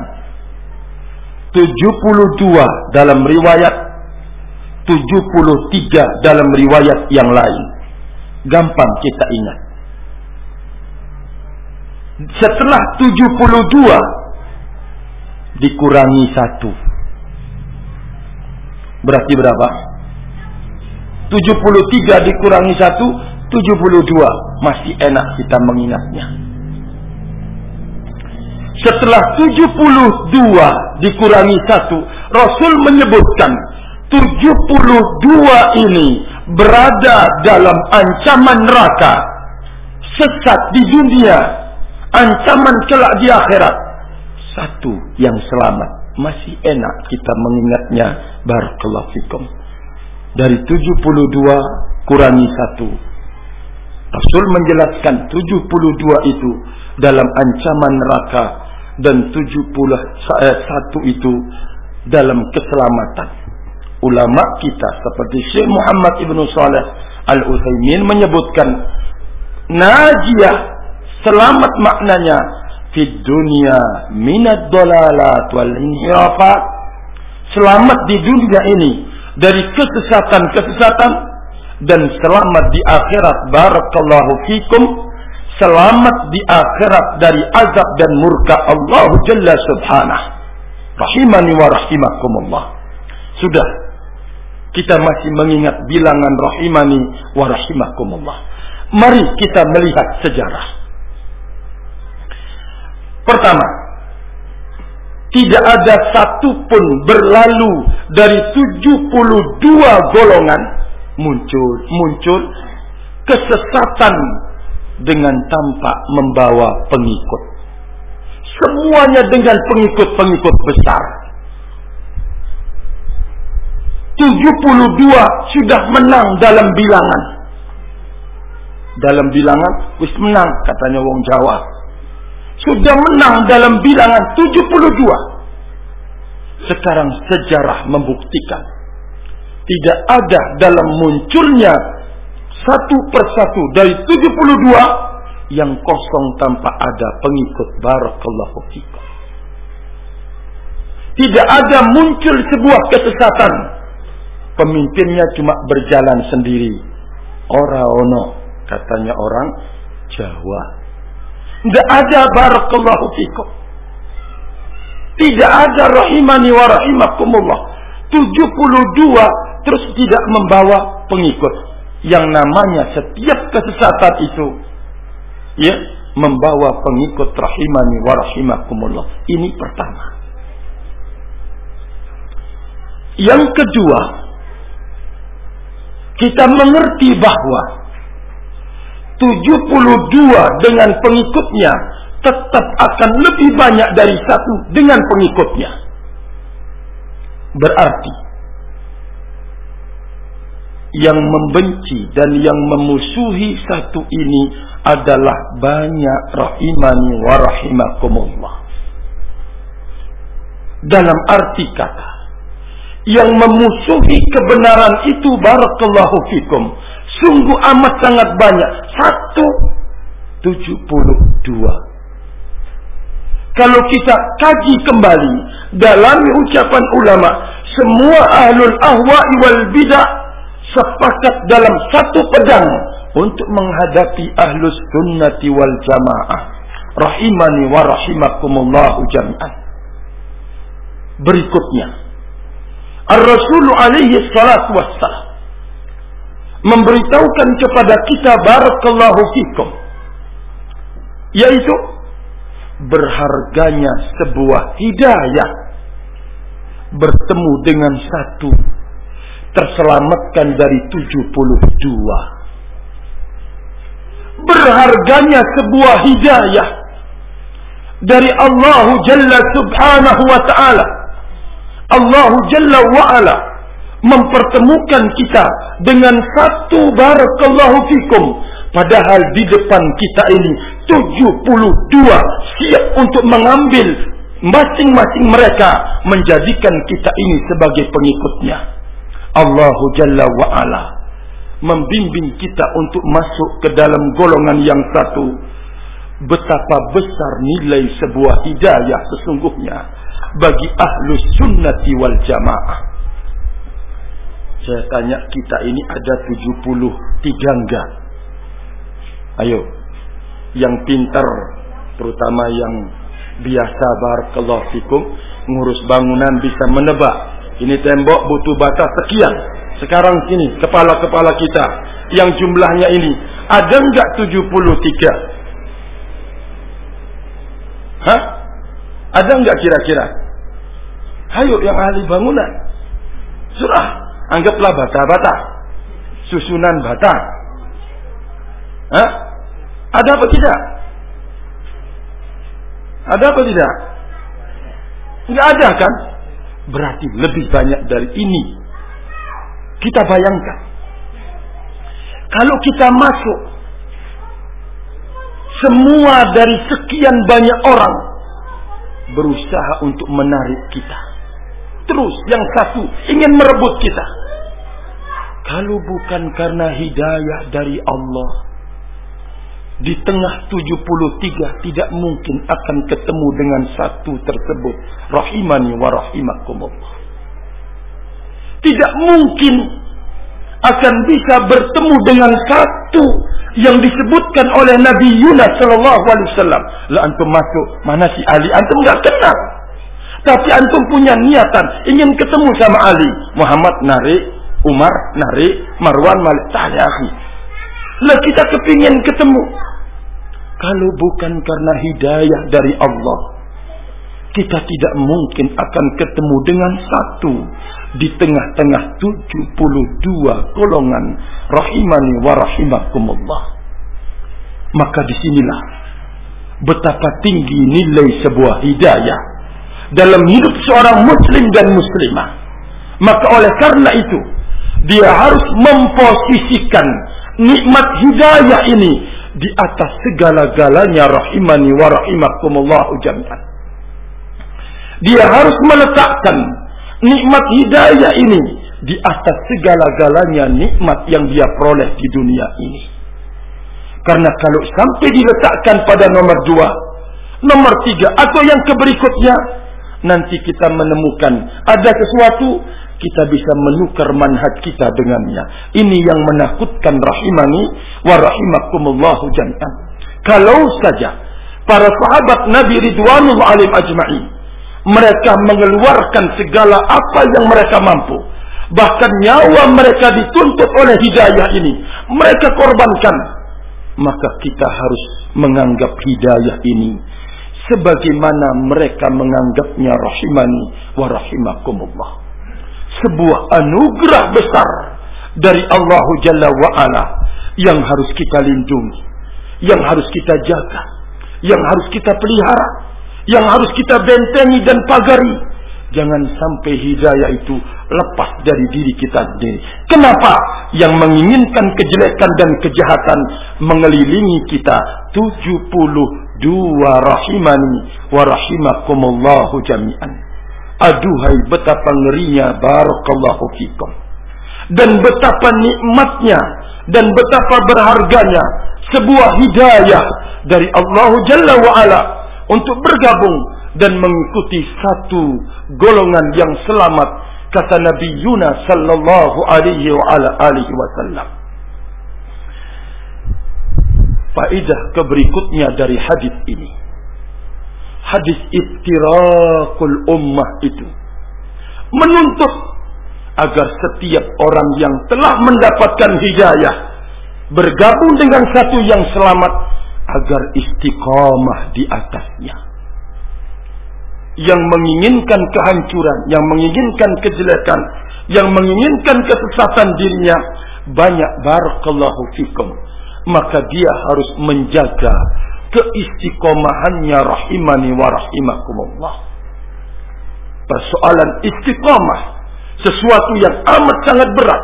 [SPEAKER 1] 72 dalam riwayat 73 dalam riwayat yang lain. Gampang kita ingat setelah 72 dikurangi satu. Berarti berapa? 73 dikurangi satu 72 masih enak kita mengingatnya. Setelah 72 dikurangi satu, Rasul menyebutkan 72 ini berada dalam ancaman neraka, sesat di dunia, ancaman kelak di akhirat. Satu yang selamat, masih enak kita mengingatnya barakallahu fikum. Dari 72 kurangi satu. Rasul menjelaskan 72 itu dalam ancaman neraka dan 71 itu dalam keselamatan. Ulama kita seperti Syekh Muhammad Ibn Saleh Al-Utsaimin menyebutkan najiyah selamat maknanya. Fid dunya minad dalalat wal inhirafat. Selamat di dunia ini dari kesesatan-kesesatan dan selamat di akhirat. Barakallahu fikum. Selamat di akhirat dari azab dan murka Allah Jalla Subhanahu. Rahimani wa rahimakumullah. Sudah. Kita masih mengingat bilangan rahimani wa rahimakumullah. Mari kita melihat sejarah pertama tidak ada satupun berlalu dari 72 golongan muncul muncul kesesatan dengan tampak membawa pengikut. Semuanya dengan pengikut-pengikut besar. 72 sudah menang dalam bilangan. Dalam bilangan, wis menang katanya wong Jawa. Sudah menang dalam bilangan 72. Sekarang sejarah membuktikan tidak ada dalam munculnya satu persatu dari 72 yang kosong tanpa ada pengikut barakallahu fikum. Tidak ada muncul sebuah kesesatan. Pemimpinnya cuma berjalan sendiri. Ora ono katanya orang Jawa. Tidak ada barakallahu fikum. Tidak ada rahimani wa rahimakumullah. 72 terus tidak membawa pengikut yang namanya setiap kesesatan itu ya membawa pengikut rahimani wa rahimakumullah. Ini pertama. Yang kedua, kita mengerti bahwa 72 dengan pengikutnya tetap akan lebih banyak dari satu dengan pengikutnya. Berarti yang membenci dan yang memusuhi satu ini adalah banyak rahimani wa rahimakumullah. Dalam arti kata, yang memusuhi kebenaran itu barakallahu fikum. Sungguh amat sangat banyak. Satu tujuh puluh dua. Kalau kita kaji kembali dalam ucapan ulama, semua ahlul ahwa'i wal bidah sepakat dalam satu pedang untuk menghadapi ahlus sunnati wal jamaah. Rahimani wa rahimakumullahu jami'an. Berikutnya. Ar-Rasul alaihi salatu wassalam. Memberitahukan kepada kita barakallahu fikum. Yaitu. Berharganya sebuah hidayah. Bertemu dengan satu terselamatkan dari 72. Berharganya sebuah hidayah dari Allah Jalla Subhanahu wa taala. Allah Jalla wa ala mempertemukan kita dengan satu barakallahu fikum padahal di depan kita ini 72 siap untuk mengambil masing-masing mereka menjadikan kita ini sebagai pengikutnya. Allahu Jalla wa Ala membimbing kita untuk masuk ke dalam golongan yang satu. Betapa besar nilai sebuah hidayah sesungguhnya bagi ahlu sunnati wal jamaah. Saya tanya kita ini ada 73 enggak? Ayo, yang pintar terutama yang biasa barakallahu fikum ngurus bangunan bisa menebak ini tembok butuh batas sekian. Sekarang sini kepala-kepala kita yang jumlahnya ini ada enggak 73? Hah? Ada enggak kira-kira? Hayo yang ahli bangunan. Surah, anggaplah bata-bata. Susunan bata. Hah? Ada apa tidak? Ada apa tidak? Enggak ada kan? Berarti lebih banyak dari ini. Kita bayangkan. Kalau kita masuk semua dari sekian banyak orang berusaha untuk menarik kita. Terus yang satu ingin merebut kita. Kalau bukan karena hidayah dari Allah, di tengah 73 tidak mungkin akan ketemu dengan satu tersebut. Rahimani wa rahimakumullah. Tidak mungkin akan bisa bertemu dengan satu yang disebutkan oleh Nabi Yunus sallallahu alaihi wasallam. Lah antum masuk, mana si Ali? Antum enggak kenal. Tapi antum punya niatan ingin ketemu sama Ali. Muhammad narik, Umar narik, Marwan Malik. Tak akhi. Lah kita kepingin ketemu. Kalau bukan karena hidayah dari Allah, kita tidak mungkin akan ketemu dengan satu di tengah-tengah 72 golongan rahimani wa rahimakumullah. Maka di sinilah betapa tinggi nilai sebuah hidayah dalam hidup seorang muslim dan muslimah. Maka oleh karena itu, dia harus memposisikan nikmat hidayah ini di atas segala-galanya rahimani wa rahimakumullah jami'an. Dia harus meletakkan nikmat hidayah ini di atas segala-galanya nikmat yang dia peroleh di dunia ini. Karena kalau sampai diletakkan pada nomor dua, nomor tiga atau yang keberikutnya, nanti kita menemukan ada sesuatu kita bisa menukar manhaj kita dengannya. Ini yang menakutkan rahimani wa rahimakumullahu jami'an. Kalau saja para sahabat Nabi Ridwanul Alim Ajma'i mereka mengeluarkan segala apa yang mereka mampu. Bahkan nyawa mereka dituntut oleh hidayah ini. Mereka korbankan. Maka kita harus menganggap hidayah ini sebagaimana mereka menganggapnya rahimani wa rahimakumullah. Sebuah anugerah besar dari Allah Jalla wa Ala yang harus kita lindungi, yang harus kita jaga, yang harus kita pelihara, yang harus kita bentengi dan pagari. Jangan sampai hidayah itu lepas dari diri kita sendiri. Kenapa? Yang menginginkan kejelekan dan kejahatan mengelilingi kita 72 rahimani wa rahimakumullahu jami'an. Aduhai betapa ngerinya barakallahu fikum. Dan betapa nikmatnya dan betapa berharganya sebuah hidayah dari Allah Jalla wa Ala untuk bergabung dan mengikuti satu golongan yang selamat kata Nabi Yunus sallallahu alaihi wa ala alihi wasallam. Faidah keberikutnya dari hadis ini. Hadis iftirakul ummah itu menuntut agar setiap orang yang telah mendapatkan hidayah bergabung dengan satu yang selamat agar istiqamah di atasnya. Yang menginginkan kehancuran, yang menginginkan kejelekan, yang menginginkan kesesatan dirinya, banyak barakallahu fikum. Maka dia harus menjaga keistiqomahannya rahimani wa rahimakumullah. Persoalan istiqomah sesuatu yang amat sangat berat.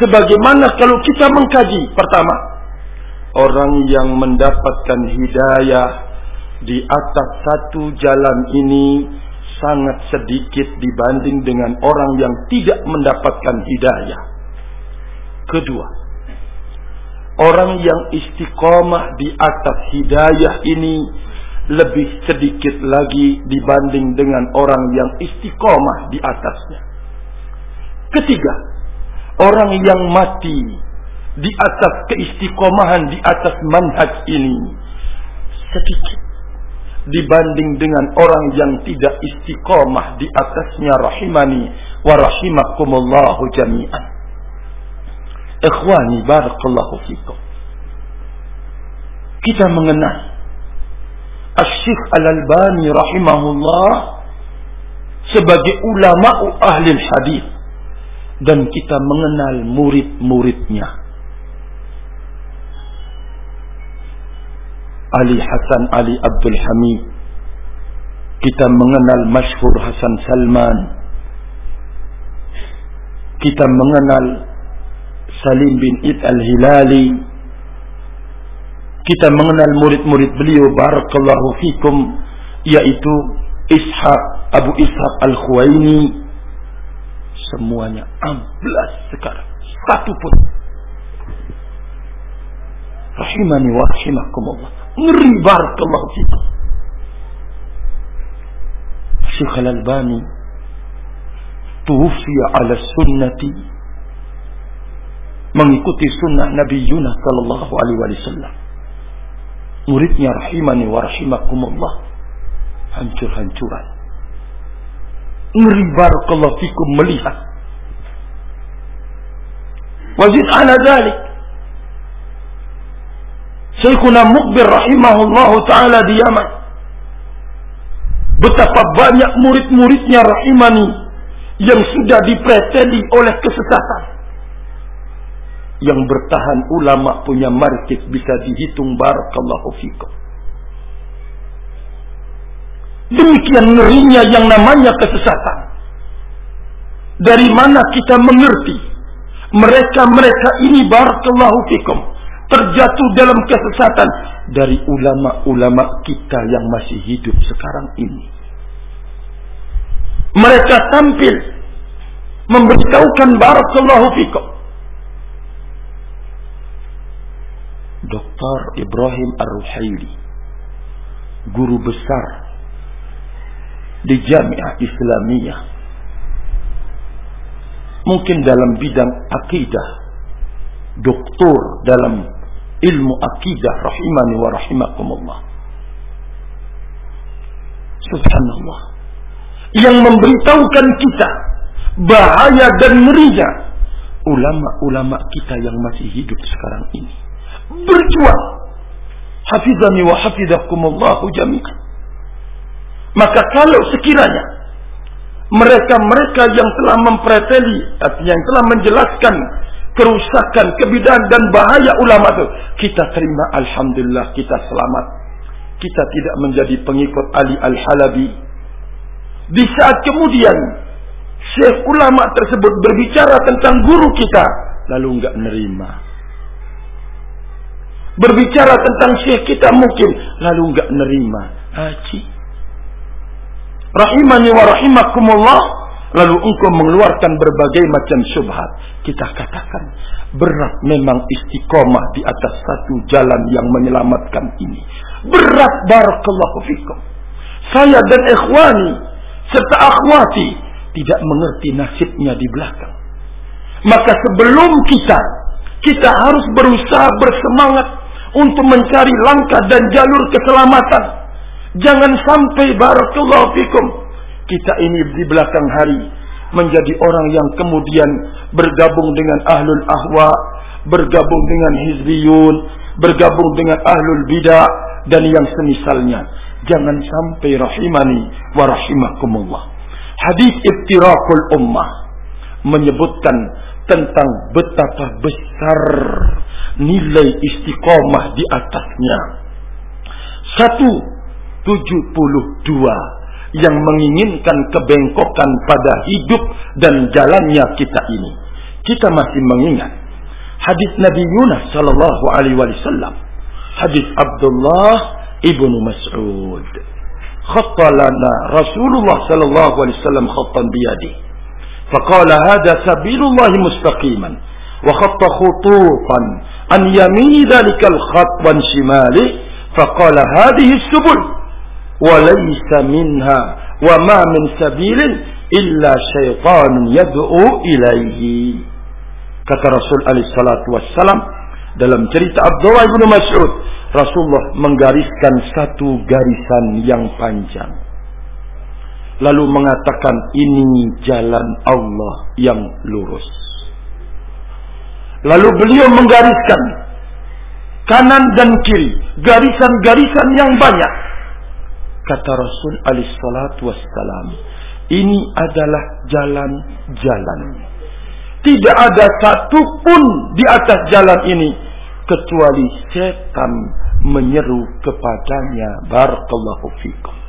[SPEAKER 1] Sebagaimana kalau kita mengkaji pertama orang yang mendapatkan hidayah di atas satu jalan ini sangat sedikit dibanding dengan orang yang tidak mendapatkan hidayah. Kedua, orang yang istiqomah di atas hidayah ini lebih sedikit lagi dibanding dengan orang yang istiqomah di atasnya. Ketiga, orang yang mati di atas keistiqomahan di atas manhaj ini sedikit dibanding dengan orang yang tidak istiqomah di atasnya rahimani wa rahimakumullahu jami'an. Ikhwani barakallahu fikum. Kita mengenal Asy-Syaikh Al-Albani rahimahullah sebagai ulama ahli hadis dan kita mengenal murid-muridnya. Ali Hasan Ali Abdul Hamid. Kita mengenal masyhur Hasan Salman. Kita mengenal Salim bin Id Al-Hilali. Kita mengenal murid-murid beliau barakallahu fikum yaitu Ishaq Abu Ishaq Al-Khuwaini semuanya amblas sekarang satu pun Rahimani wa rahimakumullah. Ngeri barakallahu fikum. Syekh Al-Albani tuwfiya ala sunnati mengikuti sunnah Nabi Yunus sallallahu alaihi wasallam. Muridnya rahimani wa rahimakumullah. Hancur-hancuran. Ngeri barakallahu fikum melihat. Wajid ala dalik. Syekhuna Mukbir rahimahullahu taala di Yaman. Betapa banyak murid-muridnya rahimani yang sudah dipreteli oleh kesesatan yang bertahan ulama punya market bisa dihitung barakallahu fikum. Demikian ngerinya yang namanya kesesatan. Dari mana kita mengerti mereka-mereka ini barakallahu fikum terjatuh dalam kesesatan dari ulama-ulama kita yang masih hidup sekarang ini. Mereka tampil memberitahukan barakallahu fikum Dr. Ibrahim Ar-Ruhaili guru besar di Jamiah Islamiyah. Mungkin dalam bidang akidah doktor dalam ilmu akidah rahimani wa rahimakumullah. Subhanallah. Yang memberitahukan kita bahaya dan ngerinya ulama-ulama kita yang masih hidup sekarang ini berjuang. Hafizani wa hafizakumullahu jami'an. Maka kalau sekiranya mereka-mereka yang telah mempreteli, artinya yang telah menjelaskan kerusakan, kebidahan dan bahaya ulama itu, kita terima alhamdulillah kita selamat. Kita tidak menjadi pengikut Ali Al-Halabi. Di saat kemudian Syekh ulama tersebut berbicara tentang guru kita, lalu enggak nerima berbicara tentang syekh kita mungkin. Lalu enggak nerima. Haji. Rahimani wa rahimakumullah. Lalu engkau mengeluarkan berbagai macam syubhat. Kita katakan berat memang istiqomah di atas satu jalan yang menyelamatkan ini. Berat barakallahu fikum. Saya dan ikhwani serta akhwati tidak mengerti nasibnya di belakang. Maka sebelum kita kita harus berusaha bersemangat untuk mencari langkah dan jalur keselamatan. Jangan sampai barakallahu fikum kita ini di belakang hari menjadi orang yang kemudian bergabung dengan ahlul ahwa, bergabung dengan hizbiyun, bergabung dengan ahlul bidah dan yang semisalnya. Jangan sampai rahimani wa rahimakumullah. Hadis iftirakul ummah menyebutkan tentang betapa besar nilai istiqomah di atasnya. Satu, tujuh puluh dua yang menginginkan kebengkokan pada hidup dan jalannya kita ini. Kita masih mengingat hadis Nabi Yunus sallallahu alaihi wasallam, hadis Abdullah ibnu Mas'ud. Khattalana Rasulullah sallallahu alaihi wasallam khattan biyadi. فقال هذا سبيل الله مستقيما وخط خطوطا عن يمين ذلك الخط وعن شماله فقال هذه السبل وليس منها وما من سبيل إلا شيطان يدعو إليه kata Rasul alaihi salatu wassalam dalam cerita Abdullah bin Mas'ud Rasulullah menggariskan satu garisan yang panjang lalu mengatakan ini jalan Allah yang lurus Lalu beliau menggariskan kanan dan kiri, garisan-garisan yang banyak. Kata Rasul alaihi salatu wassalam, ini adalah jalan-jalan. Tidak ada satupun di atas jalan ini kecuali setan menyeru kepadanya barakallahu fikum.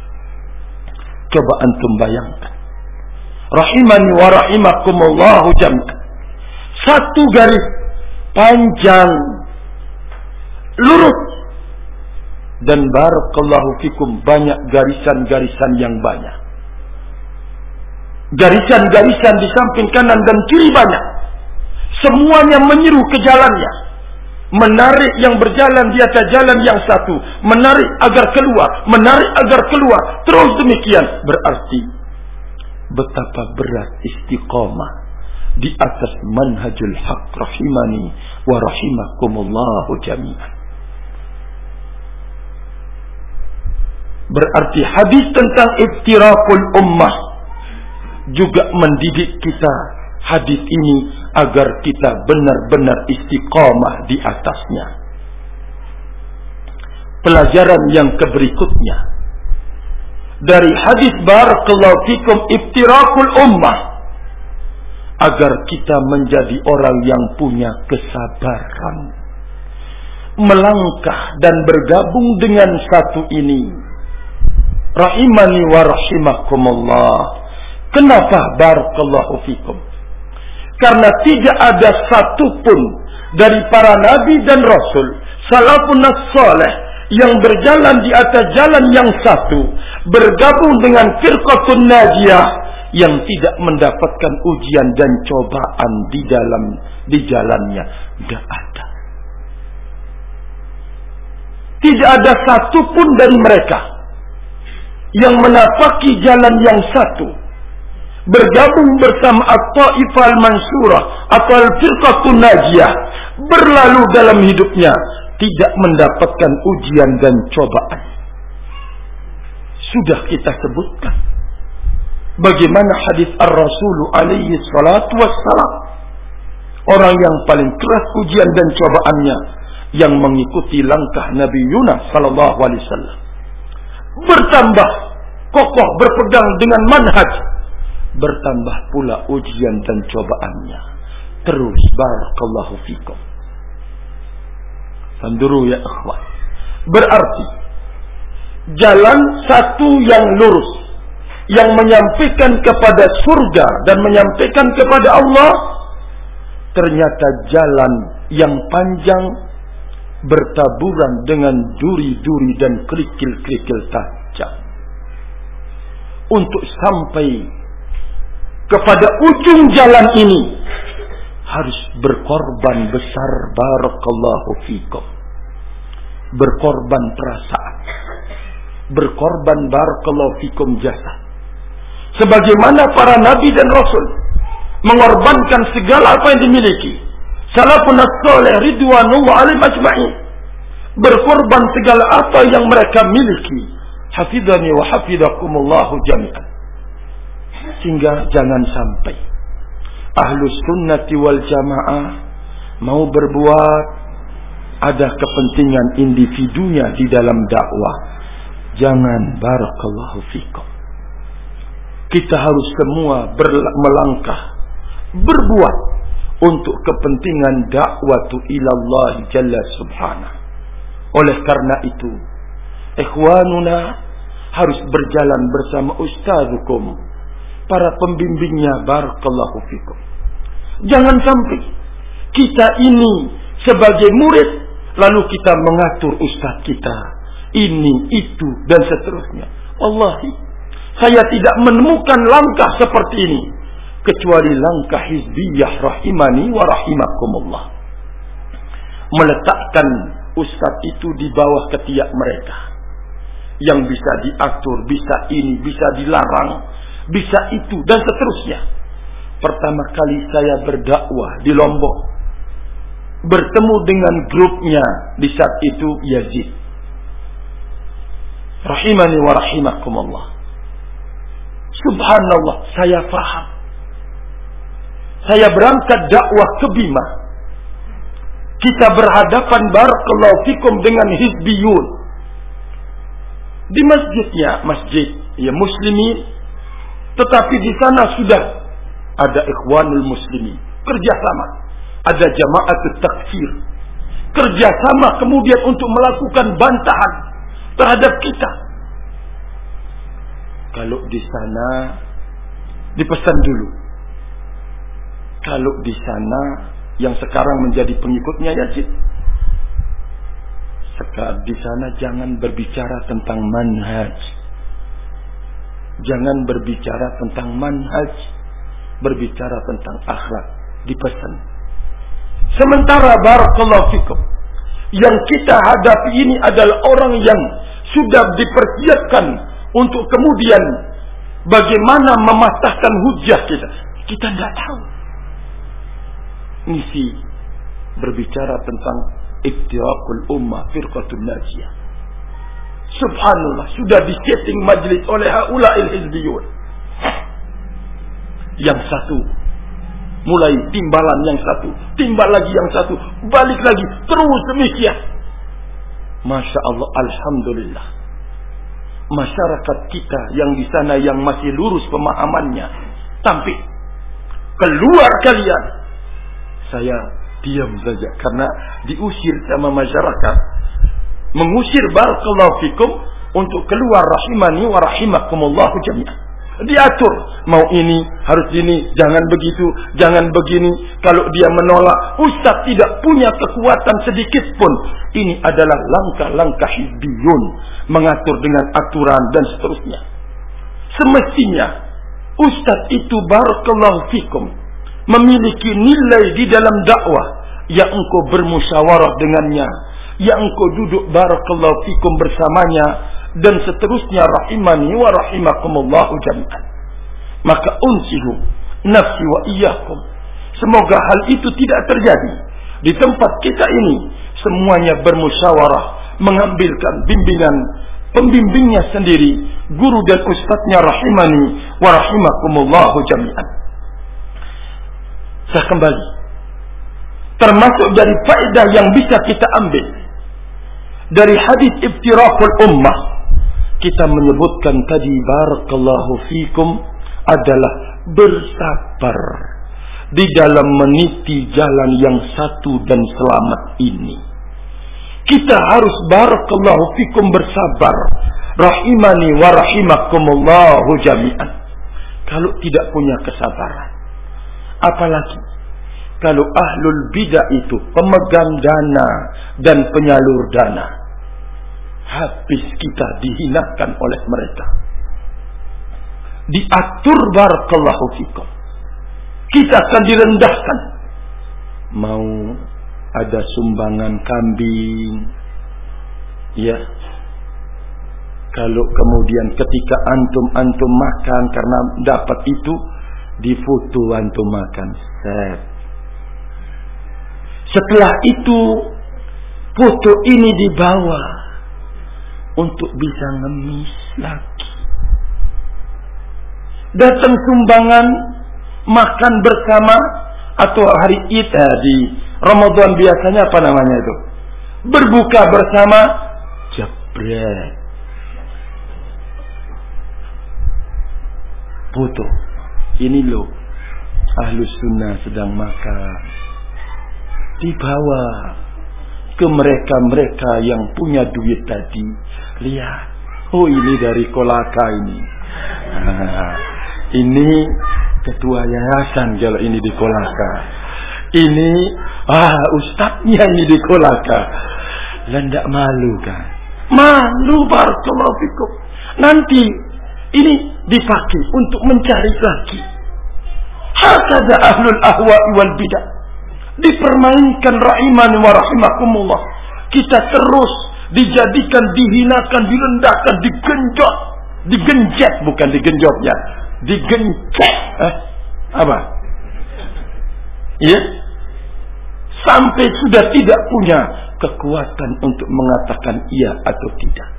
[SPEAKER 1] Coba antum bayangkan. Rahimani wa rahimakumullahu jam'an. Satu garis panjang, lurus. Dan barakallahu fikum banyak garisan-garisan yang banyak. Garisan-garisan di samping kanan dan kiri banyak. Semuanya menyeru ke jalannya. Menarik yang berjalan di atas jalan yang satu, menarik agar keluar, menarik agar keluar, terus demikian berarti betapa berat istiqamah di atas manhajul haq rahimani wa rahimakumullahu jami'an. Berarti hadis tentang iftirakul ummah juga mendidik kita hadis ini agar kita benar-benar istiqamah di atasnya. Pelajaran yang keberikutnya. Dari hadis barakallahu fikum iftirakul ummah. Agar kita menjadi orang yang punya kesabaran. Melangkah dan bergabung dengan satu ini. Rahimani wa rahimakumullah. Kenapa barakallahu fikum karena tidak ada satupun dari para nabi dan rasul salafun saleh yang berjalan di atas jalan yang satu bergabung dengan firqatun najiyah yang tidak mendapatkan ujian dan cobaan di dalam di jalannya. Tidak ada. Tidak ada satupun dari mereka yang menapaki jalan yang satu bergabung bersama At-Taifah Al-Mansurah atau Al-Firqatun Najiyah berlalu dalam hidupnya tidak mendapatkan ujian dan cobaan. Sudah kita sebutkan bagaimana hadis Ar-Rasul alaihi salatu wassalam orang yang paling keras ujian dan cobaannya yang mengikuti langkah Nabi Yunus sallallahu alaihi wasallam bertambah kokoh berpegang dengan manhaj bertambah pula ujian dan cobaannya. Terus barakallahu fikum. Fanduru ya ikhwan. Berarti jalan satu yang lurus yang menyampaikan kepada surga dan menyampaikan kepada Allah ternyata jalan yang panjang bertaburan dengan duri-duri dan kerikil-kerikil tajam untuk sampai kepada ujung jalan ini harus berkorban besar barakallahu fikum. Berkorban perasaan. Berkorban barakallahu fikum jasa sebagaimana para nabi dan rasul mengorbankan segala apa yang dimiliki. Salafun as-salih ridwanullah alaihim ajma'in. Berkorban segala apa yang mereka miliki. Hafidhani wa hafizakumullahu jami'an sehingga jangan sampai ahlus sunnati wal jamaah mau berbuat ada kepentingan individunya di dalam dakwah. Jangan barakallahu fikum. Kita harus semua melangkah, berbuat untuk kepentingan dakwatu ilallah jalla subhanahu. Oleh karena itu, ikhwanuna harus berjalan bersama ustazukum para pembimbingnya barakallahu fikum. Jangan sampai kita ini sebagai murid lalu kita mengatur ustaz kita ini itu dan seterusnya. Wallahi saya tidak menemukan langkah seperti ini kecuali langkah hizbiyah rahimani wa rahimakumullah. Meletakkan ustaz itu di bawah ketiak mereka yang bisa diatur, bisa ini, bisa dilarang, bisa itu dan seterusnya. Pertama kali saya berdakwah di Lombok. Bertemu dengan grupnya di saat itu Yazid. Rahimani wa rahimakumullah. Subhanallah, saya faham. Saya berangkat dakwah ke Bima. Kita berhadapan barakallahu fikum dengan hizbiyun. Di masjidnya, masjid ya muslimin tetapi di sana sudah ada ikhwanul muslimin. Kerjasama. Ada jamaat takfir. Kerjasama kemudian untuk melakukan bantahan terhadap kita. Kalau di sana dipesan dulu. Kalau di sana yang sekarang menjadi pengikutnya Yazid. Sekarang di sana jangan berbicara tentang manhaj Jangan berbicara tentang manhaj, berbicara tentang akhlak, dipesan. Sementara barakallahu fikum, Yang kita hadapi ini adalah orang yang sudah dipersiapkan untuk kemudian bagaimana mematahkan hujah kita. Kita tidak tahu. Misi berbicara tentang iktirakul ummah firqatul najiyah. Subhanallah, sudah disetting majlis oleh haula'il hizbiyun. Yang satu mulai timbalan yang satu, timbal lagi yang satu, balik lagi, terus demikian. Masya Allah, Alhamdulillah. Masyarakat kita yang di sana yang masih lurus pemahamannya, tampil keluar kalian. Saya diam saja karena diusir sama masyarakat. Mengusir barakallahu fikum untuk keluar rahimani wa rahimakumullahu jami'an. Diatur mau ini harus ini, jangan begitu, jangan begini. Kalau dia menolak, ustaz tidak punya kekuatan sedikit pun. Ini adalah langkah-langkah hizbiyun mengatur dengan aturan dan seterusnya. Semestinya ustaz itu barakallahu fikum memiliki nilai di dalam dakwah yang engkau bermusyawarah dengannya, yang engkau duduk barakallahu fikum bersamanya dan seterusnya rahimani wa rahimakumullahu jami'an. Maka unsihu nafsi wa iyyakum. Semoga hal itu tidak terjadi di tempat kita ini. Semuanya bermusyawarah, mengambilkan bimbingan pembimbingnya sendiri, guru dan ustadznya rahimani wa rahimakumullahu jami'an. Saya kembali. Termasuk dari faedah yang bisa kita ambil dari hadis iftirakul ummah kita menyebutkan tadi barakallahu fikum adalah bersabar di dalam meniti jalan yang satu dan selamat ini. Kita harus barakallahu fikum bersabar. Rahimani wa rahimakumullahu jami'an. Kalau tidak punya kesabaran. Apalagi kalau ahlul bidah itu pemegang dana dan penyalur dana. Habis kita dihinakan oleh mereka. Diatur barakallahu fikum. Kita akan direndahkan. Mau ada sumbangan kambing. Ya. Kalau kemudian ketika antum-antum makan karena dapat itu, difoto antum makan. Set. Setelah itu, foto ini dibawa untuk bisa ngemis lagi. Datang sumbangan, makan bersama, atau hari Id di Ramadan biasanya apa namanya itu? Berbuka bersama jebret. Foto. Ini loh. Ahlus sunnah sedang makan. Dibawa ke mereka-mereka yang punya duit tadi. Lihat. Oh ini dari Kolaka ini. Nah, ini ketua yayasan kalau ini di Kolaka. Ini ah ustadznya ini di Kolaka. Lendak malu kan? Malu barakallahu. Nanti ini dipakai untuk mencari lagi. Hakada ahlul ahwa wal bidah. Dipermainkan rahiman wa rahimakumullah. Kita terus dijadikan, dihinakan, direndahkan, digenjot, digenjet bukan digenjot ya, digencet. Eh, apa? Iya? Sampai sudah tidak punya kekuatan untuk mengatakan iya atau tidak.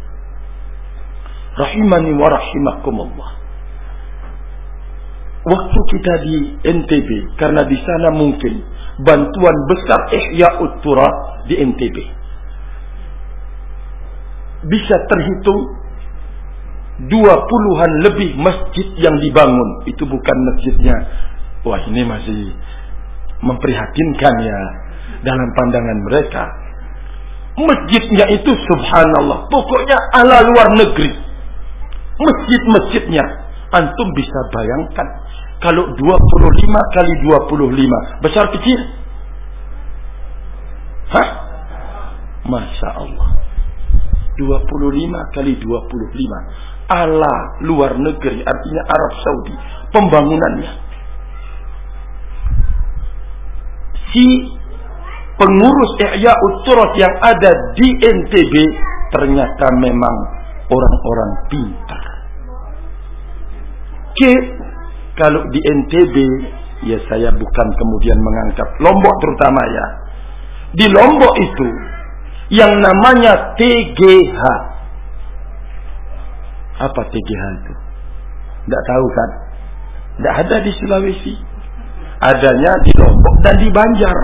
[SPEAKER 1] Rahimani wa rahimakumullah. Waktu kita di NTB, karena di sana mungkin bantuan besar Ihya Uttura di NTB. Bisa terhitung dua puluhan lebih masjid yang dibangun. Itu bukan masjidnya. Wah ini masih memprihatinkan ya dalam pandangan mereka. Masjidnya itu subhanallah. Pokoknya ala luar negeri. Masjid-masjidnya. Antum bisa bayangkan. Kalau 25 kali 25. Besar kecil? Hah? Masya Allah. 25 kali 25 ala luar negeri artinya Arab Saudi pembangunannya si pengurus Ihya Uturos yang ada di NTB ternyata memang orang-orang pintar. Oke, kalau di NTB ya saya bukan kemudian mengangkat Lombok terutama ya. Di Lombok itu yang namanya TGH. Apa TGH itu? Tidak tahu kan? Tidak ada di Sulawesi. Adanya di Lombok dan di Banjar.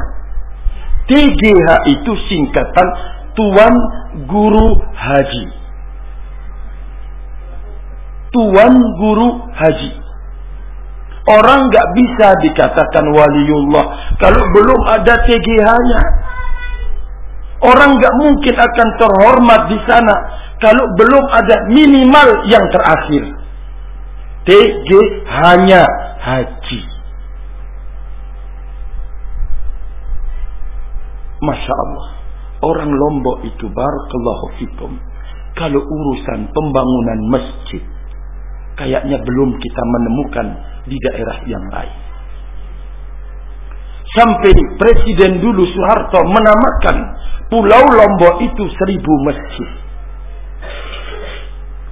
[SPEAKER 1] TGH itu singkatan Tuan Guru Haji. Tuan Guru Haji. Orang nggak bisa dikatakan waliullah kalau belum ada TGH-nya. Orang nggak mungkin akan terhormat di sana kalau belum ada minimal yang terakhir. TG hanya haji. Masya Allah. Orang Lombok itu barakallahu fikum. Kalau urusan pembangunan masjid. Kayaknya belum kita menemukan di daerah yang lain. Sampai Presiden dulu Soeharto menamakan Pulau Lombok itu seribu masjid.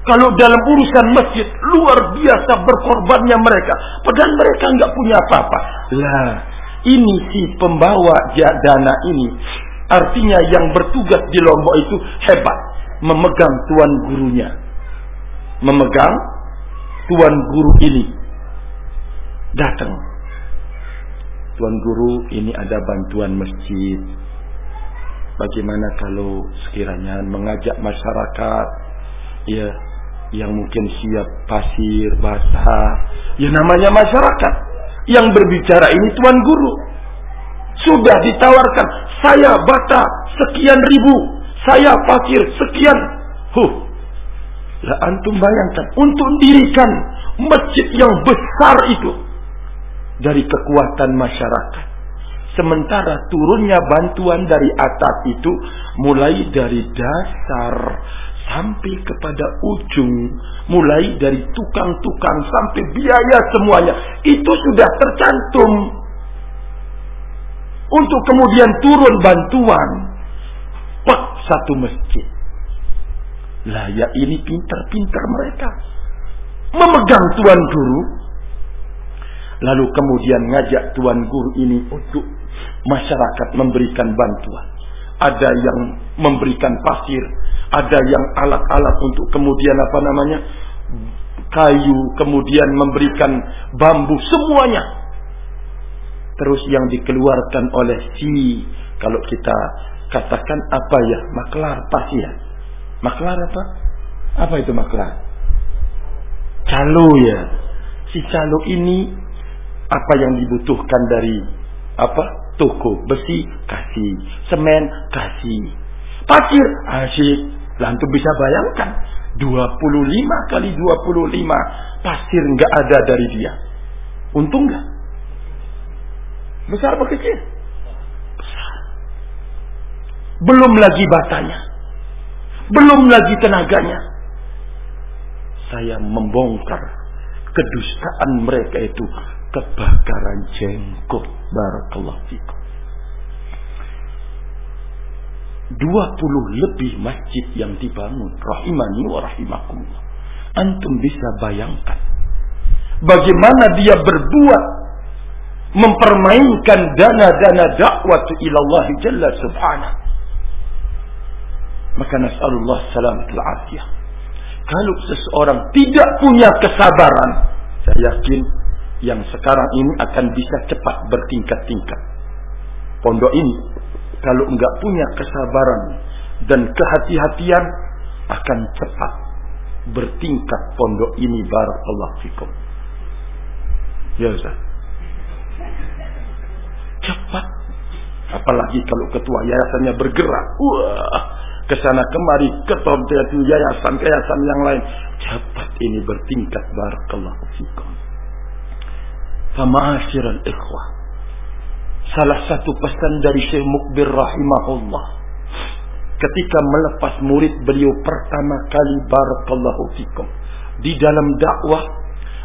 [SPEAKER 1] Kalau dalam urusan masjid luar biasa berkorbannya mereka. Padahal mereka nggak punya apa-apa. Lah, ini si pembawa dana ini. Artinya yang bertugas di Lombok itu hebat. Memegang tuan gurunya. Memegang tuan guru ini. Datang. Tuan guru ini ada bantuan masjid. Bagaimana kalau sekiranya mengajak masyarakat ya yang mungkin siap pasir, basah. Ya namanya masyarakat. Yang berbicara ini tuan guru. Sudah ditawarkan, saya bata sekian ribu, saya pasir sekian. Huh. Lah antum bayangkan, untuk dirikan masjid yang besar itu dari kekuatan masyarakat. Sementara turunnya bantuan dari atas itu mulai dari dasar sampai kepada ujung mulai dari tukang-tukang sampai biaya semuanya. Itu sudah tercantum. Untuk kemudian turun bantuan pak satu masjid. Lah ya ini pintar-pintar mereka. Memegang tuan guru lalu kemudian ngajak tuan guru ini untuk masyarakat memberikan bantuan. Ada yang memberikan pasir ada yang alat-alat untuk kemudian apa namanya kayu, kemudian memberikan bambu, semuanya. Terus yang dikeluarkan oleh si kalau kita katakan apa ya maklar pasti ya maklar apa? Apa itu maklar? Calo ya. Si calo ini apa yang dibutuhkan dari apa toko besi kasih semen kasih pasir asyik lah antum bisa bayangkan 25 kali 25 pasir nggak ada dari dia. Untung nggak? Besar apa kecil? Besar. Belum lagi batanya. Belum lagi tenaganya. Saya membongkar kedustaan mereka itu kebakaran jenggot. Barakallahu fikum. 20 lebih masjid yang dibangun rahimani wa rahimakumullah antum bisa bayangkan bagaimana dia berbuat mempermainkan dana-dana dakwah ilallah jalla subhanahu maka nasallallahu salamatul afiyah kalau seseorang tidak punya kesabaran saya yakin yang sekarang ini akan bisa cepat bertingkat-tingkat pondok ini kalau enggak punya kesabaran dan kehati-hatian akan cepat bertingkat pondok ini barakallahu fikum. Ya Ustaz. Cepat. Apalagi kalau ketua yayasannya bergerak. Wah, ke sana kemari ke yayasan yayasan yang lain. Cepat ini bertingkat barakallahu fikum. Fama'asyiral ikhwah salah satu pesan dari Syekh Mukbir rahimahullah ketika melepas murid beliau pertama kali barakallahu fikum di dalam dakwah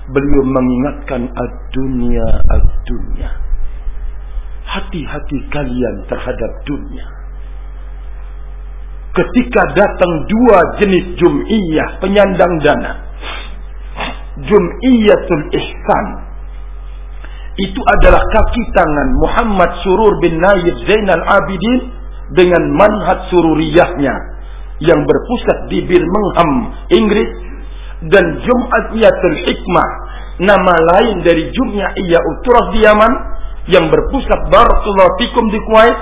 [SPEAKER 1] beliau mengingatkan ad-dunya ad-dunya hati-hati kalian terhadap dunia. Ketika datang dua jenis jum'iyah penyandang dana. Jum'iyatul Ihsan. Itu adalah kaki tangan Muhammad Surur bin Nayyib Zainal Abidin dengan manhaj sururiyahnya yang berpusat di Birmingham, Inggris dan Jum'atiyatul Hikmah nama lain dari Jum'iyah Uturah di Yaman yang berpusat barakallahu fikum di Kuwait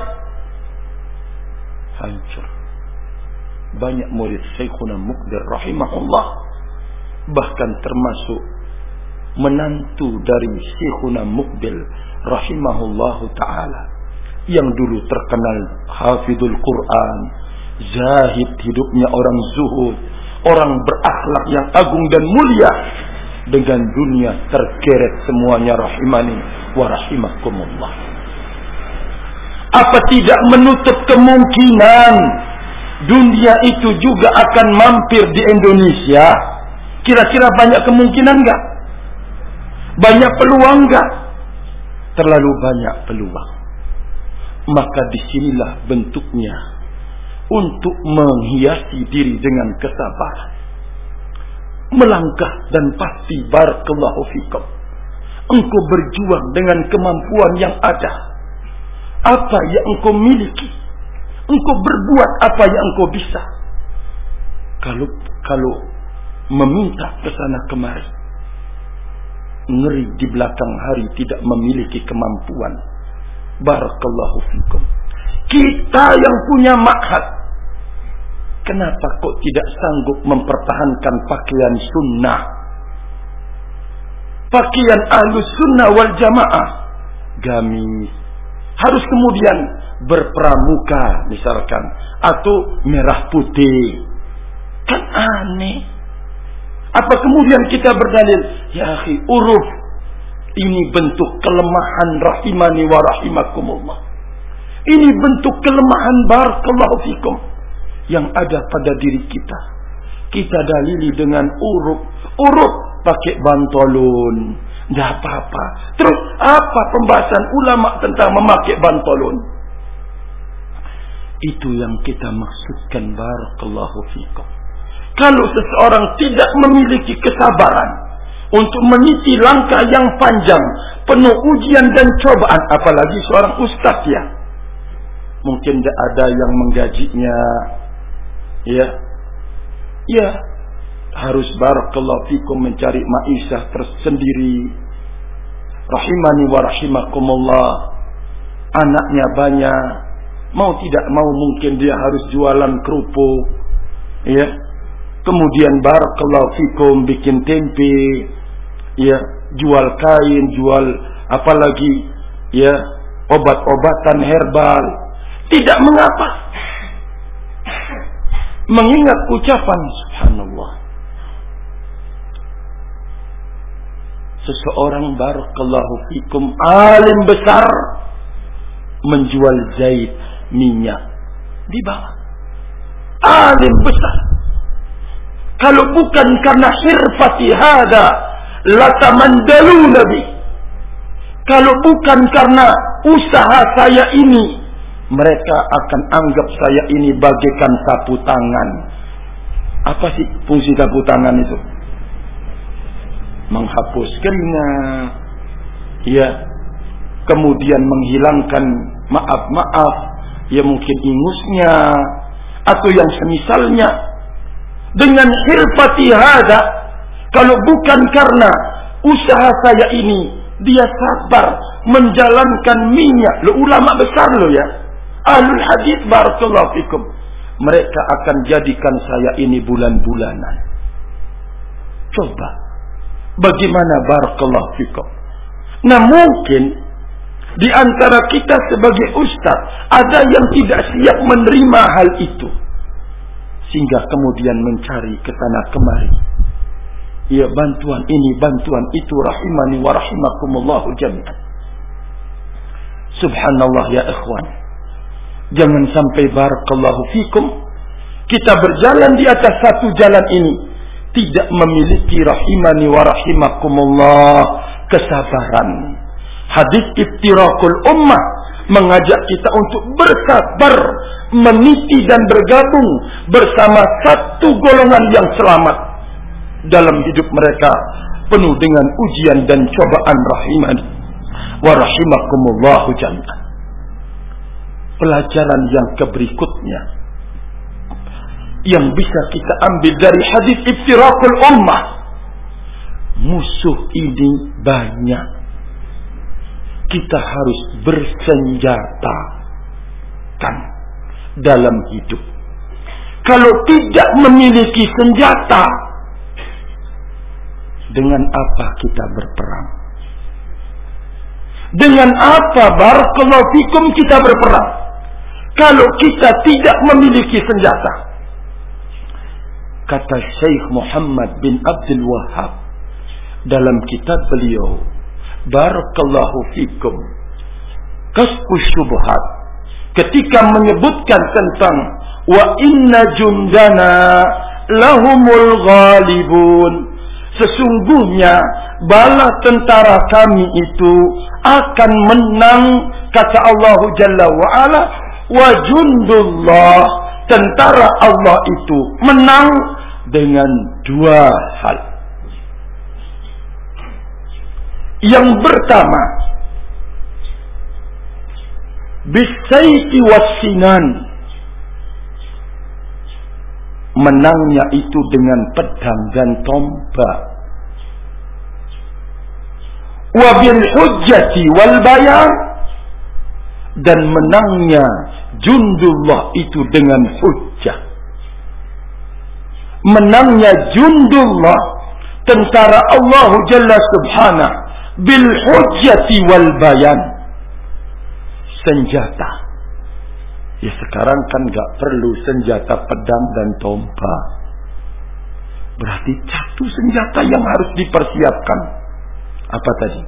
[SPEAKER 1] hancur. Banyak murid Syekhuna Mukdir rahimahullah bahkan termasuk menantu dari Syekhuna Mukbil rahimahullahu taala yang dulu terkenal hafidul Quran, zahid hidupnya orang zuhud, orang berakhlak yang agung dan mulia dengan dunia tergeret semuanya rahimani wa rahimakumullah. Apa tidak menutup kemungkinan dunia itu juga akan mampir di Indonesia? Kira-kira banyak kemungkinan enggak? Banyak peluang enggak? Terlalu banyak peluang. Maka di sinilah bentuknya untuk menghiasi diri dengan kesabaran. Melangkah dan pasti barakallahu fikum engkau berjuang dengan kemampuan yang ada. Apa yang engkau miliki. Engkau berbuat apa yang engkau bisa. Kalau kalau meminta ke sana kemari. Ngeri di belakang hari tidak memiliki kemampuan. Barakallahu fikum. Kita yang punya makat. Kenapa kok tidak sanggup mempertahankan pakaian sunnah? pakaian ahlus sunnah wal jamaah gamis harus kemudian berpramuka misalkan atau merah putih kan aneh apa kemudian kita berdalil ya akhi uruf ini bentuk kelemahan rahimani wa rahimakumullah ini bentuk kelemahan barakallahu fikum yang ada pada diri kita kita dalili dengan uruf uruf pakai bantolon. Tidak apa-apa. Terus apa pembahasan ulama tentang memakai bantolon? Itu yang kita maksudkan barakallahu fikum. Kalau seseorang tidak memiliki kesabaran untuk meniti langkah yang panjang, penuh ujian dan cobaan, apalagi seorang ustaz ya. Mungkin tidak ada yang menggajinya. Ya. Ya, harus barakallahu fikum mencari maisha tersendiri. Rahimani wa rahimakumullah. Anaknya banyak. Mau tidak mau mungkin dia harus jualan kerupuk. Ya. Kemudian barakallahu fikum bikin tempe. Ya, jual kain, jual apalagi ya, obat-obatan herbal. Tidak mengapa. Mengingat ucapan subhanallah seseorang barakallahu fikum alim besar menjual zait minyak di bawah alim besar kalau bukan karena hirfati hada latamandalu nabi. Kalau bukan karena usaha saya ini mereka akan anggap saya ini bagaikan sapu tangan. Apa sih fungsi sapu tangan itu? Menghapus keringat, ya, kemudian menghilangkan maaf-maaf, ya mungkin ingusnya, atau yang semisalnya. Dengan hilfati hada, kalau bukan karena usaha saya ini, dia sabar menjalankan minyak. Lo ulama besar lo ya. Ahlul hadith barakallahu fikum. Mereka akan jadikan saya ini bulan-bulanan. Coba Bagaimana barakallahu fikum. Nah mungkin di antara kita sebagai ustaz ada yang tidak siap menerima hal itu. Sehingga kemudian mencari ke sana kemari. Ya bantuan ini, bantuan itu rahimani wa rahimakumullahu jami'an. Subhanallah ya ikhwan. Jangan sampai barakallahu fikum kita berjalan di atas satu jalan ini tidak memiliki rahimani wa rahimakumullah kesabaran. Hadis iftirakul ummah mengajak kita untuk bersabar, meniti dan bergabung bersama satu golongan yang selamat dalam hidup mereka penuh dengan ujian dan cobaan rahimani wa rahimakumullahu jami'an. Pelajaran yang keberikutnya yang bisa kita ambil dari hadis iftirakul ummah. Musuh ini banyak. Kita harus bersenjata kan dalam hidup. Kalau tidak memiliki senjata, dengan apa kita berperang? Dengan apa barakallahu kita berperang? Kalau kita tidak memiliki senjata. Kata Syekh Muhammad bin Abdul Wahab dalam kitab beliau, Barakallahu fikum. Kasfu syubhat. Ketika menyebutkan tentang wa inna jundana lahumul ghalibun Sesungguhnya bala tentara kami itu akan menang kata Allah Jalla wa ala wa jundullah tentara Allah itu menang dengan dua hal. Yang pertama bisayfi wasinan menangnya itu dengan pedang dan tombak. Wabil hujjati wal bayar dan menangnya jundullah itu dengan hujjah. Menangnya jundullah tentara Allah Jalla Subhanahu bil hujjati wal bayan senjata Ya sekarang kan gak perlu senjata pedang dan tombak. Berarti satu senjata yang harus dipersiapkan. Apa tadi?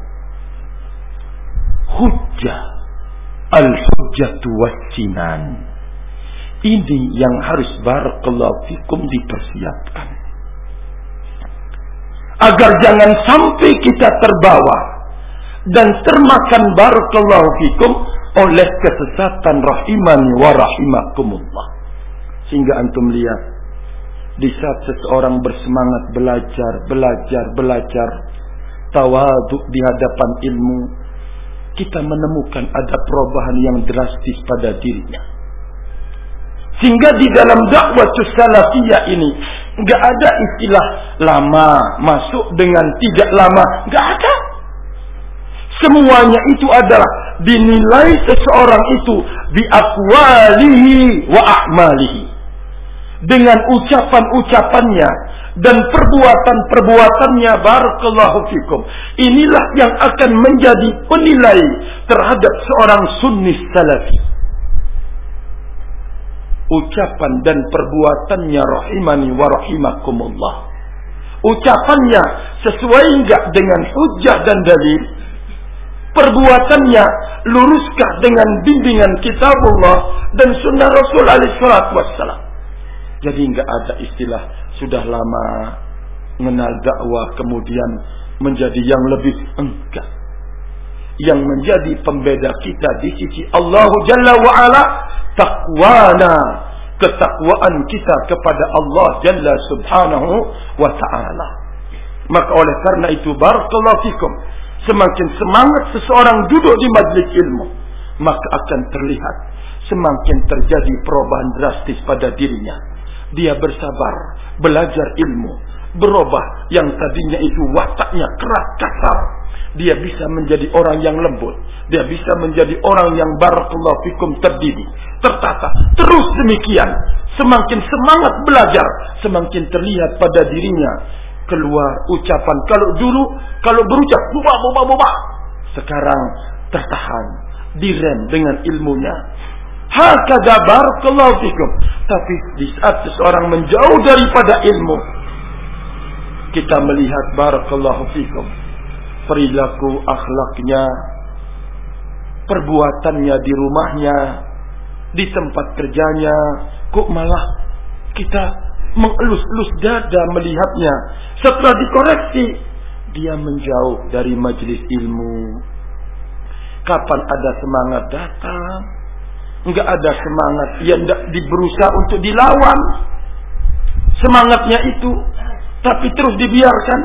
[SPEAKER 1] Hujjah. Al-hujjatu wassinan. Ini yang harus barakallahu fikum dipersiapkan. Agar jangan sampai kita terbawa dan termakan barakallahu fikum oleh kesesatan rahimani wa rahimakumullah. Sehingga antum lihat di saat seseorang bersemangat belajar, belajar, belajar, tawaduk di hadapan ilmu, kita menemukan ada perubahan yang drastis pada dirinya. Sehingga di dalam dakwah salafiyah ini nggak ada istilah lama masuk dengan tidak lama, nggak ada. Semuanya itu adalah dinilai seseorang itu biakwalihi wa a'malihi. Dengan ucapan-ucapannya dan perbuatan-perbuatannya barakallahu fikum. Inilah yang akan menjadi penilai terhadap seorang sunni salafi. Ucapan dan perbuatannya rahimani wa rahimakumullah. Ucapannya sesuai enggak dengan hujah dan dalil perbuatannya luruskah dengan bimbingan kitabullah dan sunnah Rasul alaihi wassalam. Jadi enggak ada istilah sudah lama mengenal dakwah kemudian menjadi yang lebih enggak. Yang menjadi pembeda kita di sisi Allah Jalla wa ala takwana ketakwaan kita kepada Allah Jalla Subhanahu wa taala. Maka oleh karena itu barakallahu fikum Semakin semangat seseorang duduk di majlis ilmu, maka akan terlihat semakin terjadi perubahan drastis pada dirinya. Dia bersabar, belajar ilmu, berubah yang tadinya itu wataknya keras kasar. Dia bisa menjadi orang yang lembut. Dia bisa menjadi orang yang barakallahu fikum terdidik, tertata. Terus demikian. Semakin semangat belajar, semakin terlihat pada dirinya keluar ucapan. Kalau dulu kalau berucap buba buba buba, sekarang tertahan, direm dengan ilmunya. Hakada barakallahu fikum. Tapi di saat seseorang menjauh daripada ilmu, kita melihat barakallahu fikum. Perilaku akhlaknya, perbuatannya di rumahnya, di tempat kerjanya, kok malah kita mengelus-elus dada melihatnya. Setelah dikoreksi, dia menjauh dari majelis ilmu. Kapan ada semangat datang? Enggak ada semangat yang berusaha untuk dilawan. Semangatnya itu. Tapi terus dibiarkan.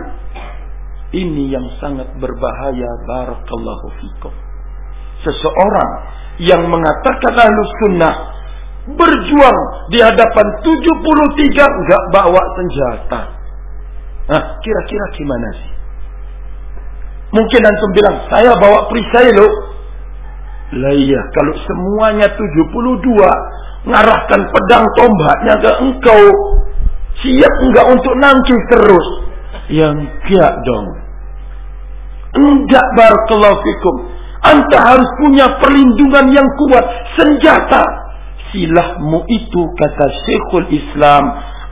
[SPEAKER 1] Ini yang sangat berbahaya. Barakallahu fikum. Seseorang yang mengatakan ahlu sunnah berjuang di hadapan 73 enggak bawa senjata. Nah, kira-kira gimana sih? Mungkin antum bilang, saya bawa perisai loh. Lah iya, kalau semuanya 72 ngarahkan pedang tombaknya ke engkau, siap enggak untuk nangkis terus? Yang enggak dong. Enggak barakallahu fikum. Anta harus punya perlindungan yang kuat, senjata. Silahmu itu kata Syekhul Islam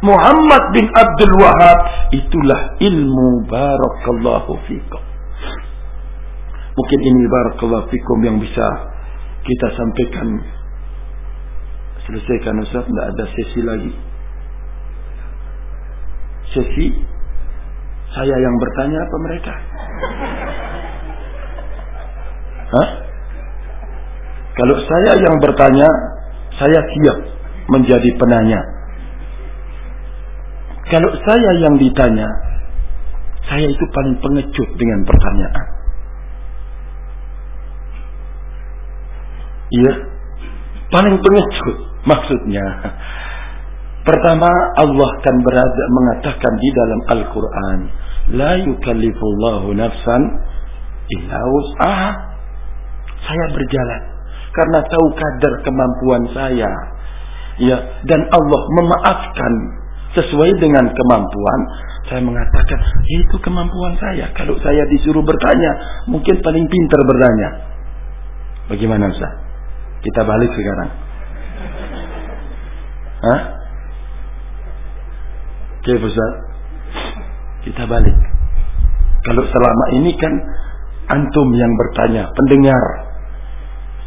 [SPEAKER 1] Muhammad bin Abdul Wahab itulah ilmu barakallahu fikum. Mungkin ini barakallahu fikum yang bisa kita sampaikan. Selesaikan Ustaz, tidak ada sesi lagi. Sesi saya yang bertanya apa mereka? Hah? Kalau saya yang bertanya, saya siap menjadi penanya. Kalau saya yang ditanya, saya itu paling pengecut dengan pertanyaan. Iya. Paling pengecut maksudnya. Pertama Allah kan berada mengatakan di dalam Al-Qur'an, la yukallifullahu nafsan illa. Saya berjalan karena tahu kadar kemampuan saya. Ya, dan Allah memaafkan sesuai dengan kemampuan. Saya mengatakan, itu kemampuan saya. Kalau saya disuruh bertanya, mungkin paling pintar bertanya. Bagaimana Ustaz? Kita balik sekarang. Hah? Oke, Ustaz. Kita balik. Kalau selama ini kan antum yang bertanya, pendengar.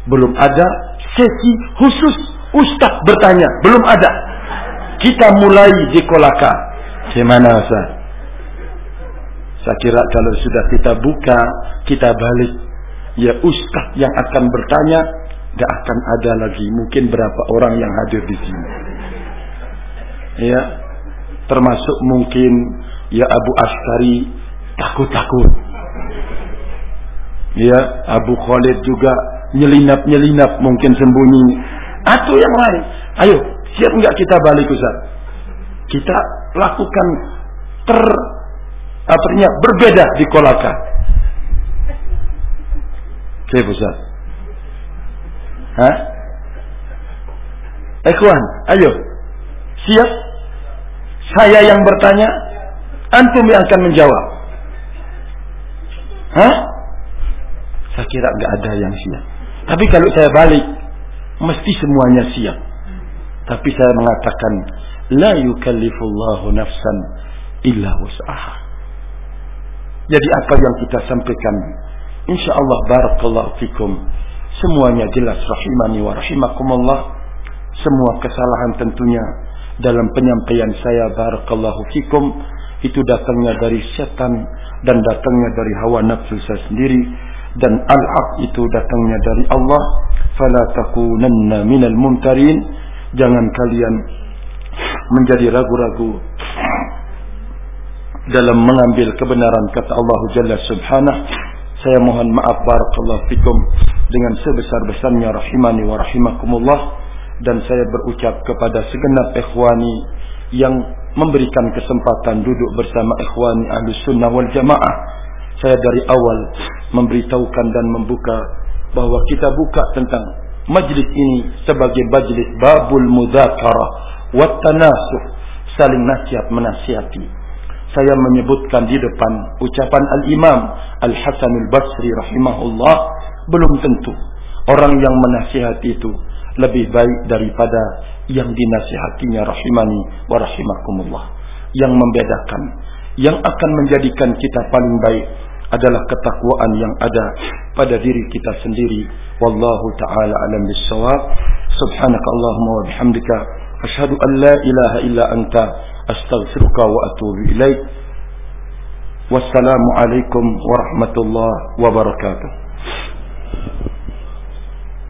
[SPEAKER 1] Belum ada sesi khusus ustaz bertanya, belum ada. Kita mulai di kolaka. Gimana Ustaz? Saya kira kalau sudah kita buka, kita balik. Ya ustaz yang akan bertanya, Gak akan ada lagi mungkin berapa orang yang hadir di sini. Ya, termasuk mungkin ya Abu Askari takut-takut. Ya, Abu Khalid juga nyelinap-nyelinap mungkin sembunyi. Atau yang lain. Ayo, siap nggak kita balik Ustaz? Kita lakukan ter apa berbeda di kolaka. Oke, Ustaz. Hah? Ikhwan, ayo. Siap? Saya yang bertanya, antum yang akan menjawab. Hah? Saya kira nggak ada yang siap. Tapi kalau saya balik, mesti semuanya siap. Tapi saya mengatakan, la yukallifullahu nafsan illa wus'aha. Jadi apa yang kita sampaikan, insya Allah barakallahu fikum Semuanya jelas rahimani wa rahimakumullah. Semua kesalahan tentunya dalam penyampaian saya barakallahu fikum itu datangnya dari setan dan datangnya dari hawa nafsu saya sendiri dan al-haq itu datangnya dari Allah. Fala takunanna minal mumtarin. Jangan kalian menjadi ragu-ragu dalam mengambil kebenaran kata Allah Jalla Subhanahu. Saya mohon maaf barakallahu fikum dengan sebesar-besarnya rahimani wa rahimakumullah. Dan saya berucap kepada segenap ikhwani yang memberikan kesempatan duduk bersama ikhwani ahli sunnah wal jamaah saya dari awal memberitahukan dan membuka bahwa kita buka tentang majlis ini sebagai majlis babul mudzakarah wat tanasuh saling nasihat menasihati. Saya menyebutkan di depan ucapan Al-Imam Al-Hasan Al-Basri rahimahullah belum tentu orang yang menasihati itu lebih baik daripada yang dinasihatinya rahimani wa rahimakumullah. Yang membedakan yang akan menjadikan kita paling baik adalah ketakwaan yang ada pada diri kita sendiri. Wallahu taala alam bisawab subhanaka allahumma wa bihamdika ashhadu an la ilaha illa anta astaghfiruka wa atubu ilaik. Wassalamu alaikum warahmatullahi wabarakatuh